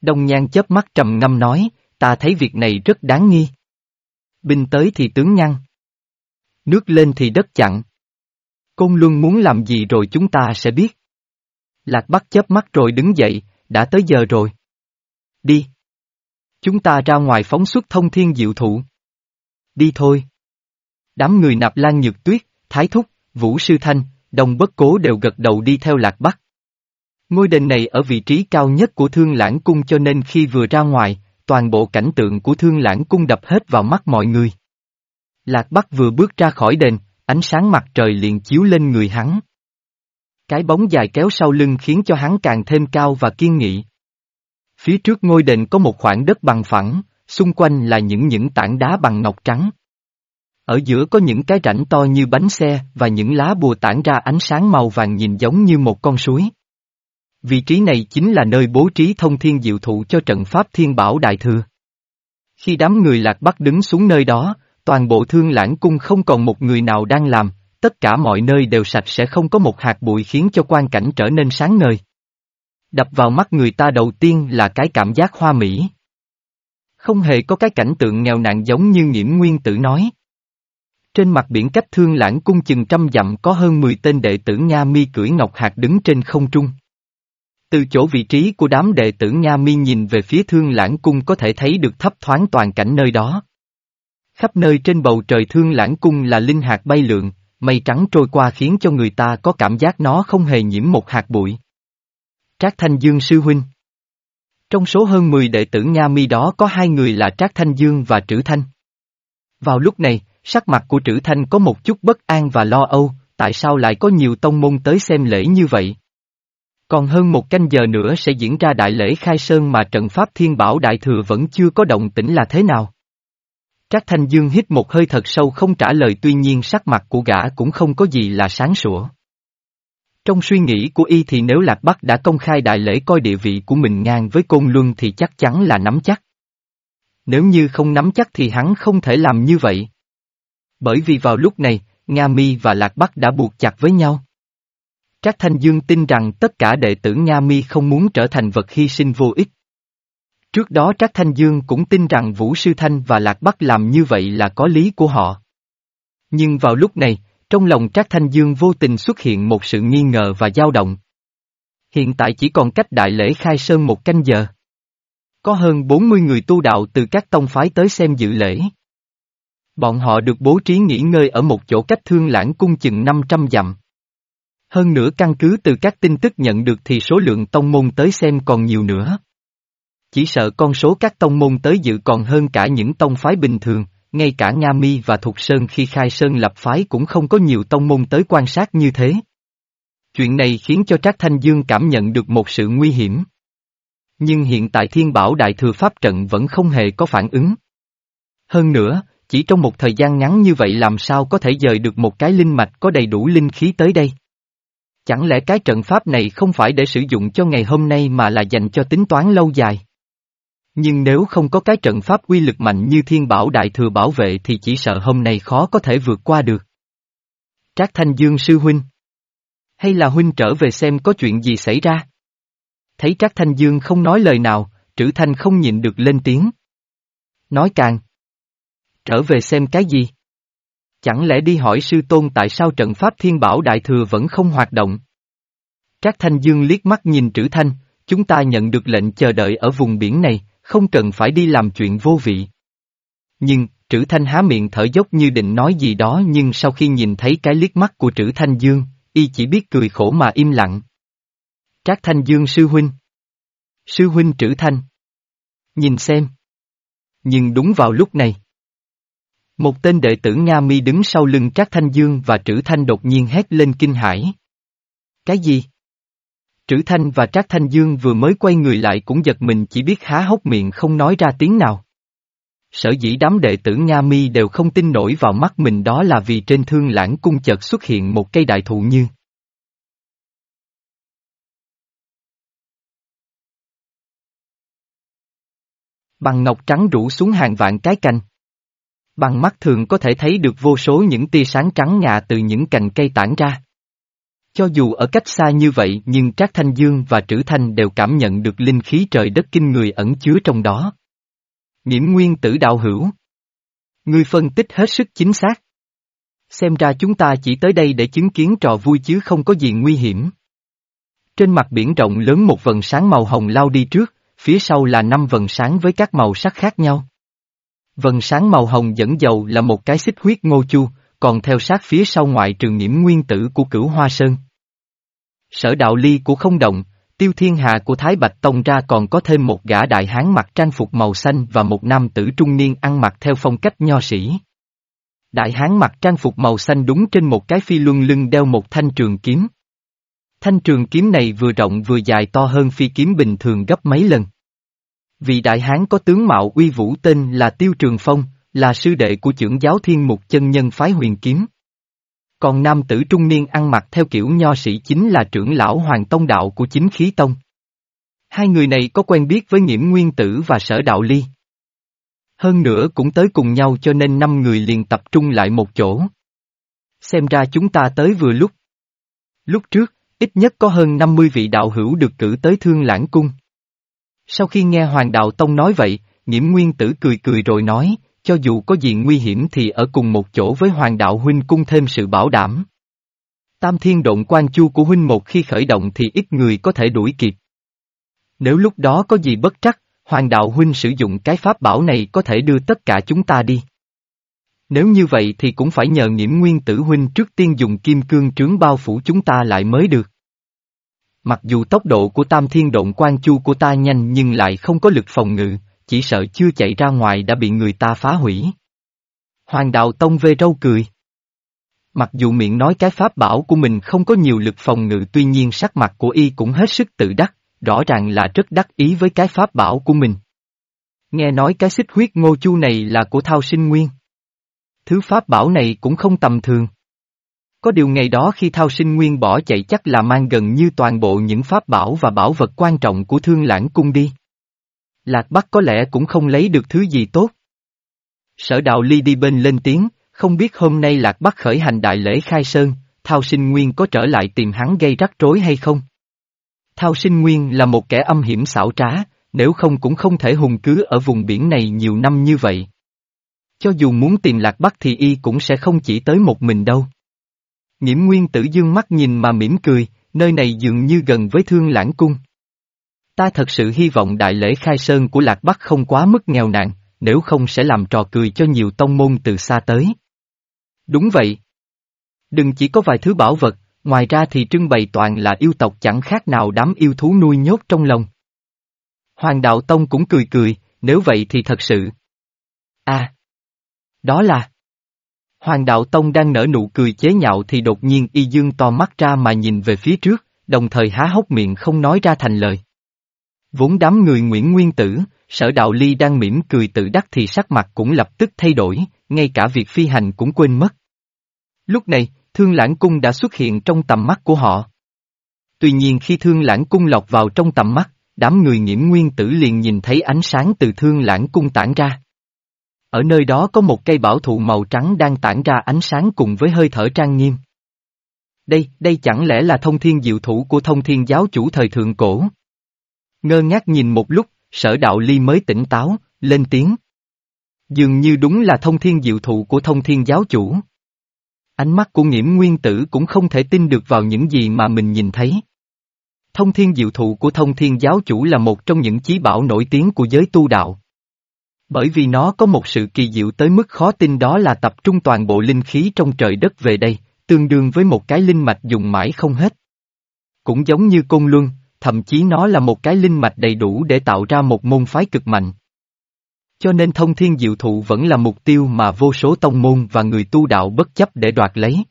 Đông Nhan chớp mắt trầm ngâm nói, ta thấy việc này rất đáng nghi. Binh tới thì tướng nhăn. Nước lên thì đất chặn. Côn Luân muốn làm gì rồi chúng ta sẽ biết. Lạc Bắc chớp mắt rồi đứng dậy, đã tới giờ rồi. Đi. Chúng ta ra ngoài phóng xuất thông thiên diệu thụ. Đi thôi. Đám người nạp lan nhược tuyết, thái thúc, vũ sư thanh, đồng bất cố đều gật đầu đi theo lạc bắc. Ngôi đền này ở vị trí cao nhất của thương lãng cung cho nên khi vừa ra ngoài, toàn bộ cảnh tượng của thương lãng cung đập hết vào mắt mọi người. Lạc Bắc vừa bước ra khỏi đền, ánh sáng mặt trời liền chiếu lên người hắn. Cái bóng dài kéo sau lưng khiến cho hắn càng thêm cao và kiên nghị. Phía trước ngôi đền có một khoảng đất bằng phẳng, xung quanh là những những tảng đá bằng ngọc trắng. Ở giữa có những cái rãnh to như bánh xe và những lá bùa tản ra ánh sáng màu vàng nhìn giống như một con suối. Vị trí này chính là nơi bố trí thông thiên diệu thụ cho trận pháp thiên bảo đại thừa. Khi đám người lạc bắc đứng xuống nơi đó, toàn bộ thương lãng cung không còn một người nào đang làm, tất cả mọi nơi đều sạch sẽ không có một hạt bụi khiến cho quan cảnh trở nên sáng ngời. Đập vào mắt người ta đầu tiên là cái cảm giác hoa mỹ. Không hề có cái cảnh tượng nghèo nàn giống như nghiễm nguyên tử nói. Trên mặt biển cách thương lãng cung chừng trăm dặm có hơn 10 tên đệ tử Nga mi cưỡi ngọc hạt đứng trên không trung. Từ chỗ vị trí của đám đệ tử Nga mi nhìn về phía thương lãng cung có thể thấy được thấp thoáng toàn cảnh nơi đó. Khắp nơi trên bầu trời thương lãng cung là linh hạt bay lượn, mây trắng trôi qua khiến cho người ta có cảm giác nó không hề nhiễm một hạt bụi. Trác Thanh Dương Sư Huynh Trong số hơn 10 đệ tử Nga mi đó có hai người là Trác Thanh Dương và Trữ Thanh. Vào lúc này, sắc mặt của Trữ Thanh có một chút bất an và lo âu, tại sao lại có nhiều tông môn tới xem lễ như vậy? Còn hơn một canh giờ nữa sẽ diễn ra đại lễ khai sơn mà trận pháp thiên bảo đại thừa vẫn chưa có động tĩnh là thế nào? Trác Thanh Dương hít một hơi thật sâu không trả lời tuy nhiên sắc mặt của gã cũng không có gì là sáng sủa. Trong suy nghĩ của y thì nếu Lạc Bắc đã công khai đại lễ coi địa vị của mình ngang với Côn Luân thì chắc chắn là nắm chắc. Nếu như không nắm chắc thì hắn không thể làm như vậy. Bởi vì vào lúc này, Nga Mi và Lạc Bắc đã buộc chặt với nhau. Trác Thanh Dương tin rằng tất cả đệ tử Nga Mi không muốn trở thành vật hy sinh vô ích. Trước đó Trác Thanh Dương cũng tin rằng Vũ Sư Thanh và Lạc Bắc làm như vậy là có lý của họ. Nhưng vào lúc này, trong lòng Trác Thanh Dương vô tình xuất hiện một sự nghi ngờ và dao động. Hiện tại chỉ còn cách đại lễ khai sơn một canh giờ. Có hơn 40 người tu đạo từ các tông phái tới xem dự lễ. Bọn họ được bố trí nghỉ ngơi ở một chỗ cách thương lãng cung chừng 500 dặm. Hơn nữa căn cứ từ các tin tức nhận được thì số lượng tông môn tới xem còn nhiều nữa. Chỉ sợ con số các tông môn tới dự còn hơn cả những tông phái bình thường, ngay cả Nga Mi và Thục Sơn khi khai sơn lập phái cũng không có nhiều tông môn tới quan sát như thế. Chuyện này khiến cho Trác Thanh Dương cảm nhận được một sự nguy hiểm. Nhưng hiện tại thiên bảo đại thừa pháp trận vẫn không hề có phản ứng. Hơn nữa, chỉ trong một thời gian ngắn như vậy làm sao có thể dời được một cái linh mạch có đầy đủ linh khí tới đây? Chẳng lẽ cái trận pháp này không phải để sử dụng cho ngày hôm nay mà là dành cho tính toán lâu dài? Nhưng nếu không có cái trận pháp uy lực mạnh như thiên bảo đại thừa bảo vệ thì chỉ sợ hôm nay khó có thể vượt qua được. Trác Thanh Dương sư huynh. Hay là huynh trở về xem có chuyện gì xảy ra? Thấy Trác Thanh Dương không nói lời nào, Trữ Thanh không nhịn được lên tiếng. Nói càng. Trở về xem cái gì? Chẳng lẽ đi hỏi sư tôn tại sao trận pháp thiên bảo đại thừa vẫn không hoạt động? Trác Thanh Dương liếc mắt nhìn Trữ Thanh, chúng ta nhận được lệnh chờ đợi ở vùng biển này, không cần phải đi làm chuyện vô vị. Nhưng, Trữ Thanh há miệng thở dốc như định nói gì đó nhưng sau khi nhìn thấy cái liếc mắt của Trữ Thanh Dương, y chỉ biết cười khổ mà im lặng. Trác Thanh Dương sư huynh. Sư huynh Trữ Thanh. Nhìn xem. Nhưng đúng vào lúc này. Một tên đệ tử Nga Mi đứng sau lưng Trác Thanh Dương và Trữ Thanh đột nhiên hét lên kinh hãi. Cái gì? Trữ Thanh và Trác Thanh Dương vừa mới quay người lại cũng giật mình chỉ biết há hốc miệng không nói ra tiếng nào. Sở dĩ đám đệ tử Nga Mi đều không tin nổi vào mắt mình đó là vì trên thương lãng cung chợt xuất hiện một cây đại thụ như. Bằng ngọc trắng rủ xuống hàng vạn cái cành. Bằng mắt thường có thể thấy được vô số những tia sáng trắng ngà từ những cành cây tản ra. Cho dù ở cách xa như vậy nhưng Trác Thanh Dương và Trữ Thanh đều cảm nhận được linh khí trời đất kinh người ẩn chứa trong đó. Nghiễm nguyên tử đạo hữu. Ngươi phân tích hết sức chính xác. Xem ra chúng ta chỉ tới đây để chứng kiến trò vui chứ không có gì nguy hiểm. Trên mặt biển rộng lớn một vần sáng màu hồng lao đi trước, phía sau là năm vần sáng với các màu sắc khác nhau. Vần sáng màu hồng dẫn dầu là một cái xích huyết ngô chu, còn theo sát phía sau ngoại trường nghiễm nguyên tử của cửu hoa sơn. Sở đạo ly của không động, tiêu thiên hà của Thái Bạch Tông ra còn có thêm một gã đại hán mặc trang phục màu xanh và một nam tử trung niên ăn mặc theo phong cách nho sĩ. Đại hán mặc trang phục màu xanh đúng trên một cái phi luân lưng đeo một thanh trường kiếm. Thanh trường kiếm này vừa rộng vừa dài to hơn phi kiếm bình thường gấp mấy lần. Vị đại hán có tướng mạo uy vũ tên là Tiêu Trường Phong, là sư đệ của trưởng giáo thiên mục chân nhân phái huyền kiếm. Còn nam tử trung niên ăn mặc theo kiểu nho sĩ chính là trưởng lão hoàng tông đạo của chính khí tông. Hai người này có quen biết với nghiễm nguyên tử và sở đạo ly. Hơn nữa cũng tới cùng nhau cho nên năm người liền tập trung lại một chỗ. Xem ra chúng ta tới vừa lúc. Lúc trước, ít nhất có hơn 50 vị đạo hữu được cử tới thương lãng cung. Sau khi nghe Hoàng Đạo Tông nói vậy, nhiễm nguyên tử cười cười rồi nói, cho dù có gì nguy hiểm thì ở cùng một chỗ với Hoàng Đạo Huynh cung thêm sự bảo đảm. Tam thiên động quan chu của Huynh một khi khởi động thì ít người có thể đuổi kịp. Nếu lúc đó có gì bất trắc, Hoàng Đạo Huynh sử dụng cái pháp bảo này có thể đưa tất cả chúng ta đi. Nếu như vậy thì cũng phải nhờ nhiễm nguyên tử Huynh trước tiên dùng kim cương trướng bao phủ chúng ta lại mới được. Mặc dù tốc độ của tam thiên động quan chu của ta nhanh nhưng lại không có lực phòng ngự, chỉ sợ chưa chạy ra ngoài đã bị người ta phá hủy. Hoàng đạo tông về râu cười. Mặc dù miệng nói cái pháp bảo của mình không có nhiều lực phòng ngự tuy nhiên sắc mặt của y cũng hết sức tự đắc, rõ ràng là rất đắc ý với cái pháp bảo của mình. Nghe nói cái xích huyết ngô chu này là của thao sinh nguyên. Thứ pháp bảo này cũng không tầm thường. Có điều ngày đó khi thao sinh nguyên bỏ chạy chắc là mang gần như toàn bộ những pháp bảo và bảo vật quan trọng của thương lãng cung đi. Lạc Bắc có lẽ cũng không lấy được thứ gì tốt. Sở đạo ly đi bên lên tiếng, không biết hôm nay Lạc Bắc khởi hành đại lễ khai sơn, Thao sinh nguyên có trở lại tìm hắn gây rắc rối hay không? Thao sinh nguyên là một kẻ âm hiểm xảo trá, nếu không cũng không thể hùng cứ ở vùng biển này nhiều năm như vậy. Cho dù muốn tìm Lạc Bắc thì y cũng sẽ không chỉ tới một mình đâu. Nghiễm nguyên tử dương mắt nhìn mà mỉm cười, nơi này dường như gần với thương lãng cung. Ta thật sự hy vọng đại lễ khai sơn của Lạc Bắc không quá mức nghèo nàn, nếu không sẽ làm trò cười cho nhiều tông môn từ xa tới. Đúng vậy. Đừng chỉ có vài thứ bảo vật, ngoài ra thì trưng bày toàn là yêu tộc chẳng khác nào đám yêu thú nuôi nhốt trong lòng. Hoàng Đạo Tông cũng cười cười, nếu vậy thì thật sự. À! Đó là... Hoàng Đạo Tông đang nở nụ cười chế nhạo thì đột nhiên y dương to mắt ra mà nhìn về phía trước, đồng thời há hốc miệng không nói ra thành lời. Vốn đám người Nguyễn Nguyên Tử, sở đạo ly đang mỉm cười tự đắc thì sắc mặt cũng lập tức thay đổi, ngay cả việc phi hành cũng quên mất. Lúc này, thương lãng cung đã xuất hiện trong tầm mắt của họ. Tuy nhiên khi thương lãng cung lọt vào trong tầm mắt, đám người Nguyễn nguyên tử liền nhìn thấy ánh sáng từ thương lãng cung tản ra. Ở nơi đó có một cây bảo thụ màu trắng đang tản ra ánh sáng cùng với hơi thở trang nghiêm. Đây, đây chẳng lẽ là thông thiên diệu thủ của thông thiên giáo chủ thời thượng cổ? Ngơ ngác nhìn một lúc, sở đạo ly mới tỉnh táo, lên tiếng. Dường như đúng là thông thiên diệu thụ của thông thiên giáo chủ. Ánh mắt của nghiễm nguyên tử cũng không thể tin được vào những gì mà mình nhìn thấy. Thông thiên diệu thụ của thông thiên giáo chủ là một trong những chí bảo nổi tiếng của giới tu đạo. Bởi vì nó có một sự kỳ diệu tới mức khó tin đó là tập trung toàn bộ linh khí trong trời đất về đây, tương đương với một cái linh mạch dùng mãi không hết. Cũng giống như côn luân, thậm chí nó là một cái linh mạch đầy đủ để tạo ra một môn phái cực mạnh. Cho nên thông thiên diệu thụ vẫn là mục tiêu mà vô số tông môn và người tu đạo bất chấp để đoạt lấy.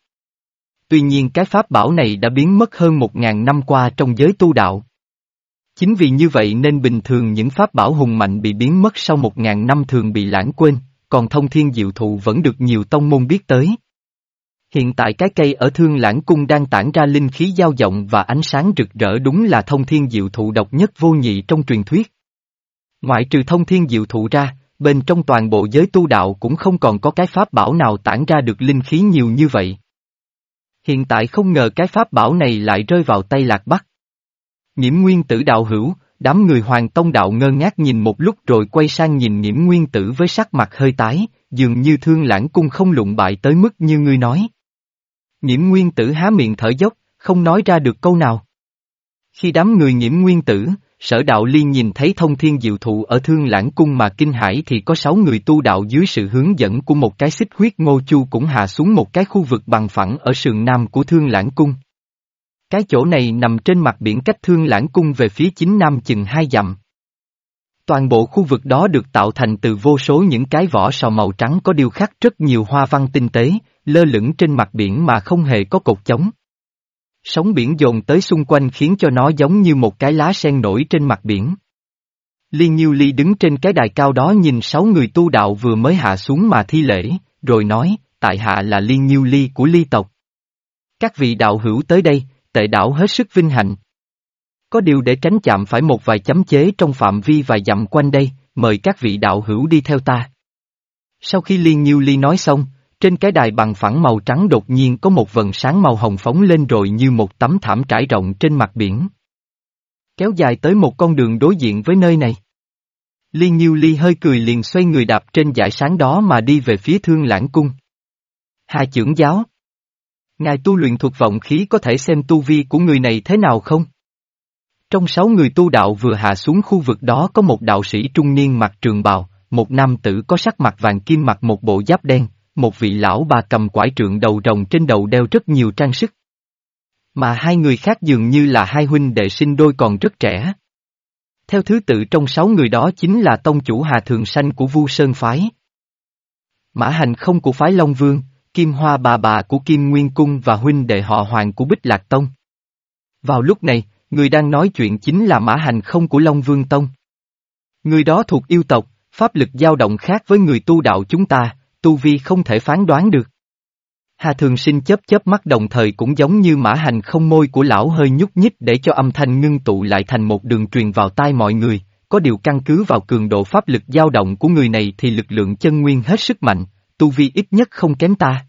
Tuy nhiên cái pháp bảo này đã biến mất hơn một ngàn năm qua trong giới tu đạo. Chính vì như vậy nên bình thường những pháp bảo hùng mạnh bị biến mất sau một ngàn năm thường bị lãng quên, còn thông thiên diệu thụ vẫn được nhiều tông môn biết tới. Hiện tại cái cây ở thương lãng cung đang tản ra linh khí dao động và ánh sáng rực rỡ đúng là thông thiên diệu thụ độc nhất vô nhị trong truyền thuyết. Ngoại trừ thông thiên diệu thụ ra, bên trong toàn bộ giới tu đạo cũng không còn có cái pháp bảo nào tản ra được linh khí nhiều như vậy. Hiện tại không ngờ cái pháp bảo này lại rơi vào tay lạc bắc. Nhiễm nguyên tử đạo hữu, đám người hoàng tông đạo ngơ ngác nhìn một lúc rồi quay sang nhìn nhiễm nguyên tử với sắc mặt hơi tái, dường như thương lãng cung không lụng bại tới mức như ngươi nói. Nhiễm nguyên tử há miệng thở dốc, không nói ra được câu nào. Khi đám người nhiễm nguyên tử, sở đạo liên nhìn thấy thông thiên diệu thụ ở thương lãng cung mà kinh hải thì có sáu người tu đạo dưới sự hướng dẫn của một cái xích huyết ngô chu cũng hạ xuống một cái khu vực bằng phẳng ở sườn nam của thương lãng cung. Cái chỗ này nằm trên mặt biển cách thương lãng cung về phía chính nam chừng hai dặm. Toàn bộ khu vực đó được tạo thành từ vô số những cái vỏ sò màu trắng có điêu khắc rất nhiều hoa văn tinh tế, lơ lửng trên mặt biển mà không hề có cột chống. Sóng biển dồn tới xung quanh khiến cho nó giống như một cái lá sen nổi trên mặt biển. Liên Nhiêu Ly đứng trên cái đài cao đó nhìn sáu người tu đạo vừa mới hạ xuống mà thi lễ, rồi nói, tại hạ là Liên Nhiêu Ly của Ly tộc. Các vị đạo hữu tới đây, tệ đạo hết sức vinh hạnh. Có điều để tránh chạm phải một vài chấm chế trong phạm vi vài dặm quanh đây, mời các vị đạo hữu đi theo ta. Sau khi Liên Nhiêu Ly nói xong, trên cái đài bằng phẳng màu trắng đột nhiên có một vần sáng màu hồng phóng lên rồi như một tấm thảm trải rộng trên mặt biển. Kéo dài tới một con đường đối diện với nơi này. Liên Nhiêu Ly hơi cười liền xoay người đạp trên dải sáng đó mà đi về phía thương lãng cung. Hà trưởng giáo. Ngài tu luyện thuộc vọng khí có thể xem tu vi của người này thế nào không? Trong sáu người tu đạo vừa hạ xuống khu vực đó có một đạo sĩ trung niên mặc trường bào, một nam tử có sắc mặt vàng kim mặc một bộ giáp đen, một vị lão bà cầm quải trượng đầu rồng trên đầu đeo rất nhiều trang sức. Mà hai người khác dường như là hai huynh đệ sinh đôi còn rất trẻ. Theo thứ tự trong sáu người đó chính là tông chủ Hà Thường Sanh của Vu Sơn Phái. Mã Hành không của Phái Long Vương, Kim Hoa bà bà của Kim Nguyên Cung và huynh đệ họ Hoàng của Bích Lạc Tông. Vào lúc này, người đang nói chuyện chính là Mã Hành không của Long Vương Tông. Người đó thuộc yêu tộc, pháp lực dao động khác với người tu đạo chúng ta, tu vi không thể phán đoán được. Hà Thường Sinh chớp chớp mắt đồng thời cũng giống như mã hành không môi của lão hơi nhúc nhích để cho âm thanh ngưng tụ lại thành một đường truyền vào tai mọi người, có điều căn cứ vào cường độ pháp lực dao động của người này thì lực lượng chân nguyên hết sức mạnh, tu vi ít nhất không kém ta.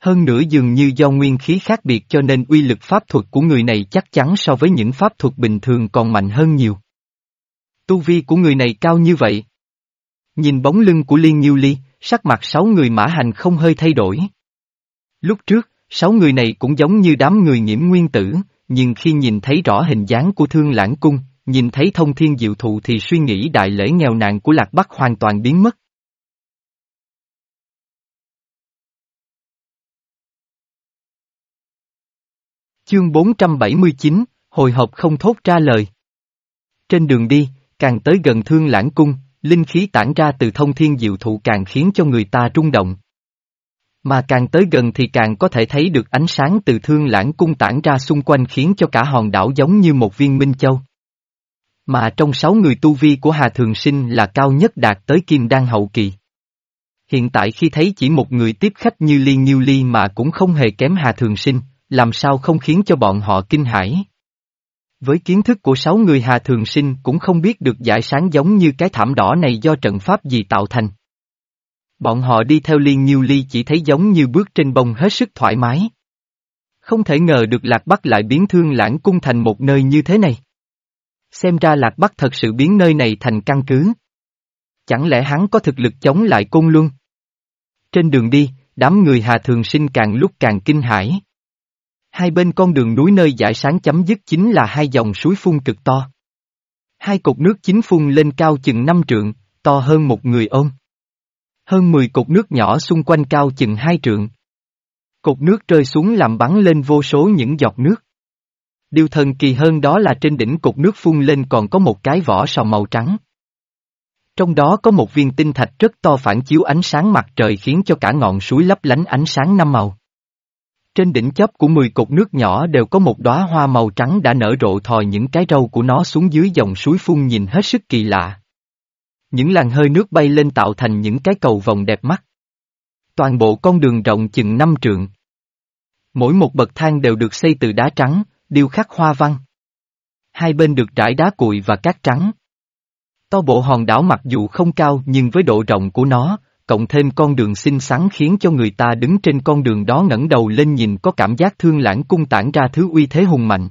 Hơn nữa dường như do nguyên khí khác biệt cho nên uy lực pháp thuật của người này chắc chắn so với những pháp thuật bình thường còn mạnh hơn nhiều. Tu vi của người này cao như vậy. Nhìn bóng lưng của Liên Nhiêu Ly, sắc mặt sáu người mã hành không hơi thay đổi. Lúc trước, sáu người này cũng giống như đám người nhiễm nguyên tử, nhưng khi nhìn thấy rõ hình dáng của thương lãng cung, nhìn thấy thông thiên diệu thụ thì suy nghĩ đại lễ nghèo nàn của Lạc Bắc hoàn toàn biến mất. Chương 479, hồi hộp không thốt ra lời. Trên đường đi, càng tới gần thương lãng cung, linh khí tản ra từ thông thiên diệu thụ càng khiến cho người ta rung động. Mà càng tới gần thì càng có thể thấy được ánh sáng từ thương lãng cung tản ra xung quanh khiến cho cả hòn đảo giống như một viên minh châu. Mà trong sáu người tu vi của Hà Thường Sinh là cao nhất đạt tới kim đan hậu kỳ. Hiện tại khi thấy chỉ một người tiếp khách như Liên Nhiêu Ly mà cũng không hề kém Hà Thường Sinh, làm sao không khiến cho bọn họ kinh hãi. Với kiến thức của sáu người Hà Thường Sinh cũng không biết được giải sáng giống như cái thảm đỏ này do trận pháp gì tạo thành. Bọn họ đi theo Liên Nhiêu Ly chỉ thấy giống như bước trên bông hết sức thoải mái. Không thể ngờ được Lạc Bắc lại biến thương lãng cung thành một nơi như thế này. Xem ra Lạc Bắc thật sự biến nơi này thành căn cứ. Chẳng lẽ hắn có thực lực chống lại côn luân? Trên đường đi, đám người Hà Thường Sinh càng lúc càng kinh hãi. Hai bên con đường núi nơi giải sáng chấm dứt chính là hai dòng suối phun cực to. Hai cột nước chính phun lên cao chừng năm trượng, to hơn một người ôm. Hơn 10 cột nước nhỏ xung quanh cao chừng hai trượng. Cột nước rơi xuống làm bắn lên vô số những giọt nước. Điều thần kỳ hơn đó là trên đỉnh cột nước phun lên còn có một cái vỏ sò màu trắng. Trong đó có một viên tinh thạch rất to phản chiếu ánh sáng mặt trời khiến cho cả ngọn suối lấp lánh ánh sáng năm màu. Trên đỉnh chóp của 10 cột nước nhỏ đều có một đóa hoa màu trắng đã nở rộ thòi những cái râu của nó xuống dưới dòng suối phun nhìn hết sức kỳ lạ. Những làn hơi nước bay lên tạo thành những cái cầu vòng đẹp mắt. Toàn bộ con đường rộng chừng năm trượng. Mỗi một bậc thang đều được xây từ đá trắng, điêu khắc hoa văn. Hai bên được trải đá cuội và cát trắng. To bộ hòn đảo mặc dù không cao nhưng với độ rộng của nó, cộng thêm con đường xinh xắn khiến cho người ta đứng trên con đường đó ngẩng đầu lên nhìn có cảm giác thương lãng cung tản ra thứ uy thế hùng mạnh.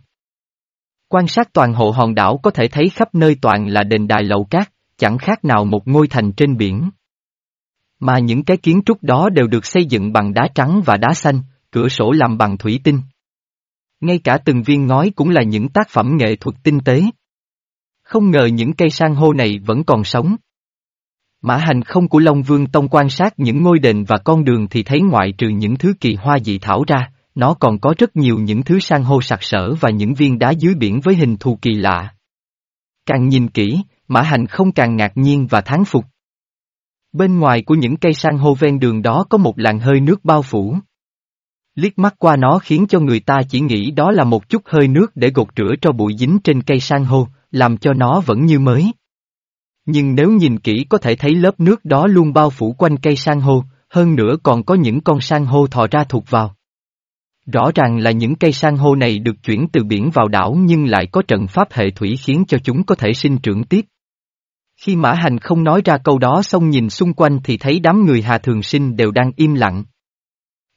Quan sát toàn hộ hòn đảo có thể thấy khắp nơi toàn là đền đài lầu cát, chẳng khác nào một ngôi thành trên biển. Mà những cái kiến trúc đó đều được xây dựng bằng đá trắng và đá xanh, cửa sổ làm bằng thủy tinh. Ngay cả từng viên ngói cũng là những tác phẩm nghệ thuật tinh tế. Không ngờ những cây san hô này vẫn còn sống. Mã hành không của Long Vương Tông quan sát những ngôi đền và con đường thì thấy ngoại trừ những thứ kỳ hoa dị thảo ra, nó còn có rất nhiều những thứ san hô sặc sỡ và những viên đá dưới biển với hình thù kỳ lạ. Càng nhìn kỹ, Mã hành không càng ngạc nhiên và thán phục. Bên ngoài của những cây san hô ven đường đó có một làn hơi nước bao phủ. Liếc mắt qua nó khiến cho người ta chỉ nghĩ đó là một chút hơi nước để gột rửa cho bụi dính trên cây san hô, làm cho nó vẫn như mới. Nhưng nếu nhìn kỹ có thể thấy lớp nước đó luôn bao phủ quanh cây san hô, hơn nữa còn có những con san hô thò ra thuộc vào. Rõ ràng là những cây san hô này được chuyển từ biển vào đảo nhưng lại có trận pháp hệ thủy khiến cho chúng có thể sinh trưởng tiếp. Khi Mã Hành không nói ra câu đó xong nhìn xung quanh thì thấy đám người Hà Thường Sinh đều đang im lặng.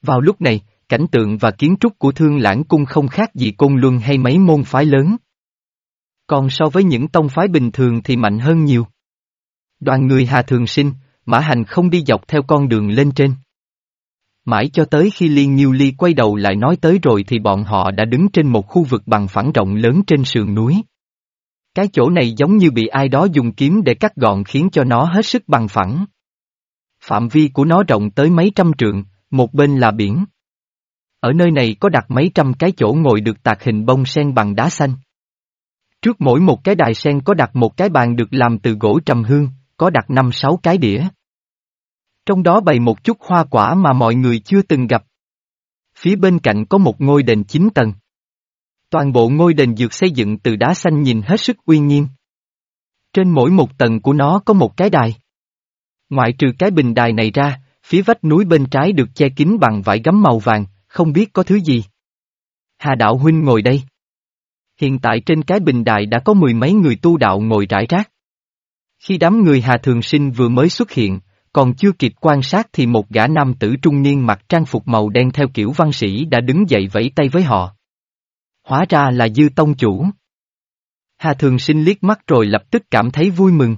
Vào lúc này, cảnh tượng và kiến trúc của Thương Lãng Cung không khác gì Côn Luân hay mấy môn phái lớn. Còn so với những tông phái bình thường thì mạnh hơn nhiều. Đoàn người Hà Thường Sinh, Mã Hành không đi dọc theo con đường lên trên. Mãi cho tới khi Liên Nhiêu Ly quay đầu lại nói tới rồi thì bọn họ đã đứng trên một khu vực bằng phẳng rộng lớn trên sườn núi. Cái chỗ này giống như bị ai đó dùng kiếm để cắt gọn khiến cho nó hết sức bằng phẳng. Phạm vi của nó rộng tới mấy trăm trượng, một bên là biển. Ở nơi này có đặt mấy trăm cái chỗ ngồi được tạc hình bông sen bằng đá xanh. Trước mỗi một cái đài sen có đặt một cái bàn được làm từ gỗ trầm hương, có đặt năm sáu cái đĩa. Trong đó bày một chút hoa quả mà mọi người chưa từng gặp. Phía bên cạnh có một ngôi đền chín tầng. Toàn bộ ngôi đền dược xây dựng từ đá xanh nhìn hết sức uy nghiêm. Trên mỗi một tầng của nó có một cái đài. Ngoại trừ cái bình đài này ra, phía vách núi bên trái được che kín bằng vải gấm màu vàng, không biết có thứ gì. Hà đạo huynh ngồi đây. Hiện tại trên cái bình đài đã có mười mấy người tu đạo ngồi rải rác. Khi đám người Hà Thường Sinh vừa mới xuất hiện, còn chưa kịp quan sát thì một gã nam tử trung niên mặc trang phục màu đen theo kiểu văn sĩ đã đứng dậy vẫy tay với họ. Hóa ra là Dư Tông Chủ. Hà Thường Sinh liếc mắt rồi lập tức cảm thấy vui mừng.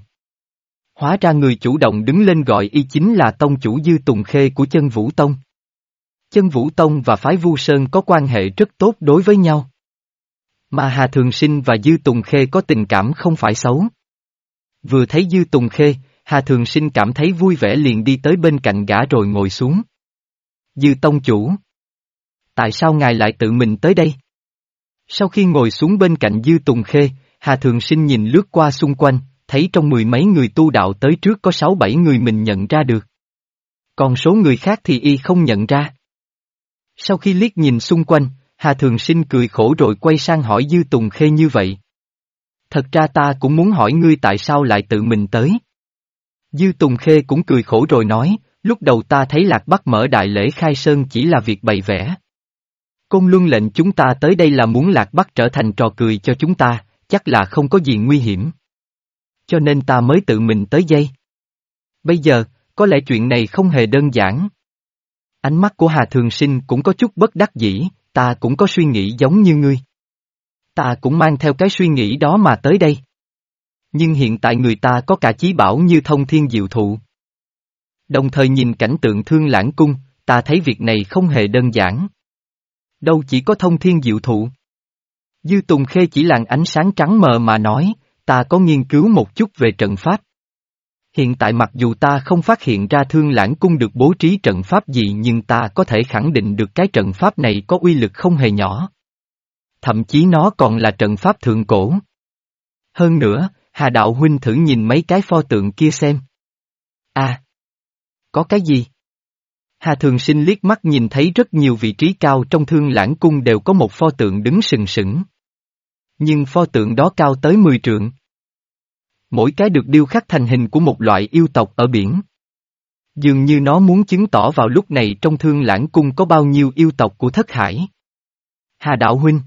Hóa ra người chủ động đứng lên gọi y chính là Tông Chủ Dư Tùng Khê của chân Vũ Tông. Chân Vũ Tông và phái Vu Sơn có quan hệ rất tốt đối với nhau. Mà Hà Thường Sinh và Dư Tùng Khê có tình cảm không phải xấu. Vừa thấy Dư Tùng Khê, Hà Thường Sinh cảm thấy vui vẻ liền đi tới bên cạnh gã rồi ngồi xuống. Dư Tông Chủ. Tại sao ngài lại tự mình tới đây? Sau khi ngồi xuống bên cạnh Dư Tùng Khê, Hà Thường Sinh nhìn lướt qua xung quanh, thấy trong mười mấy người tu đạo tới trước có sáu bảy người mình nhận ra được. Còn số người khác thì y không nhận ra. Sau khi liếc nhìn xung quanh, Hà Thường Sinh cười khổ rồi quay sang hỏi Dư Tùng Khê như vậy. Thật ra ta cũng muốn hỏi ngươi tại sao lại tự mình tới. Dư Tùng Khê cũng cười khổ rồi nói, lúc đầu ta thấy Lạc Bắc mở đại lễ khai sơn chỉ là việc bày vẽ. Công Luân lệnh chúng ta tới đây là muốn Lạc Bắc trở thành trò cười cho chúng ta, chắc là không có gì nguy hiểm. Cho nên ta mới tự mình tới dây. Bây giờ, có lẽ chuyện này không hề đơn giản. Ánh mắt của Hà Thường Sinh cũng có chút bất đắc dĩ, ta cũng có suy nghĩ giống như ngươi. Ta cũng mang theo cái suy nghĩ đó mà tới đây. Nhưng hiện tại người ta có cả chí bảo như thông thiên diệu thụ. Đồng thời nhìn cảnh tượng thương lãng cung, ta thấy việc này không hề đơn giản. Đâu chỉ có thông thiên diệu thụ. Dư Tùng Khê chỉ làn ánh sáng trắng mờ mà nói, ta có nghiên cứu một chút về trận pháp. Hiện tại mặc dù ta không phát hiện ra thương lãng cung được bố trí trận pháp gì nhưng ta có thể khẳng định được cái trận pháp này có uy lực không hề nhỏ. Thậm chí nó còn là trận pháp thượng cổ. Hơn nữa, Hà Đạo Huynh thử nhìn mấy cái pho tượng kia xem. À! Có cái gì? Hà Thường Sinh liếc mắt nhìn thấy rất nhiều vị trí cao trong thương lãng cung đều có một pho tượng đứng sừng sững. Nhưng pho tượng đó cao tới 10 trượng. Mỗi cái được điêu khắc thành hình của một loại yêu tộc ở biển. Dường như nó muốn chứng tỏ vào lúc này trong thương lãng cung có bao nhiêu yêu tộc của thất hải. Hà Đạo Huynh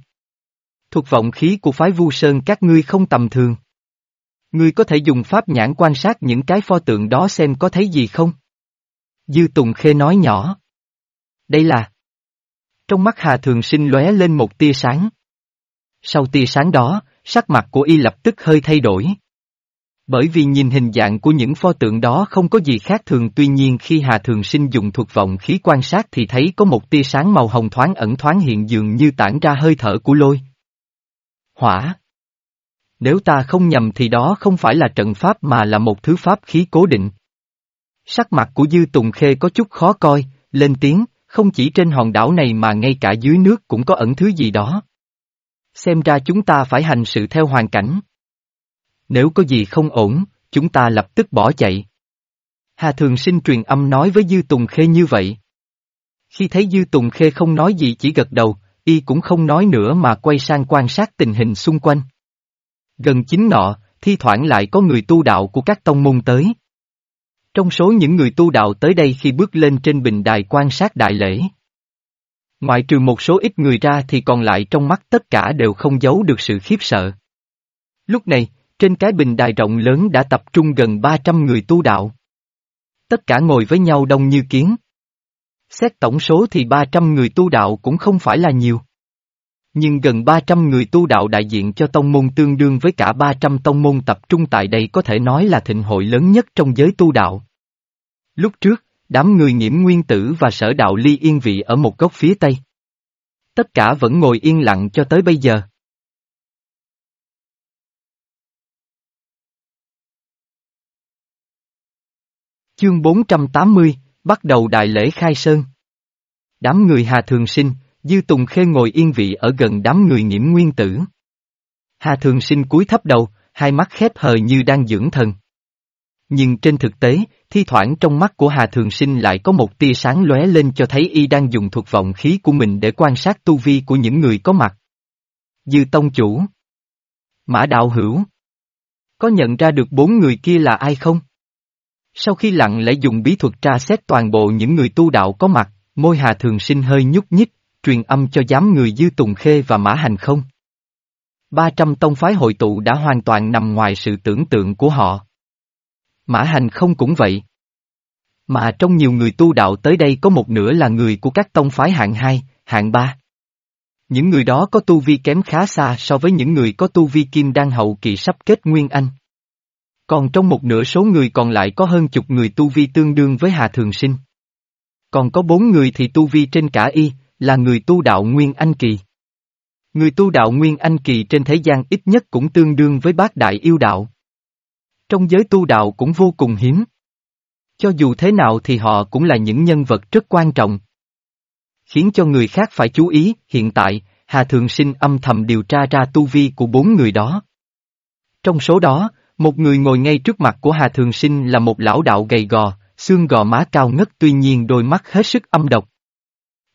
Thuộc vọng khí của phái Vu Sơn các ngươi không tầm thường. Ngươi có thể dùng pháp nhãn quan sát những cái pho tượng đó xem có thấy gì không? Dư Tùng Khê nói nhỏ. Đây là... Trong mắt Hà Thường Sinh lóe lên một tia sáng. Sau tia sáng đó, sắc mặt của y lập tức hơi thay đổi. Bởi vì nhìn hình dạng của những pho tượng đó không có gì khác thường tuy nhiên khi Hà Thường Sinh dùng thuật vọng khí quan sát thì thấy có một tia sáng màu hồng thoáng ẩn thoáng hiện dường như tản ra hơi thở của lôi. Hỏa. Nếu ta không nhầm thì đó không phải là trận pháp mà là một thứ pháp khí cố định. Sắc mặt của Dư Tùng Khê có chút khó coi, lên tiếng, không chỉ trên hòn đảo này mà ngay cả dưới nước cũng có ẩn thứ gì đó. Xem ra chúng ta phải hành sự theo hoàn cảnh. Nếu có gì không ổn, chúng ta lập tức bỏ chạy. Hà Thường Sinh truyền âm nói với Dư Tùng Khê như vậy. Khi thấy Dư Tùng Khê không nói gì chỉ gật đầu, y cũng không nói nữa mà quay sang quan sát tình hình xung quanh. Gần chính nọ, thi thoảng lại có người tu đạo của các tông môn tới. Trong số những người tu đạo tới đây khi bước lên trên bình đài quan sát đại lễ. Ngoại trừ một số ít người ra thì còn lại trong mắt tất cả đều không giấu được sự khiếp sợ. Lúc này, trên cái bình đài rộng lớn đã tập trung gần 300 người tu đạo. Tất cả ngồi với nhau đông như kiến. Xét tổng số thì 300 người tu đạo cũng không phải là nhiều. Nhưng gần 300 người tu đạo đại diện cho tông môn tương đương với cả 300 tông môn tập trung tại đây có thể nói là thịnh hội lớn nhất trong giới tu đạo. Lúc trước, đám người nghiễm nguyên tử và sở đạo ly yên vị ở một góc phía tây. Tất cả vẫn ngồi yên lặng cho tới bây giờ. Chương 480, bắt đầu đại lễ khai sơn. Đám người Hà Thường Sinh, Dư Tùng Khê ngồi yên vị ở gần đám người nghiễm nguyên tử. Hà Thường Sinh cúi thấp đầu, hai mắt khép hờ như đang dưỡng thần. Nhưng trên thực tế, thi thoảng trong mắt của Hà Thường Sinh lại có một tia sáng lóe lên cho thấy y đang dùng thuật vọng khí của mình để quan sát tu vi của những người có mặt. Dư Tông Chủ Mã Đạo Hữu Có nhận ra được bốn người kia là ai không? Sau khi lặng lẽ dùng bí thuật tra xét toàn bộ những người tu đạo có mặt, môi Hà Thường Sinh hơi nhúc nhích, truyền âm cho giám người Dư Tùng Khê và Mã Hành không. 300 tông phái hội tụ đã hoàn toàn nằm ngoài sự tưởng tượng của họ. Mã Hành không cũng vậy. Mà trong nhiều người tu đạo tới đây có một nửa là người của các tông phái hạng 2, hạng 3. Những người đó có tu vi kém khá xa so với những người có tu vi kim đan hậu kỳ sắp kết nguyên anh. Còn trong một nửa số người còn lại có hơn chục người tu vi tương đương với Hà Thường Sinh. Còn có bốn người thì tu vi trên cả y, là người tu đạo Nguyên Anh Kỳ. Người tu đạo Nguyên Anh Kỳ trên thế gian ít nhất cũng tương đương với Bác đại yêu đạo. Trong giới tu đạo cũng vô cùng hiếm. Cho dù thế nào thì họ cũng là những nhân vật rất quan trọng. Khiến cho người khác phải chú ý, hiện tại, Hà Thường Sinh âm thầm điều tra ra tu vi của bốn người đó. Trong số đó, một người ngồi ngay trước mặt của Hà Thường Sinh là một lão đạo gầy gò, xương gò má cao ngất tuy nhiên đôi mắt hết sức âm độc.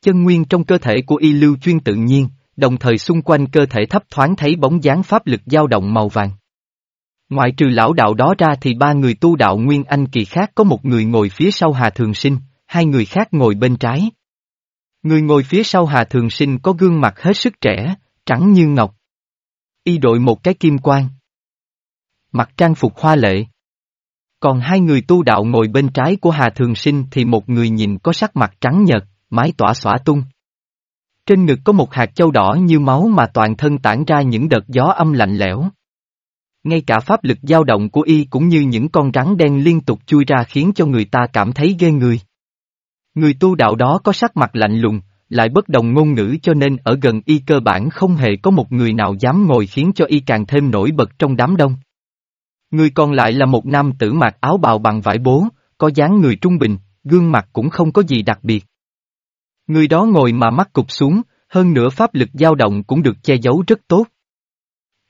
Chân nguyên trong cơ thể của y lưu chuyên tự nhiên, đồng thời xung quanh cơ thể thấp thoáng thấy bóng dáng pháp lực dao động màu vàng. Ngoại trừ lão đạo đó ra thì ba người tu đạo Nguyên Anh kỳ khác có một người ngồi phía sau Hà Thường Sinh, hai người khác ngồi bên trái. Người ngồi phía sau Hà Thường Sinh có gương mặt hết sức trẻ, trắng như ngọc. Y đội một cái kim quang. Mặt trang phục hoa lệ. Còn hai người tu đạo ngồi bên trái của Hà Thường Sinh thì một người nhìn có sắc mặt trắng nhợt, mái tỏa xõa tung. Trên ngực có một hạt châu đỏ như máu mà toàn thân tản ra những đợt gió âm lạnh lẽo. Ngay cả pháp lực dao động của y cũng như những con rắn đen liên tục chui ra khiến cho người ta cảm thấy ghê người. Người tu đạo đó có sắc mặt lạnh lùng, lại bất đồng ngôn ngữ cho nên ở gần y cơ bản không hề có một người nào dám ngồi khiến cho y càng thêm nổi bật trong đám đông. Người còn lại là một nam tử mặc áo bào bằng vải bố, có dáng người trung bình, gương mặt cũng không có gì đặc biệt. Người đó ngồi mà mắt cụp xuống, hơn nữa pháp lực dao động cũng được che giấu rất tốt.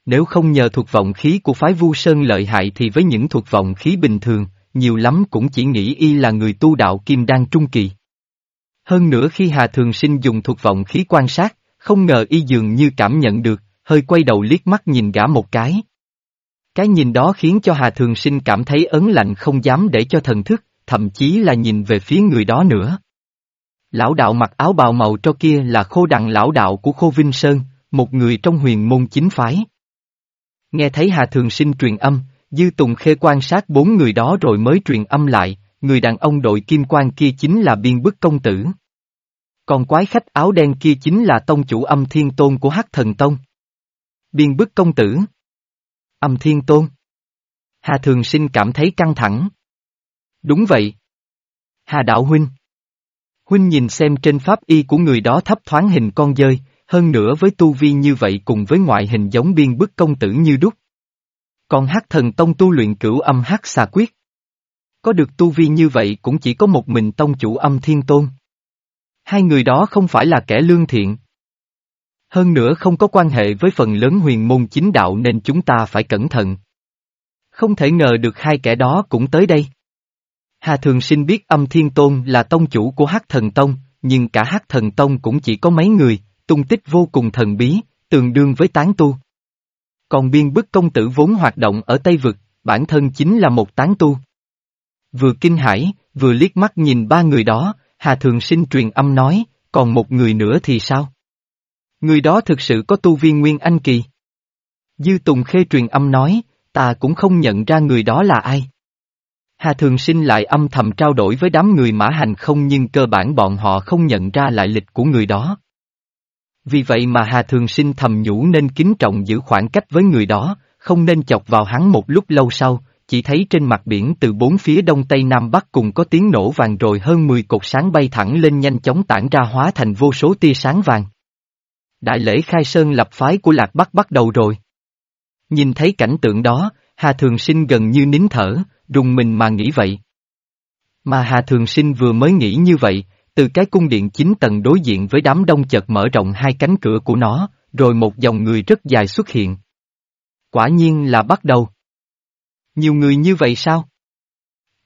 Nếu không nhờ thuộc vọng khí của phái Vu Sơn lợi hại thì với những thuộc vọng khí bình thường, nhiều lắm cũng chỉ nghĩ y là người tu đạo kim đan trung kỳ. Hơn nữa khi Hà Thường Sinh dùng thuộc vọng khí quan sát, không ngờ y dường như cảm nhận được, hơi quay đầu liếc mắt nhìn gã một cái. Cái nhìn đó khiến cho Hà Thường Sinh cảm thấy ấn lạnh không dám để cho thần thức, thậm chí là nhìn về phía người đó nữa. Lão đạo mặc áo bào màu cho kia là khô đặng lão đạo của Khô Vinh Sơn, một người trong huyền môn chính phái. Nghe thấy Hà Thường Sinh truyền âm, Dư Tùng Khê quan sát bốn người đó rồi mới truyền âm lại, người đàn ông đội kim quan kia chính là biên bức công tử. Còn quái khách áo đen kia chính là tông chủ âm thiên tôn của Hắc Thần Tông. Biên bức công tử. Âm thiên tôn. Hà Thường Sinh cảm thấy căng thẳng. Đúng vậy. Hà Đạo Huynh. Huynh nhìn xem trên pháp y của người đó thấp thoáng hình con dơi, hơn nữa với tu vi như vậy cùng với ngoại hình giống biên bức công tử như đúc. Còn hắc thần tông tu luyện cửu âm hắc xà quyết. Có được tu vi như vậy cũng chỉ có một mình tông chủ âm thiên tôn. Hai người đó không phải là kẻ lương thiện. Hơn nữa không có quan hệ với phần lớn huyền môn chính đạo nên chúng ta phải cẩn thận. Không thể ngờ được hai kẻ đó cũng tới đây. Hà Thường Sinh biết âm thiên tôn là tông chủ của Hắc Thần Tông, nhưng cả Hắc Thần Tông cũng chỉ có mấy người, tung tích vô cùng thần bí, tương đương với tán tu. Còn biên bức công tử vốn hoạt động ở Tây Vực, bản thân chính là một tán tu. Vừa kinh hãi, vừa liếc mắt nhìn ba người đó, Hà Thường Sinh truyền âm nói, còn một người nữa thì sao? Người đó thực sự có tu viên Nguyên Anh Kỳ. Dư Tùng Khê truyền âm nói, ta cũng không nhận ra người đó là ai. Hà Thường Sinh lại âm thầm trao đổi với đám người mã hành không nhưng cơ bản bọn họ không nhận ra lại lịch của người đó. Vì vậy mà Hà Thường Sinh thầm nhủ nên kính trọng giữ khoảng cách với người đó, không nên chọc vào hắn một lúc lâu sau, chỉ thấy trên mặt biển từ bốn phía đông tây nam bắc cùng có tiếng nổ vàng rồi hơn 10 cột sáng bay thẳng lên nhanh chóng tản ra hóa thành vô số tia sáng vàng. Đại lễ khai sơn lập phái của Lạc Bắc bắt đầu rồi. Nhìn thấy cảnh tượng đó, Hà Thường Sinh gần như nín thở, rùng mình mà nghĩ vậy. Mà Hà Thường Sinh vừa mới nghĩ như vậy, từ cái cung điện chính tầng đối diện với đám đông chợt mở rộng hai cánh cửa của nó, rồi một dòng người rất dài xuất hiện. Quả nhiên là bắt đầu. Nhiều người như vậy sao?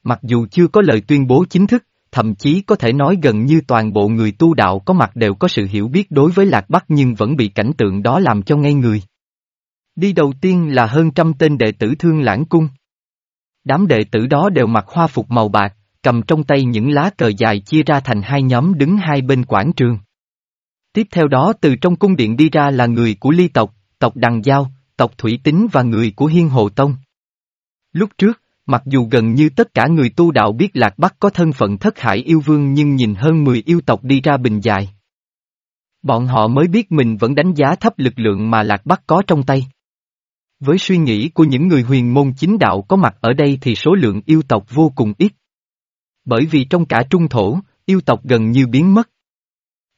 Mặc dù chưa có lời tuyên bố chính thức, thậm chí có thể nói gần như toàn bộ người tu đạo có mặt đều có sự hiểu biết đối với Lạc Bắc nhưng vẫn bị cảnh tượng đó làm cho ngây người. Đi đầu tiên là hơn trăm tên đệ tử thương lãng cung. Đám đệ tử đó đều mặc hoa phục màu bạc, cầm trong tay những lá cờ dài chia ra thành hai nhóm đứng hai bên quảng trường. Tiếp theo đó từ trong cung điện đi ra là người của ly tộc, tộc Đằng Giao, tộc Thủy Tính và người của Hiên Hồ Tông. Lúc trước, mặc dù gần như tất cả người tu đạo biết Lạc Bắc có thân phận thất hải yêu vương nhưng nhìn hơn 10 yêu tộc đi ra bình dài. Bọn họ mới biết mình vẫn đánh giá thấp lực lượng mà Lạc Bắc có trong tay. Với suy nghĩ của những người huyền môn chính đạo có mặt ở đây thì số lượng yêu tộc vô cùng ít. Bởi vì trong cả trung thổ, yêu tộc gần như biến mất.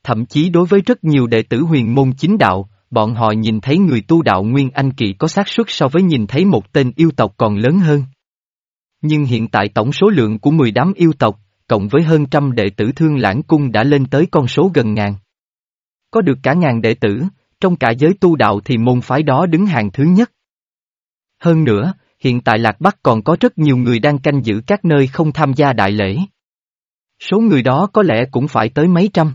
Thậm chí đối với rất nhiều đệ tử huyền môn chính đạo, bọn họ nhìn thấy người tu đạo Nguyên Anh Kỳ có xác suất so với nhìn thấy một tên yêu tộc còn lớn hơn. Nhưng hiện tại tổng số lượng của 10 đám yêu tộc, cộng với hơn trăm đệ tử thương lãng cung đã lên tới con số gần ngàn. Có được cả ngàn đệ tử, trong cả giới tu đạo thì môn phái đó đứng hàng thứ nhất. Hơn nữa, hiện tại Lạc Bắc còn có rất nhiều người đang canh giữ các nơi không tham gia đại lễ. Số người đó có lẽ cũng phải tới mấy trăm.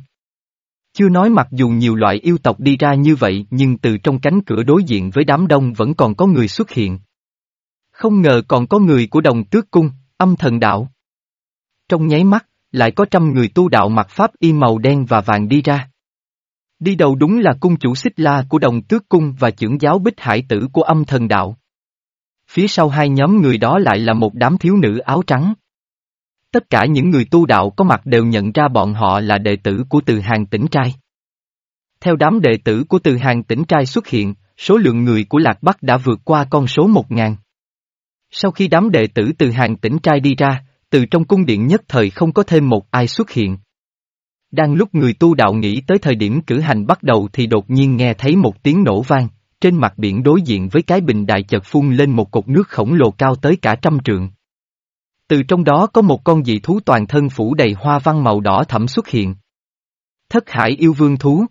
Chưa nói mặc dù nhiều loại yêu tộc đi ra như vậy nhưng từ trong cánh cửa đối diện với đám đông vẫn còn có người xuất hiện. Không ngờ còn có người của đồng tước cung, âm thần đạo. Trong nháy mắt, lại có trăm người tu đạo mặc pháp y màu đen và vàng đi ra. Đi đầu đúng là cung chủ xích la của đồng tước cung và trưởng giáo bích hải tử của âm thần đạo. Phía sau hai nhóm người đó lại là một đám thiếu nữ áo trắng. Tất cả những người tu đạo có mặt đều nhận ra bọn họ là đệ tử của từ hàng tỉnh trai. Theo đám đệ tử của từ hàng tỉnh trai xuất hiện, số lượng người của Lạc Bắc đã vượt qua con số một ngàn. Sau khi đám đệ tử từ hàng tỉnh trai đi ra, từ trong cung điện nhất thời không có thêm một ai xuất hiện. Đang lúc người tu đạo nghĩ tới thời điểm cử hành bắt đầu thì đột nhiên nghe thấy một tiếng nổ vang, trên mặt biển đối diện với cái bình đại chợt phun lên một cột nước khổng lồ cao tới cả trăm trượng. Từ trong đó có một con dị thú toàn thân phủ đầy hoa văn màu đỏ thẫm xuất hiện. Thất hải yêu vương thú.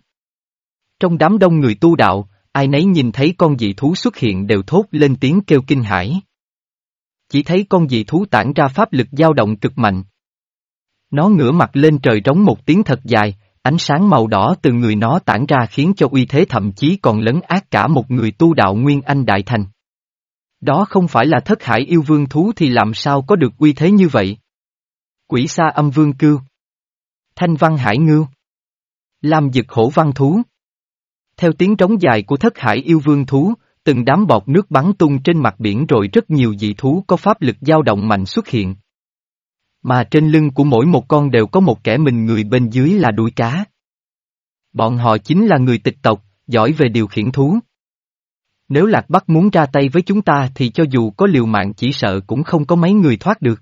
Trong đám đông người tu đạo, ai nấy nhìn thấy con dị thú xuất hiện đều thốt lên tiếng kêu kinh hãi. Chỉ thấy con dị thú tản ra pháp lực dao động cực mạnh. Nó ngửa mặt lên trời trống một tiếng thật dài, ánh sáng màu đỏ từ người nó tản ra khiến cho uy thế thậm chí còn lấn át cả một người tu đạo Nguyên Anh Đại Thành. Đó không phải là thất hải yêu vương thú thì làm sao có được uy thế như vậy? Quỷ sa âm vương cưu. Thanh văn hải ngưu. Lam dực hổ văn thú. Theo tiếng trống dài của thất hải yêu vương thú, từng đám bọt nước bắn tung trên mặt biển rồi rất nhiều dị thú có pháp lực dao động mạnh xuất hiện. Mà trên lưng của mỗi một con đều có một kẻ mình người bên dưới là đuôi cá. Bọn họ chính là người tịch tộc, giỏi về điều khiển thú. Nếu Lạc Bắc muốn ra tay với chúng ta thì cho dù có liều mạng chỉ sợ cũng không có mấy người thoát được.